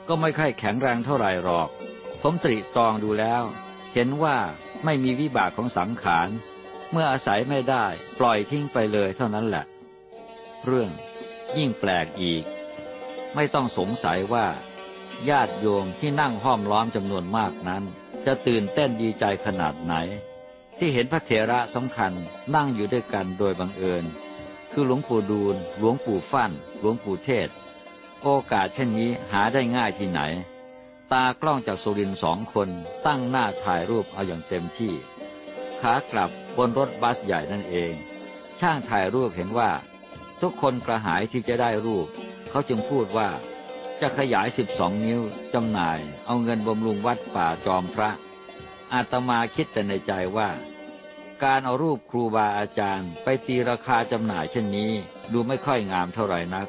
ก็ไม่ค่อยแข็งแรงเท่าไหร่หรอก ผมตรีตรองดูแล้ว เห็นว่า ไม่มีวิบากของสังขาร เมื่ออาศัยไม่ได้ปล่อยทิ้งไปเลยเท่านั้นแหละ เรื่องยิ่งแปลกอีก ไม่ต้องสงสัยว่า ญาติโยมที่นั่งห้อมล้อมจำนวนมากนั้น จะตื่นเต้นดีใจขนาดไหน ที่เห็นพระเถระสำคัญนั่งอยู่ด้วยกันโดยบังเอิญ คือหลวงปู่ดูลหลวงปู่ฟั่น หลวงปู่เทศ โอกาสเช่นนี้หาได้ง่ายที่ไหน ตากล้องจากสุรินสองคนตั้งหน้าถ่ายรูปเอาอย่างเต็มที่ ขากลับบนรถบัสใหญ่นั่นเอง ช่างถ่ายรูปเห็นว่า ทุกคนกระหายที่จะได้รูป เขาจึงพูดว่า จะขยายสิบสองนิ้วจำหน่าย เอาเงินบำรุงวัดป่าจอมพระ อาตมาคิดแต่ในใจว่า การเอารูปครูบาอาจารย์ ไปตีราคาจำหน่ายเช่นนี้ ดูไม่ค่อยงามเท่าไหร่นัก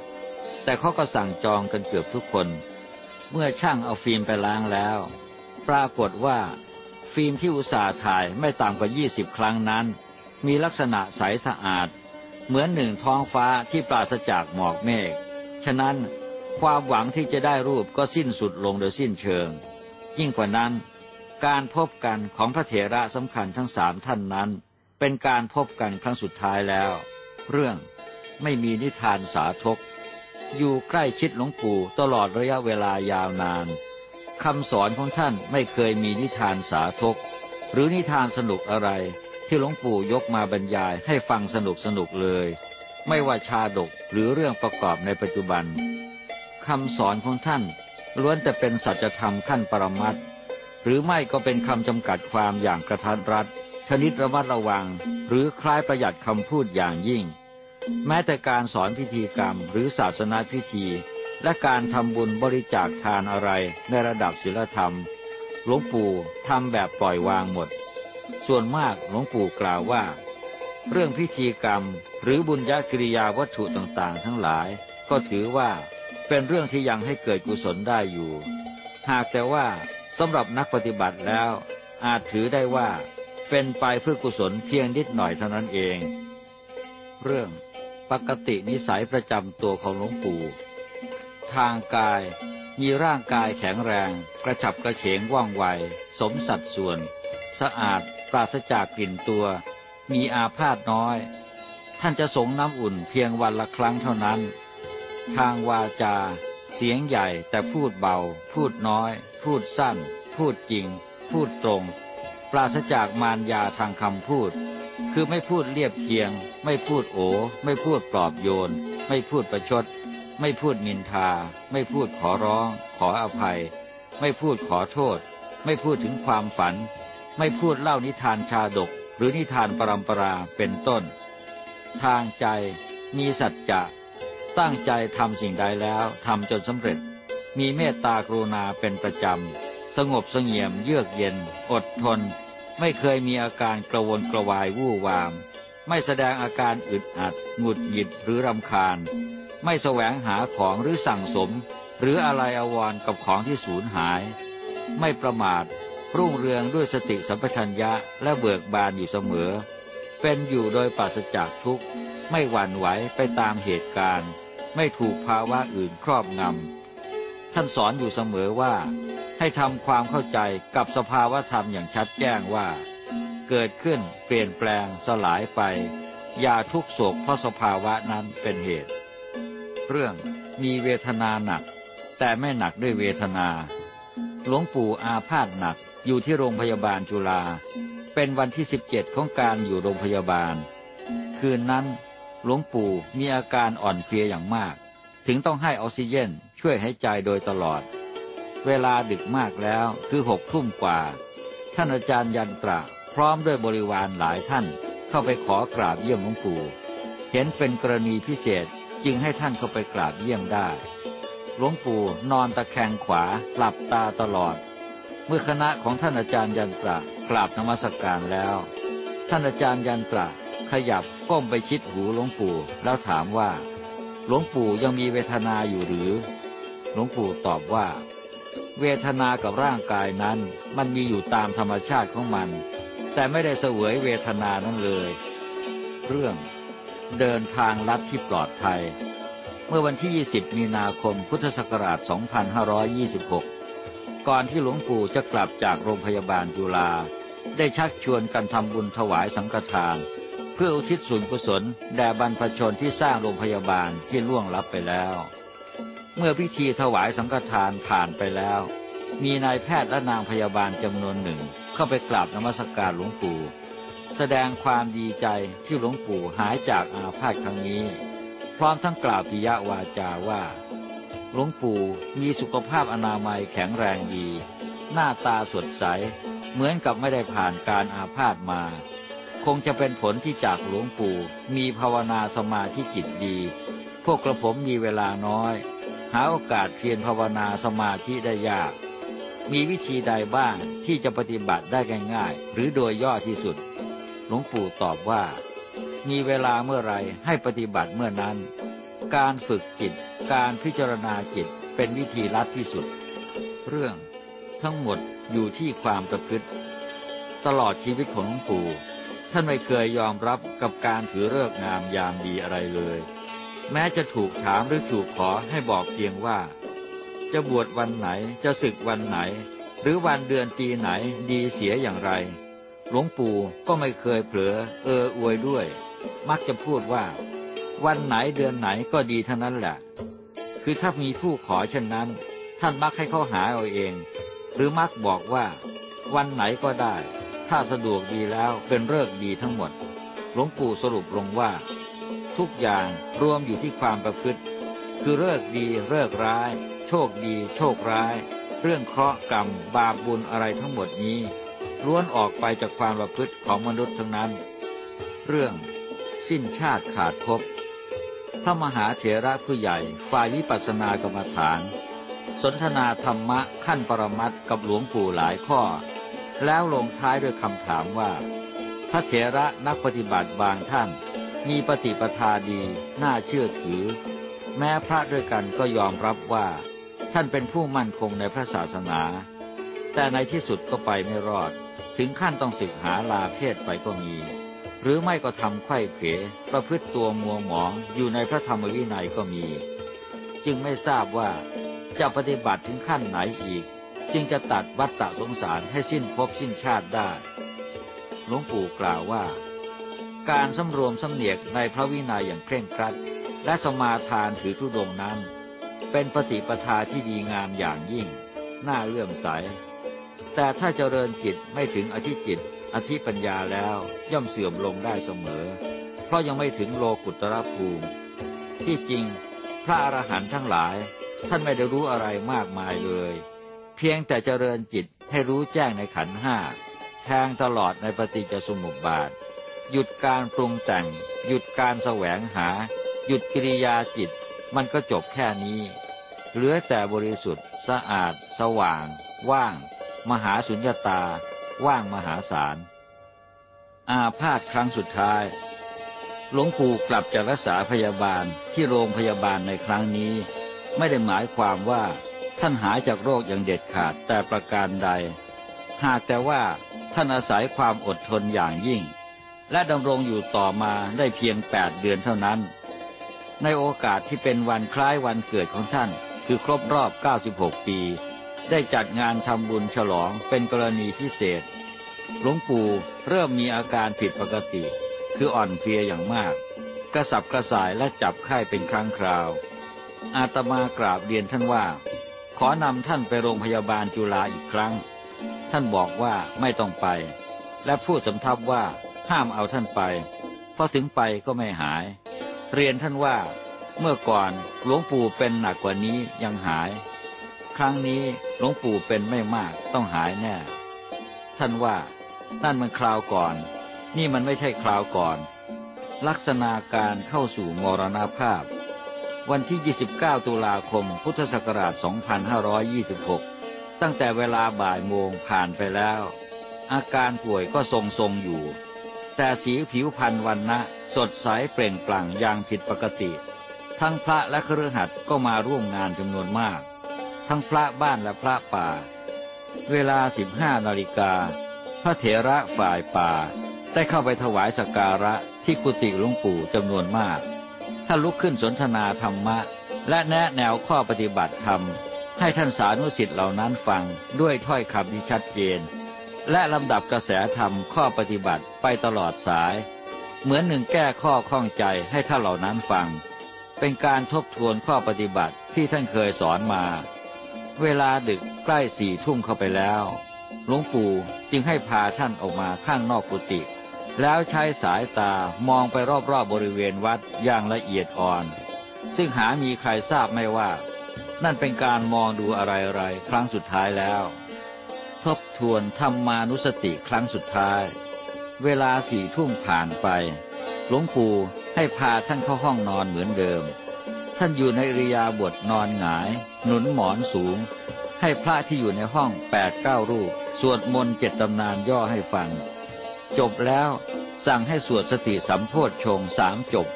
แต่เขาก็สั่งจองกันเกือบทุกคน เมื่อช่างเอาฟิล์มไปล้างแล้ว ปรากฏว่า ฟิล์มที่อุตส่าห์ถ่ายไม่ต่ำกว่า 20 ครั้งนั้น มีลักษณะใสสะอาด เหมือนหนึ่งท้องฟ้าที่ปราศจากหมอกเมฆฉะนั้นความหวังที่จะได้รูปก็สิ้นสุดลงโดยสิ้นเชิง ยิ่งกว่านั้น การพบกันของพระเถระสำคัญทั้งสามท่านนั้น เป็นการพบกันครั้งสุดท้ายแล้ว เรื่องไม่มีนิทานสาธก อยู่ใกล้ชิดหลวงปู่ตลอดระยะเวลายาวนานคำสอนของท่านไม่เคยมีนิทานสาธก หรือนิทานสนุกอะไร ที่หลวงปู่ยกมาบรรยายให้ฟังสนุกสนุกเลย ไม่ว่าชาดกหรือเรื่องประกอบในปัจจุบันคำสอนของท่านล้วนแต่เป็นสัจธรรมขั้นปรมัตถ์หรือไม่ก็เป็นคำจำกัดความอย่างกระทัดรัดชนิดระมัดระวัง หรือคล้ายประหยัดคำพูดอย่างยิ่ง แม้แต่การสอนพิธีกรรมหรือศาสนาพิธี และการทำบุญบริจาคทานอะไรในระดับศีลธรรม หลวงปู่ทำแบบปล่อยวางหมด ส่วนมากหลวงปู่กล่าวว่า เรื่องพิธีกรรมหรือบุญญกิริยาวัตถุต่างๆ ทั้งหลาย ก็ถือว่าเป็นเรื่องที่ยังให้เกิดกุศลได้อยู่ หากแต่ว่าสำหรับนักปฏิบัติแล้ว อาจถือได้ว่าเป็นไปเพื่อกุศลเพียงนิดหน่อยเท่านั้นเอง เรื่อง ปกตินิสัยประจำตัวของหลวงปู่ ทางกายมีร่างกายแข็งแรง กระฉับกระเฉงว่องไว สมสัดส่วน สะอาดปราศจากกลิ่นตัว มีอาพาธน้อย ท่านจะสงน้ำอุ่นเพียงวันละครั้งเท่านั้น ทางวาจา เสียงใหญ่แต่พูดเบา พูดน้อย พูดสั้น พูดจริง พูดตรง ปราศจากมารยาทางคำพูด คือไม่พูดเรียบเคียง ไม่พูดโอ ไม่พูดปลอบโยน ไม่พูดประชด ไม่พูดนินทา ไม่พูดขอร้อง ขออภัย ไม่พูดขอโทษ ไม่พูดถึงความฝัน ไม่พูดเล่านิทานชาดก หรือนิทานปรำปราเป็นต้น ทางใจมีสัจจะตั้งใจทำสิ่งใดแล้วทำจนสำเร็จ มีเมตตากรุณาเป็นประจำ สงบเสงี่ยมเยือกเย็น อดทน ไม่เคยมีอาการกระวนกระวายวู่วาม ไม่แสดงอาการอึดอัด หงุดหงิดหรือรำคาญ ไม่แสวงหาของหรือสั่งสม หรืออะไรอาวรกับของที่สูญหาย ไม่ประมาท รุ่งเรืองด้วยสติสัมปชัญญะและเบิกบานอยู่เสมอ เป็นอยู่โดยปราศจากทุกข์ ไม่หวั่นไหวไปตามเหตุการณ์ ไม่ถูกภาวะอื่นครอบงำ ท่านสอนอยู่เสมอว่า ให้ทำความเข้าใจกับสภาวะธรรมอย่างชัดแจ้งว่า เกิดขึ้นเปลี่ยนแปลงสลายไป อย่าทุกโศกเพราะสภาวะนั้นเป็นเหตุ เรื่องมีเวทนาหนัก แต่ไม่หนักด้วยเวทนา หลวงปู่อาพาธหนักอยู่ที่โรงพยาบาลจุฬาเป็นวันที่สิบเจ็ดของการอยู่โรงพยาบาล คืนนั้นหลวงปู่มีอาการอ่อนเพลียอย่างมาก ถึงต้องให้ออกซิเจน ช่วยหายใจโดยตลอด เวลาดึกมากแล้วคือหกทุ่มกว่า ท่านอาจารย์ยันตระพร้อมด้วยบริวารหลายท่านเข้าไปขอกราบเยี่ยมหลวงปู่เห็นเป็นกรณีพิเศษจึงให้ท่านเข้าไปกราบเยี่ยมได้ หลวงปู่นอนตะแคงขวาหลับตาตลอด เมื่อคณะของท่านอาจารย์ยันตระกราบนมัสการแล้ว ท่านอาจารย์ยันตระขยับก้มไปชิดหูหลวงปู่แล้วถามว่า หลวงปู่ยังมีเวทนาอยู่หรือ หลวงปู่ตอบว่า เวทนากับร่างกายนั้น มันมีอยู่ตามธรรมชาติของมัน แต่ไม่ได้เสวยเวทนานั้นเลย เรื่องเดินทางลัดที่ปลอดภัย เมื่อวันที่ 20 มีนาคม พุทธศักราช 2526 ก่อนที่หลวงปู่จะกลับจากโรงพยาบาลจุฬา ได้ชักชวนกันทำบุญถวายสังฆทาน เพื่ออุทิศส่วนกุศล แด่บรรพชนที่สร้างโรงพยาบาลที่ล่วงลับไปแล้ว เมื่อพิธีถวายสังฆทานผ่านไปแล้ว มีนายแพทย์และนางพยาบาลจำนวนหนึ่ง เข้าไปกราบนมัสการหลวงปู่ แสดงความดีใจที่หลวงปู่หายจากอาพาธครั้งนี้ พร้อมทั้งกล่าวปิยวาจาว่า หลวงปู่มีสุขภาพอนามัยแข็งแรงดี หน้าตาสดใส เหมือนกับไม่ได้ผ่านการอาพาธมาคงจะเป็นผลที่จากหลวงปู่มีภาวนาสมาธิจิตดี พวกกระผมมีเวลาน้อย หาโอกาสเพียรภาวนาสมาธิได้ยาก มีวิธีใดบ้างที่จะปฏิบัติได้ง่ายๆ หรือโดยย่อที่สุด หลวงปู่ตอบว่า มีเวลาเมื่อไรให้ปฏิบัติเมื่อนั้น การฝึกจิต การพิจารณาจิตเป็นวิธีลัดที่สุด เรื่องทั้งหมดอยู่ที่ความประพฤติตลอดชีวิตของหลวงปู่ท่านไม่เคยยอมรับกับการถือเลิกงามยามดีอะไรเลย แม้จะถูกถามหรือถูกขอให้บอกเพียงว่า จะบวชวันไหนจะศึกวันไหน หรือวันเดือนปีไหนดีเสียอย่างไร หลวงปู่ก็ไม่เคยเผลอเอออวยด้วย มักจะพูดว่า วันไหนเดือนไหนก็ดีเท่านั้นแหละ คือถ้ามีผู้ขอเช่นนั้น ท่านมักให้เขาหาเอาเอง หรือมักบอกว่า วันไหนก็ได้ ถ้าสะดวกดีแล้วเป็นเลิกดีทั้งหมด หลวงปู่สรุปลงว่า ทุกอย่างรวมอยู่ที่ความประพฤติ คือเลิกดีเลิกร้าย โชคดี โชคร้าย เรื่องเคราะห์กรรม บาปบุญอะไรทั้งหมดนี้ ล้วนออกไปจากความประพฤติของมนุษย์ทั้งนั้น เรื่องสิ้นชาติขาดภพพระมหาเถระผู้ใหญ่ฝ่ายวิปัสสนากรรมฐาน สนทนาธรรมะขั้นปรมัตกับหลวงปู่หลายข้อ แล้วลงท้ายด้วยคำถามว่า พระเถระนักปฏิบัติบางท่าน มีปฏิปทาดีน่าเชื่อถือ แม้พระด้วยกันก็ยอมรับว่า ท่านเป็นผู้มั่นคงในพระศาสนา แต่ในที่สุดก็ไปไม่รอด ถึงขั้นต้องสึกหาลาเพศไปก็มี หรือไม่ก็ทำไข้เขวประพฤติตัวมัวหมองอยู่ในพระธรรมวินัยก็มี จึงไม่ทราบว่าจะปฏิบัติถึงขั้นไหนอีก จึงจะตัดวัฏฏะสงสารให้สิ้นภพสิ้นชาติได้หลวงปู่กล่าวว่า การสำรวมสำเนียกในพระวินัยอย่างเคร่งครัด และสมาทานถือทุดงนั้น เป็นปฏิปทาที่ดีงามอย่างยิ่ง น่าเลื่อมใส แต่ถ้าเจริญจิตไม่ถึงอธิจิต อธิปัญญาแล้วย่อมเสื่อมลงได้เสมอ เพราะยังไม่ถึงโลกุตรภูมิ ที่จริงพระอรหันต์ทั้งหลาย ท่านไม่ได้รู้อะไรมากมายเลย เพียงแต่เจริญจิตให้รู้แจ้งในขันห้าแทงตลอดในปฏิจจสมุปบาท หยุดการปรุงแต่ง หยุดการแสวงหา หยุดกิริยาจิต มันก็จบแค่นี้ เหลือแต่บริสุทธิ์ สะอาด สว่าง ว่าง มหาสุญญตา ว่างมหาศาล อาพาธครั้งสุดท้าย หลวงปู่กลับจากรักษาพยาบาลที่โรงพยาบาลในครั้งนี้ ไม่ได้หมายความว่าท่านหายจากโรคอย่างเด็ดขาดแต่ประการใด หากแต่ว่าท่านอาศัยความอดทนอย่างยิ่ง และดำรงอยู่ต่อมาได้เพียงแปดเดือนเท่านั้น ในโอกาสที่เป็นวันคล้ายวันเกิดของท่าน คือครบรอบ 96 ปี ได้จัดงานทำบุญฉลองเป็นกรณีพิเศษ หลวงปู่เริ่มมีอาการผิดปกติ คืออ่อนเพลียอย่างมาก กระสับกระส่ายและจับไข้เป็นครั้งคราว อาตมากราบเรียนท่านว่า ขอนำท่านไปโรงพยาบาลจุฬาอีกครั้ง ท่านบอกว่าไม่ต้องไป และพูดสำทับว่า ห้ามเอาท่านไป เพราะถึงไปก็ไม่หาย เรียนท่านว่า เมื่อก่อนหลวงปู่เป็นหนักกว่านี้ยังหาย ครั้งนี้หลวงปู่เป็นไม่มากต้องหายแน่ ท่านว่านั่นมันคราวก่อน นี่มันไม่ใช่คราวก่อน ลักษณะการเข้าสู่มรณาภาพ วันที่ 29 ตุลาคม พุทธศักราช 2526 ตั้งแต่เวลาบ่ายโมงผ่านไปแล้วอาการป่วยก็ทรงทรงอยู่ แต่สีผิวพรรณวันนะสดใสเปล่งปลั่งอย่างผิดปกติ ทั้งพระและเครือขัดก็มาร่วมงานจำนวนมาก ทั้งพระบ้านและพระป่า เวลาสิบห้านาฬิกา พระเถระฝ่ายป่า ได้เข้าไปถวายสการะที่กุฏิหลวงปู่จำนวนมาก ท่านลุกขึ้นสนทนาธรรมะ และแนะแนวข้อปฏิบัติธรรม ให้ท่านสานุสิทธิ์เหล่านั้นฟังด้วยถ้อยคำที่ชัดเจน และลำดับกระแสธรรมข้อปฏิบัติ ไปตลอดสาย เหมือนหนึ่งแก้ข้อข้องใจให้ท่านเหล่านั้นฟัง เป็นการทบทวนข้อปฏิบัติที่ท่านเคยสอนมา เวลาดึกใกล้สี่ทุ่มเข้าไปแล้ว หลวงปู่จึงให้พาท่านออกมาข้างนอกกุฏิแล้วใช้สายตามองไปรอบๆบบริเวณวัดอย่างละเอียดอ่อน ซึ่งหามีใครทราบไม่ว่า นั่นเป็นการมองดูอะไรๆครั้งสุดท้ายแล้ว ทบทวนธรรมานุสติครั้งสุดท้าย เวลาสี่ทุ่มผ่านไป หลวงปู่ให้พาท่านเข้าห้องนอนเหมือนเดิม ท่านอยู่ในริยาบทนอนหงาย หนุนหมอนสูง ให้พระที่อยู่ในห้องแปดเก้ารูป สวดมนต์เจ็ดตำนานย่อให้ฟัง จบแล้วสั่งให้สวดสติสัมโพธชงสามจบ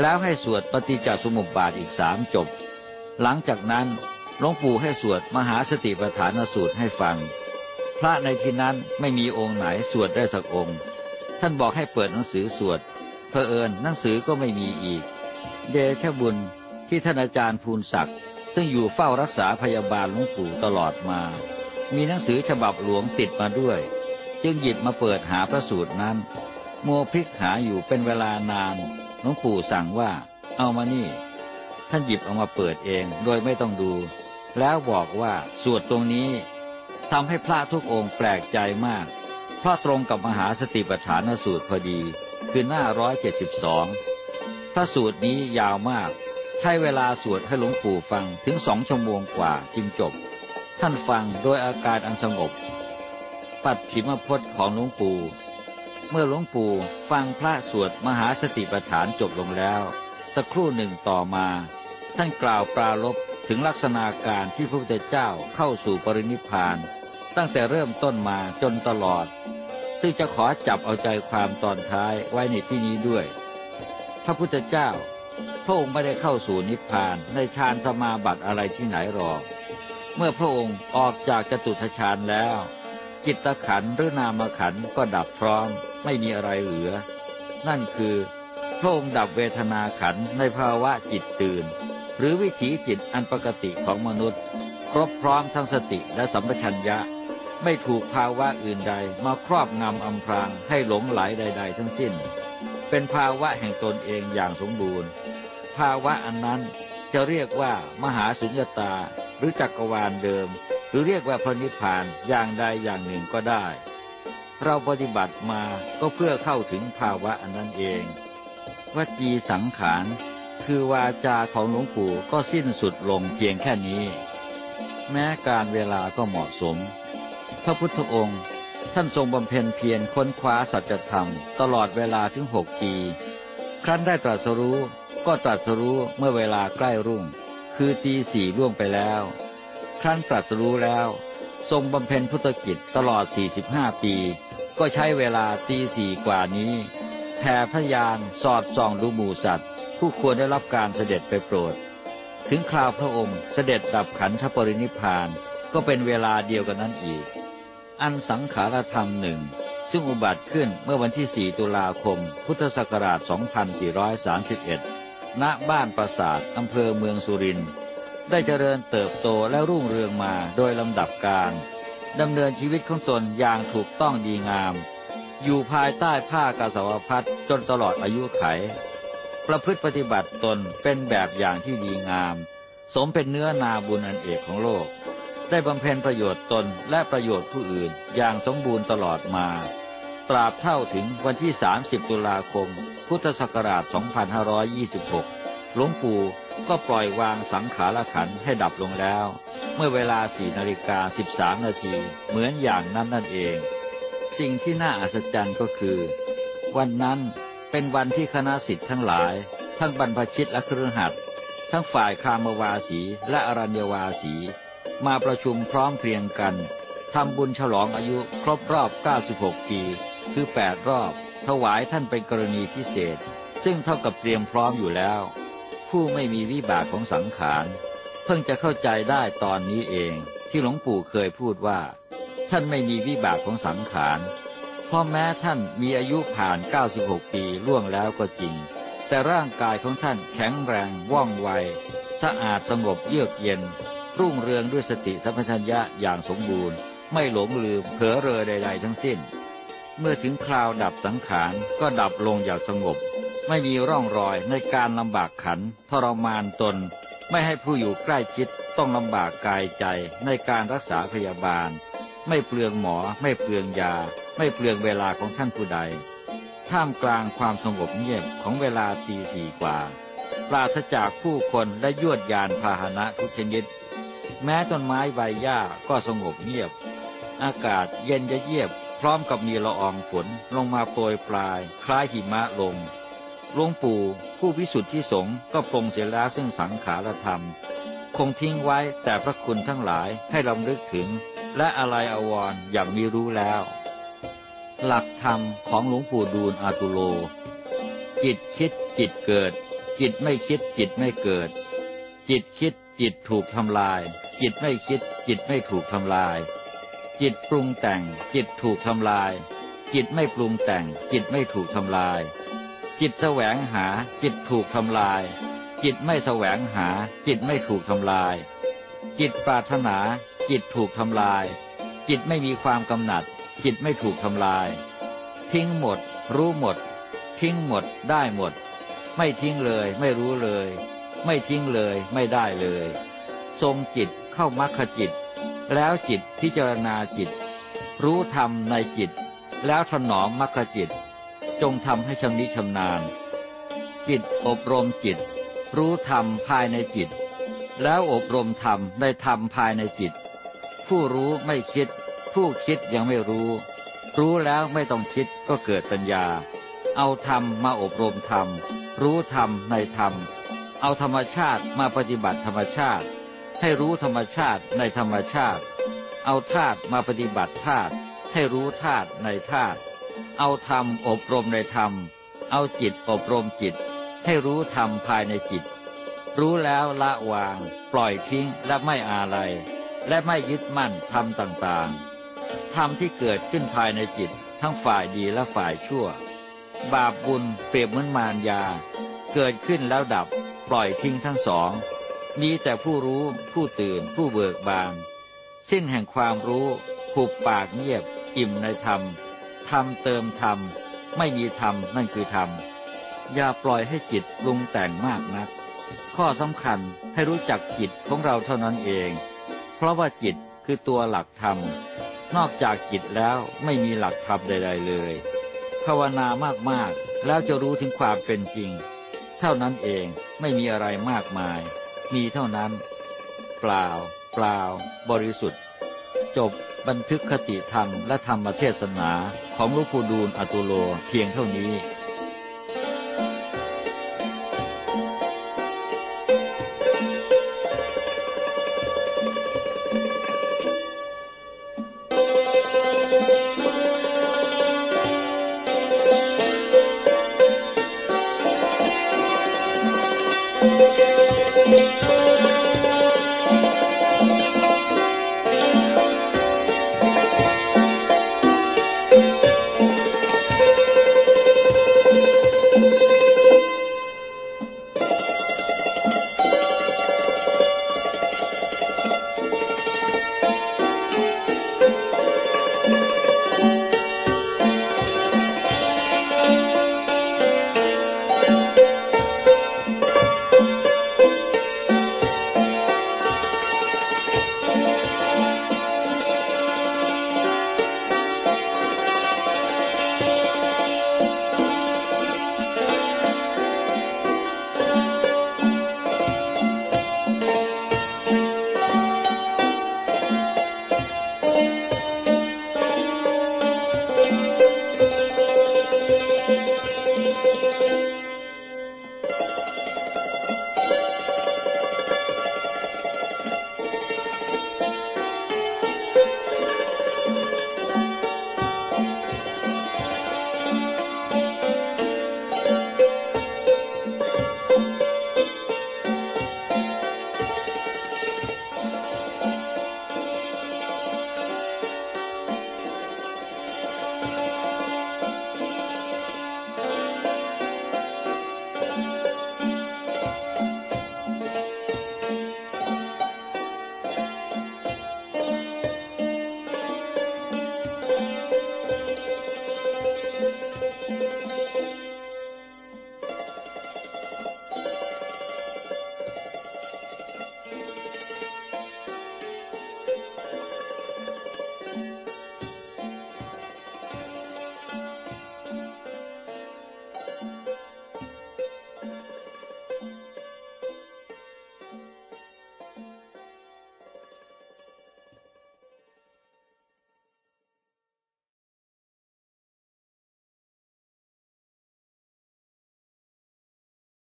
แล้วให้สวดปฏิจจสมุปบาทอีกสามจบ หลังจากนั้นหลวงปู่ให้สวดมหาสติปัฏฐานสูตรให้ฟัง ระในที่นั้นไม่มีองค์ไหนสวดได้สักองค์ ท่านบอกให้เปิดหนังสือสวดเพอเอิญหนังสือก็ไม่มีอีก เดชบุญที่ท่านอาจารย์ภูนศักดิ์ซึ่งอยู่เฝ้ารักษาพยาบาลหลวงปู่ตลอดมา มีหนังสือฉบับหลวงติดมาด้วย จึงหยิบมาเปิดหาพระสูตรนั้น โมพลิกหาอยู่เป็นเวลานานหลวงปู่สั่งว่า เอามานี่ ท่านหยิบเอามาเปิดเองโดยไม่ต้องดู แล้วบอกว่าสวดตรงนี้ ทำให้พระทุกองค์แปลกใจมาก เพราะตรงกับมหาสติปัฏฐานสูตรพอดี คือหน้าร้อยเจ็ดสิบสองพระสูตรนี้ยาวมาก ใช้เวลาสวดให้หลวงปู่ฟังถึงสองชั่วโมงกว่าจึงจบ ท่านฟังโดยอาการอันสงบ ปัดฉิมพจน์ของหลวงปู่เมื่อหลวงปู่ฟังพระสวดมหาสติปัฏฐานจบลงแล้ว สักครู่หนึ่งต่อมา ท่านกล่าวปราลบ ถึงลักษณะการที่พระพุทธเจ้าเข้าสู่ปรินิพาน ตั้งแต่เริ่มต้นมาจนตลอด ซึ่งจะขอจับเอาใจความตอนท้ายไว้ในที่นี้ด้วย พระพุทธเจ้าพระองค์ไม่ได้เข้าสู่นิพพานในฌานสมาบัติอะไรที่ไหนหรอก เมื่อพระองค์ออกจากจตุทชานแล้ว จิตขันหรือนามขันก็ดับพร้อม ไม่มีอะไรเหลือ นั่นคือพระองค์ดับเวทนาขันในภาวะจิตตื่น หรือวิถีจิตอันปกติของมนุษย์ ครบพร้อมทั้งสติและสัมปชัญญะ ไม่ถูกภาวะอื่นใดมาครอบงำอำพรางให้หลงไหลใด ๆ ทั้งสิ้น เป็นภาวะแห่งตนเองอย่างสมบูรณ์ ภาวะอันนั้นจะเรียกว่ามหาสุญญตาหรือจักรวาลเดิม หรือเรียกว่าพระนิพพานอย่างใดอย่างหนึ่งก็ได้ เราปฏิบัติมาก็เพื่อเข้าถึงภาวะอันนั้นเองวจีสังขาร คือวาจาของหลวงปู่ก็สิ้นสุดลงเพียงแค่นี้ แม้การเวลาก็เหมาะสม พระพุทธองค์ท่านทรงบำเพ็ญเพียรค้นคว้าสัจธรรม ตลอดเวลาถึงหกปี ครั้นได้ตรัสรู้ก็ตรัสรู้เมื่อเวลาใกล้รุ่ง คือตีสี่ล่วงไปแล้ว ครั้นตรัสรู้แล้ว ทรงบำเพ็ญพุทธกิจตลอด 45 ปี ก็ใช้เวลาตีสี่กว่านี้แผ่พยานสอดส่องดูหมู่สัตว์ ผู้ควรได้รับการเสด็จไปโปรด ถึงคราวพระองค์เสด็จดับขันธปรินิพานก็เป็นเวลาเดียวกันนั้นอีก อันสังขารธรรมหนึ่งซึ่งอุบัติขึ้นเมื่อวันที่ 4 ตุลาคม พุทธศักราช 2431 ณ บ้านปราสาทอำเภอเมืองสุรินทร์ ได้เจริญเติบโตและรุ่งเรืองมาโดยลำดับการดำเนินชีวิตของตนอย่างถูกต้องดีงาม อยู่ภายใต้ผ้ากาสาวพัดจนตลอดอายุไข ประพฤติปฏิบัติตนเป็นแบบอย่างที่ดีงาม สมเป็นเนื้อนาบุญอันเอกของโลก ได้บำเพ็ญประโยชน์ตนและประโยชน์ผู้อื่นอย่างสมบูรณ์ตลอดมา ตราบเท่าถึงวันที่ 30 ตุลาคม พุทธศักราช 2526 หลวงปู่ก็ปล่อยวางสังขารขันให้ดับลงแล้ว เมื่อเวลาสี่นาฬิกาสิบสามนาทีเหมือนอย่างนั้นนั่นเอง สิ่งที่น่าอัศจรรย์ก็คือ วันนั้น เป็นวันที่คณะสิทธิ์ทั้งหลาย ทั้งบรรพชิตและเครือขัดทั้งฝ่ายคามวาสีและอรัญญวาสี มาประชุมพร้อมเพรียงกันทำบุญฉลองอายุครบรอบ 96 ปี คือ 8 รอบ ถวายท่านเป็นกรณีพิเศษ ซึ่งเท่ากับเตรียมพร้อมอยู่แล้ว ผู้ไม่มีวิบากของสังขาร เพิ่งจะเข้าใจได้ตอนนี้เองที่หลวงปู่เคยพูดว่า ท่านไม่มีวิบากของสังขาร ราะแม้ท่านมีอายุผ่าน 96 ปีล่วงแล้วก็จริง แต่ร่างกายของท่านแข็งแรงว่องไว สะอาดสงบเยือกเย็น รุ่งเรืองด้วยสติสัมปชัญญะอย่างสมบูรณ์ ไม่หลงลืมเผลอเรอใด ๆ ทั้งสิ้น เมื่อถึงคราวดับสังขารก็ดับลงอย่างสงบ ไม่มีร่องรอยในการลำบากขันทรมานตน ไม่ให้ผู้อยู่ใกล้ชิดต้องลำบากกายใจในการรักษาพยาบาล ไม่เปลืองหมอ ไม่เปลืองยา ไม่เปลืองเวลาของท่านผู้ใด ท่ามกลางความสงบเงียบของเวลาตีสี่กว่า ปราศจากผู้คนและยวดยานพาหนะทุกชนิด แม้ต้นไม้ใบหญ้าก็สงบเงียบ อากาศเย็นเยียบ พร้อมกับมีละอองฝนลงมาโปรยปลาย คล้ายหิมะลงหลวงปู่ผู้พิสุทธิสงฆ์ก็ปรงเสียแล้วซึ่งสังขารธรรม คงทิ้งไว้แต่พระคุณทั้งหลายให้ลำลึกถึง และอะไรอาวรอย่างมีรู้แล้ว หลักธรรมของหลวงปู่ดูลอาตุโล จิตคิดจิตเกิด จิตไม่คิดจิตไม่เกิด จิตคิดจิตถูกทำลาย จิตไม่คิดจิตไม่ถูกทำลาย จิตปรุงแต่งจิตถูกทำลาย จิตไม่ปรุงแต่งจิตไม่ถูกทำลาย จิตแสวงหาจิตถูกทำลาย จิตไม่แสวงหาจิตไม่ถูกทำลาย จิตปรารถนา จิตถูกทำลาย จิตไม่มีความกำหนัด จิตไม่ถูกทำลาย ทิ้งหมด รู้หมด ทิ้งหมด ได้หมด ไม่ทิ้งเลย ไม่รู้เลย ไม่ทิ้งเลย ไม่ได้เลย ทรงจิตเข้ามรรคจิต แล้วจิตพิจารณาจิต รู้ธรรมในจิต แล้วถนอมมรรคจิต จงทำให้ชำนิชำนาญ จิตอบรมจิต รู้ธรรมภายในจิตแล้วอบรมธรรมในธรรมภายในจิต ผู้รู้ไม่คิด ผู้คิดยังไม่รู้ รู้แล้วไม่ต้องคิดก็เกิดปัญญา เอาธรรมมาอบรมธรรม รู้ธรรมในธรรม เอาธรรมชาติมาปฏิบัติธรรมชาติ ให้รู้ธรรมชาติในธรรมชาติ เอาธาตุมาปฏิบัติธาตุให้รู้ธาตุในธาตุเอาธรรมอบรมในธรรม เอาจิตอบรมจิต ให้รู้ธรรมภายในจิต รู้แล้วละวาง ปล่อยทิ้งและไม่อาลัย และไม่ยึดมั่นธรรมต่างๆธรรมที่เกิดขึ้นภายในจิตทั้งฝ่ายดีและฝ่ายชั่ว บาปบุญเปรียบเหมือนมารยา เกิดขึ้นแล้วดับปล่อยทิ้งทั้งสอง มีแต่ผู้รู้ผู้ตื่นผู้เบิกบาน สิ้นแห่งความรู้ผูกปากเงียบ อิ่มในธรรมธรรมเติมธรรม ไม่มีธรรมนั่นคือธรรม อย่าปล่อยให้จิตปรุงแต่งมากนัก ข้อสำคัญให้รู้จักจิตของเราเท่านั้นเอง เพราะว่าจิตคือตัวหลักธรรม นอกจากจิตแล้วไม่มีหลักธรรมใด ๆ เลย ภาวนามากๆ แล้วจะรู้ถึงความเป็นจริง เท่านั้นเองไม่มีอะไรมากมาย มีเท่านั้น เปล่า เปล่า บริสุทธิ์ จบบันทึกคติธรรมและธรรมเทศนาของลูกปู่ดูลอตุโลเพียงเท่านี้